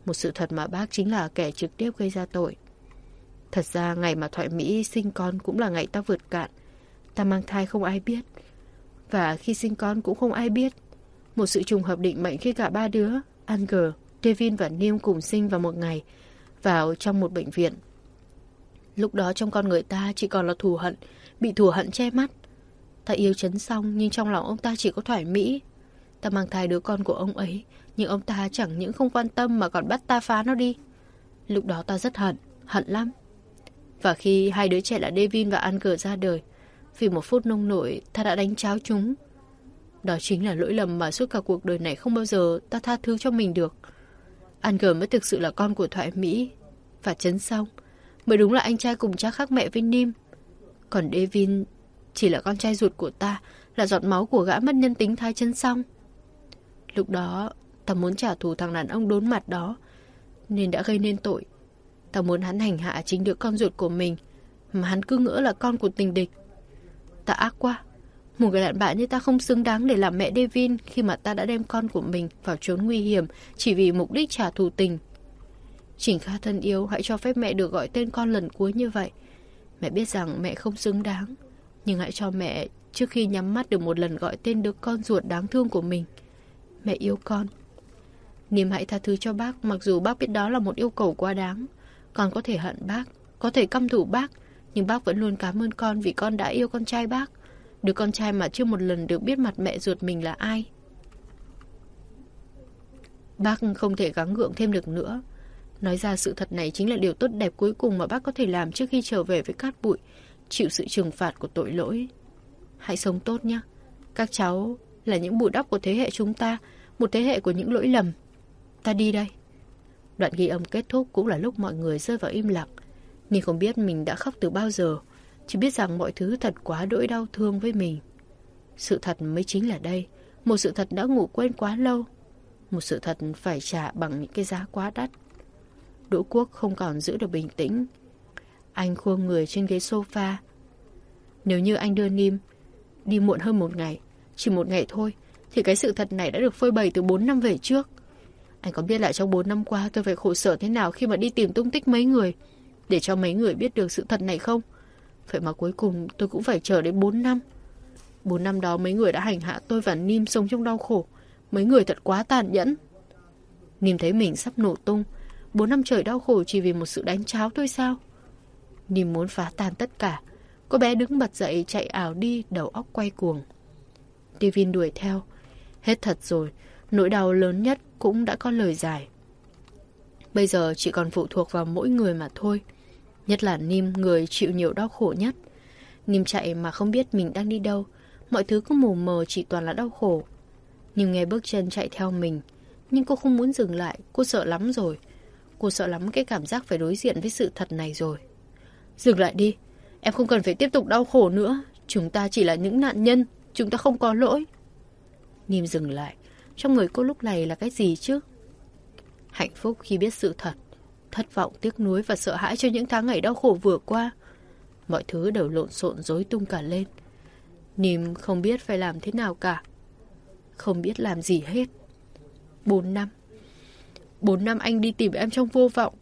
Một sự thật mà bác chính là kẻ trực tiếp gây ra tội. Thật ra ngày mà Thoại Mỹ sinh con cũng là ngày ta vượt cạn. Ta mang thai không ai biết. Và khi sinh con cũng không ai biết. Một sự trùng hợp định mệnh khi cả ba đứa, Anger, Devin và Neil cùng sinh vào một ngày, vào trong một bệnh viện. Lúc đó trong con người ta chỉ còn là thù hận, bị thù hận che mắt. Ta yêu chấn xong nhưng trong lòng ông ta chỉ có thoải mỹ. Ta mang thai đứa con của ông ấy, nhưng ông ta chẳng những không quan tâm mà còn bắt ta phá nó đi. Lúc đó ta rất hận, hận lắm. Và khi hai đứa trẻ là Devin và Anger ra đời, vì một phút nông nổi, ta đã đánh cháo chúng. Đó chính là lỗi lầm mà suốt cả cuộc đời này không bao giờ ta tha thứ cho mình được. Anger mới thực sự là con của Thoại Mỹ. Và chấn xong, mới đúng là anh trai cùng cha khác mẹ với Nim. Còn Devin chỉ là con trai ruột của ta, là giọt máu của gã mất nhân tính thai chân xong. Lúc đó, ta muốn trả thù thằng đàn ông đốn mặt đó, nên đã gây nên tội. Ta muốn hắn hành hạ chính đứa con ruột của mình, mà hắn cứ ngỡ là con của tình địch. Ta ác quá. Một người đàn bà như ta không xứng đáng để làm mẹ Devin khi mà ta đã đem con của mình vào chốn nguy hiểm chỉ vì mục đích trả thù tình. Chỉnh Kha thân yêu, hãy cho phép mẹ được gọi tên con lần cuối như vậy. Mẹ biết rằng mẹ không xứng đáng, nhưng hãy cho mẹ trước khi nhắm mắt được một lần gọi tên đứa con ruột đáng thương của mình. Mẹ yêu con. Niềm hãy tha thứ cho bác mặc dù bác biết đó là một yêu cầu quá đáng. Con có thể hận bác, có thể căm thù bác, nhưng bác vẫn luôn cảm ơn con vì con đã yêu con trai bác. Đứa con trai mà chưa một lần được biết mặt mẹ ruột mình là ai. Bác không thể gắng gượng thêm được nữa. Nói ra sự thật này chính là điều tốt đẹp cuối cùng mà bác có thể làm trước khi trở về với cát bụi, chịu sự trừng phạt của tội lỗi. Hãy sống tốt nhé. Các cháu là những bù đắp của thế hệ chúng ta, một thế hệ của những lỗi lầm. Ta đi đây. Đoạn ghi âm kết thúc cũng là lúc mọi người rơi vào im lặng. Ninh không biết mình đã khóc từ bao giờ, chỉ biết rằng mọi thứ thật quá đỗi đau thương với mình. Sự thật mới chính là đây, một sự thật đã ngủ quên quá lâu, một sự thật phải trả bằng những cái giá quá đắt. Đỗ Quốc không còn giữ được bình tĩnh. Anh khua người trên ghế sofa. Nếu như anh đưa Nim đi muộn hơn một ngày, chỉ một ngày thôi, thì cái sự thật này đã được phơi bày từ 4 năm về trước. Anh có biết lại trong 4 năm qua tôi phải khổ sở thế nào khi mà đi tìm tung tích mấy người, để cho mấy người biết được sự thật này không? Vậy mà cuối cùng tôi cũng phải chờ đến 4 năm. 4 năm đó mấy người đã hành hạ tôi và Nim sống trong đau khổ. Mấy người thật quá tàn nhẫn. Nim thấy mình sắp nổ tung. 4 năm trời đau khổ chỉ vì một sự đánh cháo thôi sao? Nim muốn phá tan tất cả. Cô bé đứng bật dậy chạy ảo đi, đầu óc quay cuồng. Devin đuổi theo. Hết thật rồi, nỗi đau lớn nhất cũng đã có lời giải. Bây giờ chỉ còn phụ thuộc vào mỗi người mà thôi. Nhất là Nim, người chịu nhiều đau khổ nhất. Nim chạy mà không biết mình đang đi đâu. Mọi thứ cứ mù mờ chỉ toàn là đau khổ. Nim nghe bước chân chạy theo mình. Nhưng cô không muốn dừng lại, cô sợ lắm rồi. Cô sợ lắm cái cảm giác phải đối diện với sự thật này rồi. Dừng lại đi, em không cần phải tiếp tục đau khổ nữa. Chúng ta chỉ là những nạn nhân, chúng ta không có lỗi. Nim dừng lại, trong người cô lúc này là cái gì chứ? Hạnh phúc khi biết sự thật thất vọng, tiếc nuối và sợ hãi cho những tháng ngày đau khổ vừa qua. Mọi thứ đều lộn xộn rối tung cả lên. Nìm không biết phải làm thế nào cả. Không biết làm gì hết. Bốn năm. Bốn năm anh đi tìm em trong vô vọng.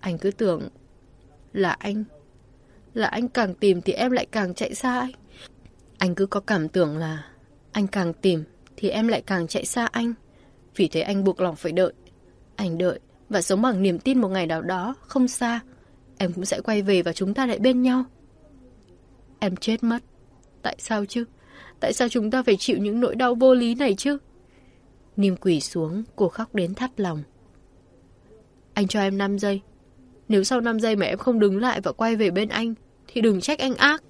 Anh cứ tưởng là anh. Là anh càng tìm thì em lại càng chạy xa anh. Anh cứ có cảm tưởng là anh càng tìm thì em lại càng chạy xa anh. Vì thế anh buộc lòng phải đợi. Anh đợi và sống bằng niềm tin một ngày nào đó, không xa, em cũng sẽ quay về và chúng ta lại bên nhau. Em chết mất. Tại sao chứ? Tại sao chúng ta phải chịu những nỗi đau vô lý này chứ? Niêm quỷ xuống, cô khóc đến thắt lòng. Anh cho em 5 giây. Nếu sau 5 giây mà em không đứng lại và quay về bên anh, thì đừng trách anh ác.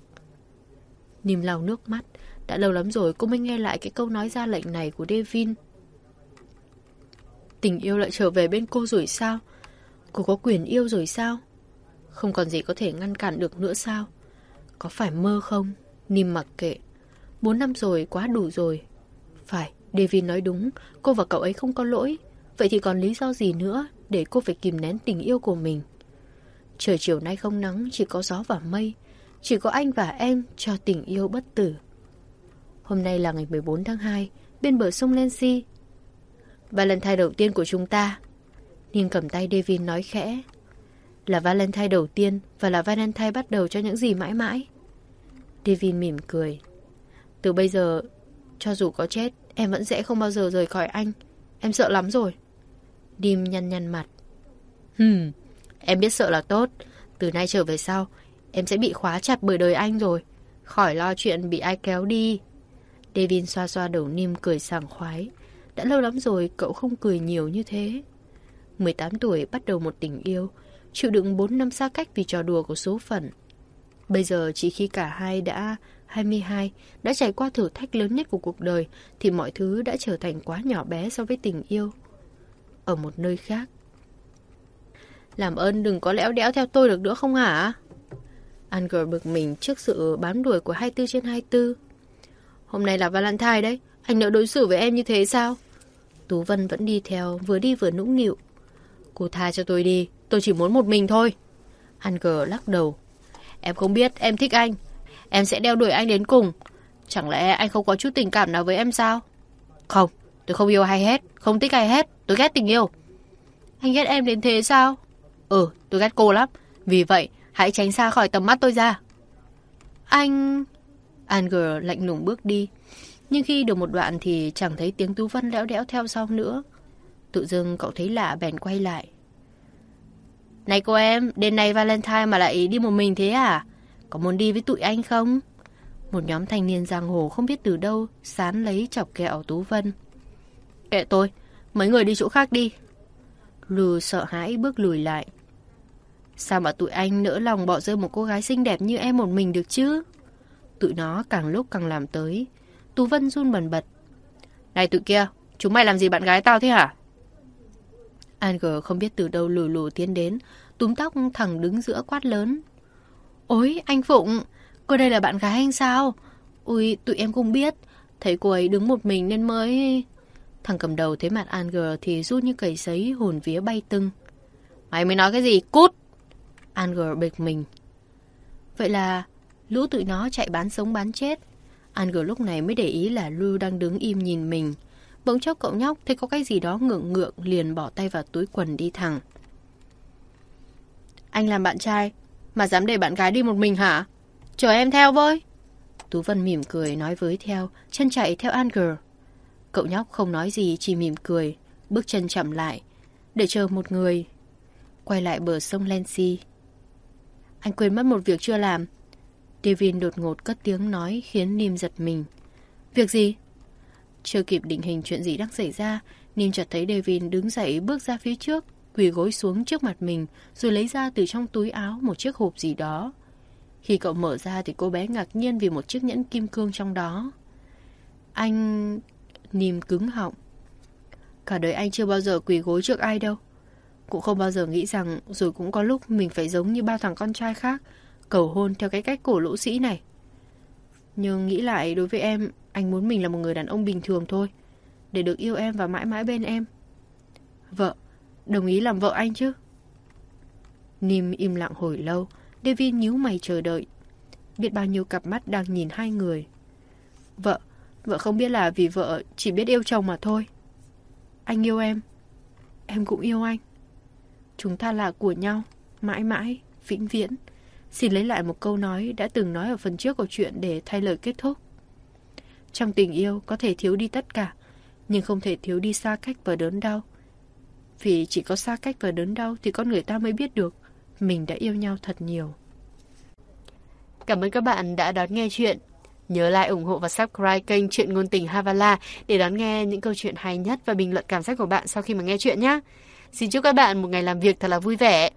niềm lau nước mắt. Đã lâu lắm rồi cô mới nghe lại cái câu nói ra lệnh này của Devin. Tình yêu lại trở về bên cô rồi sao? Cô có quyền yêu rồi sao? Không còn gì có thể ngăn cản được nữa sao? Có phải mơ không? Nìm mặc kệ. Bốn năm rồi, quá đủ rồi. Phải, Devin nói đúng, cô và cậu ấy không có lỗi. Vậy thì còn lý do gì nữa để cô phải kìm nén tình yêu của mình? Trời chiều nay không nắng, chỉ có gió và mây. Chỉ có anh và em cho tình yêu bất tử. Hôm nay là ngày 14 tháng 2, bên bờ sông Lensi, Valentine đầu tiên của chúng ta. Nhìn cầm tay Devin nói khẽ. Là Valentine đầu tiên và là Valentine bắt đầu cho những gì mãi mãi. Devin mỉm cười. Từ bây giờ, cho dù có chết, em vẫn sẽ không bao giờ rời khỏi anh. Em sợ lắm rồi. Dim nhăn nhăn mặt. Hừm, em biết sợ là tốt. Từ nay trở về sau, em sẽ bị khóa chặt bởi đời anh rồi. Khỏi lo chuyện bị ai kéo đi. Devin xoa xoa đầu Nim cười sảng khoái. Đã lâu lắm rồi cậu không cười nhiều như thế. 18 tuổi bắt đầu một tình yêu, chịu đựng 4 năm xa cách vì trò đùa của số phận. Bây giờ chỉ khi cả hai đã 22, đã trải qua thử thách lớn nhất của cuộc đời, thì mọi thứ đã trở thành quá nhỏ bé so với tình yêu. Ở một nơi khác. Làm ơn đừng có lẽo đẽo theo tôi được nữa không hả? Anger bực mình trước sự bám đuổi của 24 trên 24. Hôm nay là Valentine đấy, anh nỡ đối xử với em như thế sao? Tú Vân vẫn đi theo, vừa đi vừa nũng nịu. Cô tha cho tôi đi, tôi chỉ muốn một mình thôi. Anger lắc đầu. Em không biết, em thích anh. Em sẽ đeo đuổi anh đến cùng. Chẳng lẽ anh không có chút tình cảm nào với em sao? Không, tôi không yêu ai hết, không thích ai hết, tôi ghét tình yêu. Anh ghét em đến thế sao? Ừ, tôi ghét cô lắm. Vì vậy, hãy tránh xa khỏi tầm mắt tôi ra. Anh... Anger lạnh lùng bước đi. Nhưng khi được một đoạn thì chẳng thấy tiếng Tú Vân lẽo đẽo theo sau nữa. Tự dưng cậu thấy lạ bèn quay lại. Này cô em, đêm nay Valentine mà lại đi một mình thế à? Có muốn đi với tụi anh không? Một nhóm thanh niên giang hồ không biết từ đâu sán lấy chọc kẹo Tú Vân. Kệ tôi, mấy người đi chỗ khác đi. Lừ sợ hãi bước lùi lại. Sao mà tụi anh nỡ lòng bỏ rơi một cô gái xinh đẹp như em một mình được chứ? Tụi nó càng lúc càng làm tới. Tú Vân run bần bật. Này tụi kia, chúng mày làm gì bạn gái tao thế hả? Anger không biết từ đâu lù lù tiến đến, túm tóc thẳng đứng giữa quát lớn. Ôi, anh Phụng, cô đây là bạn gái anh sao? Ui, tụi em không biết, thấy cô ấy đứng một mình nên mới... Thằng cầm đầu thấy mặt Anger thì rút như cầy giấy hồn vía bay tưng. Mày mới nói cái gì? Cút! Anger bịch mình. Vậy là lũ tụi nó chạy bán sống bán chết. Anger lúc này mới để ý là Lu đang đứng im nhìn mình. Bỗng chốc cậu nhóc thấy có cái gì đó ngượng ngượng liền bỏ tay vào túi quần đi thẳng. Anh làm bạn trai, mà dám để bạn gái đi một mình hả? Chờ em theo với. Tú Vân mỉm cười nói với theo, chân chạy theo Anger. Cậu nhóc không nói gì, chỉ mỉm cười, bước chân chậm lại, để chờ một người. Quay lại bờ sông Lenzi. Anh quên mất một việc chưa làm. Devin đột ngột cất tiếng nói khiến Nim giật mình. Việc gì? Chưa kịp định hình chuyện gì đang xảy ra, Nim chợt thấy Devin đứng dậy bước ra phía trước, quỳ gối xuống trước mặt mình, rồi lấy ra từ trong túi áo một chiếc hộp gì đó. Khi cậu mở ra thì cô bé ngạc nhiên vì một chiếc nhẫn kim cương trong đó. Anh... Nim cứng họng. Cả đời anh chưa bao giờ quỳ gối trước ai đâu. Cũng không bao giờ nghĩ rằng rồi cũng có lúc mình phải giống như bao thằng con trai khác, cầu hôn theo cái cách cổ lỗ sĩ này. Nhưng nghĩ lại đối với em, anh muốn mình là một người đàn ông bình thường thôi. Để được yêu em và mãi mãi bên em. Vợ, đồng ý làm vợ anh chứ? Nim im lặng hồi lâu, David nhíu mày chờ đợi. Biết bao nhiêu cặp mắt đang nhìn hai người. Vợ, vợ không biết là vì vợ chỉ biết yêu chồng mà thôi. Anh yêu em, em cũng yêu anh. Chúng ta là của nhau, mãi mãi, vĩnh viễn. Xin lấy lại một câu nói đã từng nói ở phần trước của chuyện để thay lời kết thúc. Trong tình yêu có thể thiếu đi tất cả, nhưng không thể thiếu đi xa cách và đớn đau. Vì chỉ có xa cách và đớn đau thì con người ta mới biết được mình đã yêu nhau thật nhiều. Cảm ơn các bạn đã đón nghe chuyện. Nhớ like, ủng hộ và subscribe kênh Chuyện Ngôn Tình Havala để đón nghe những câu chuyện hay nhất và bình luận cảm giác của bạn sau khi mà nghe chuyện nhé. Xin chúc các bạn một ngày làm việc thật là vui vẻ.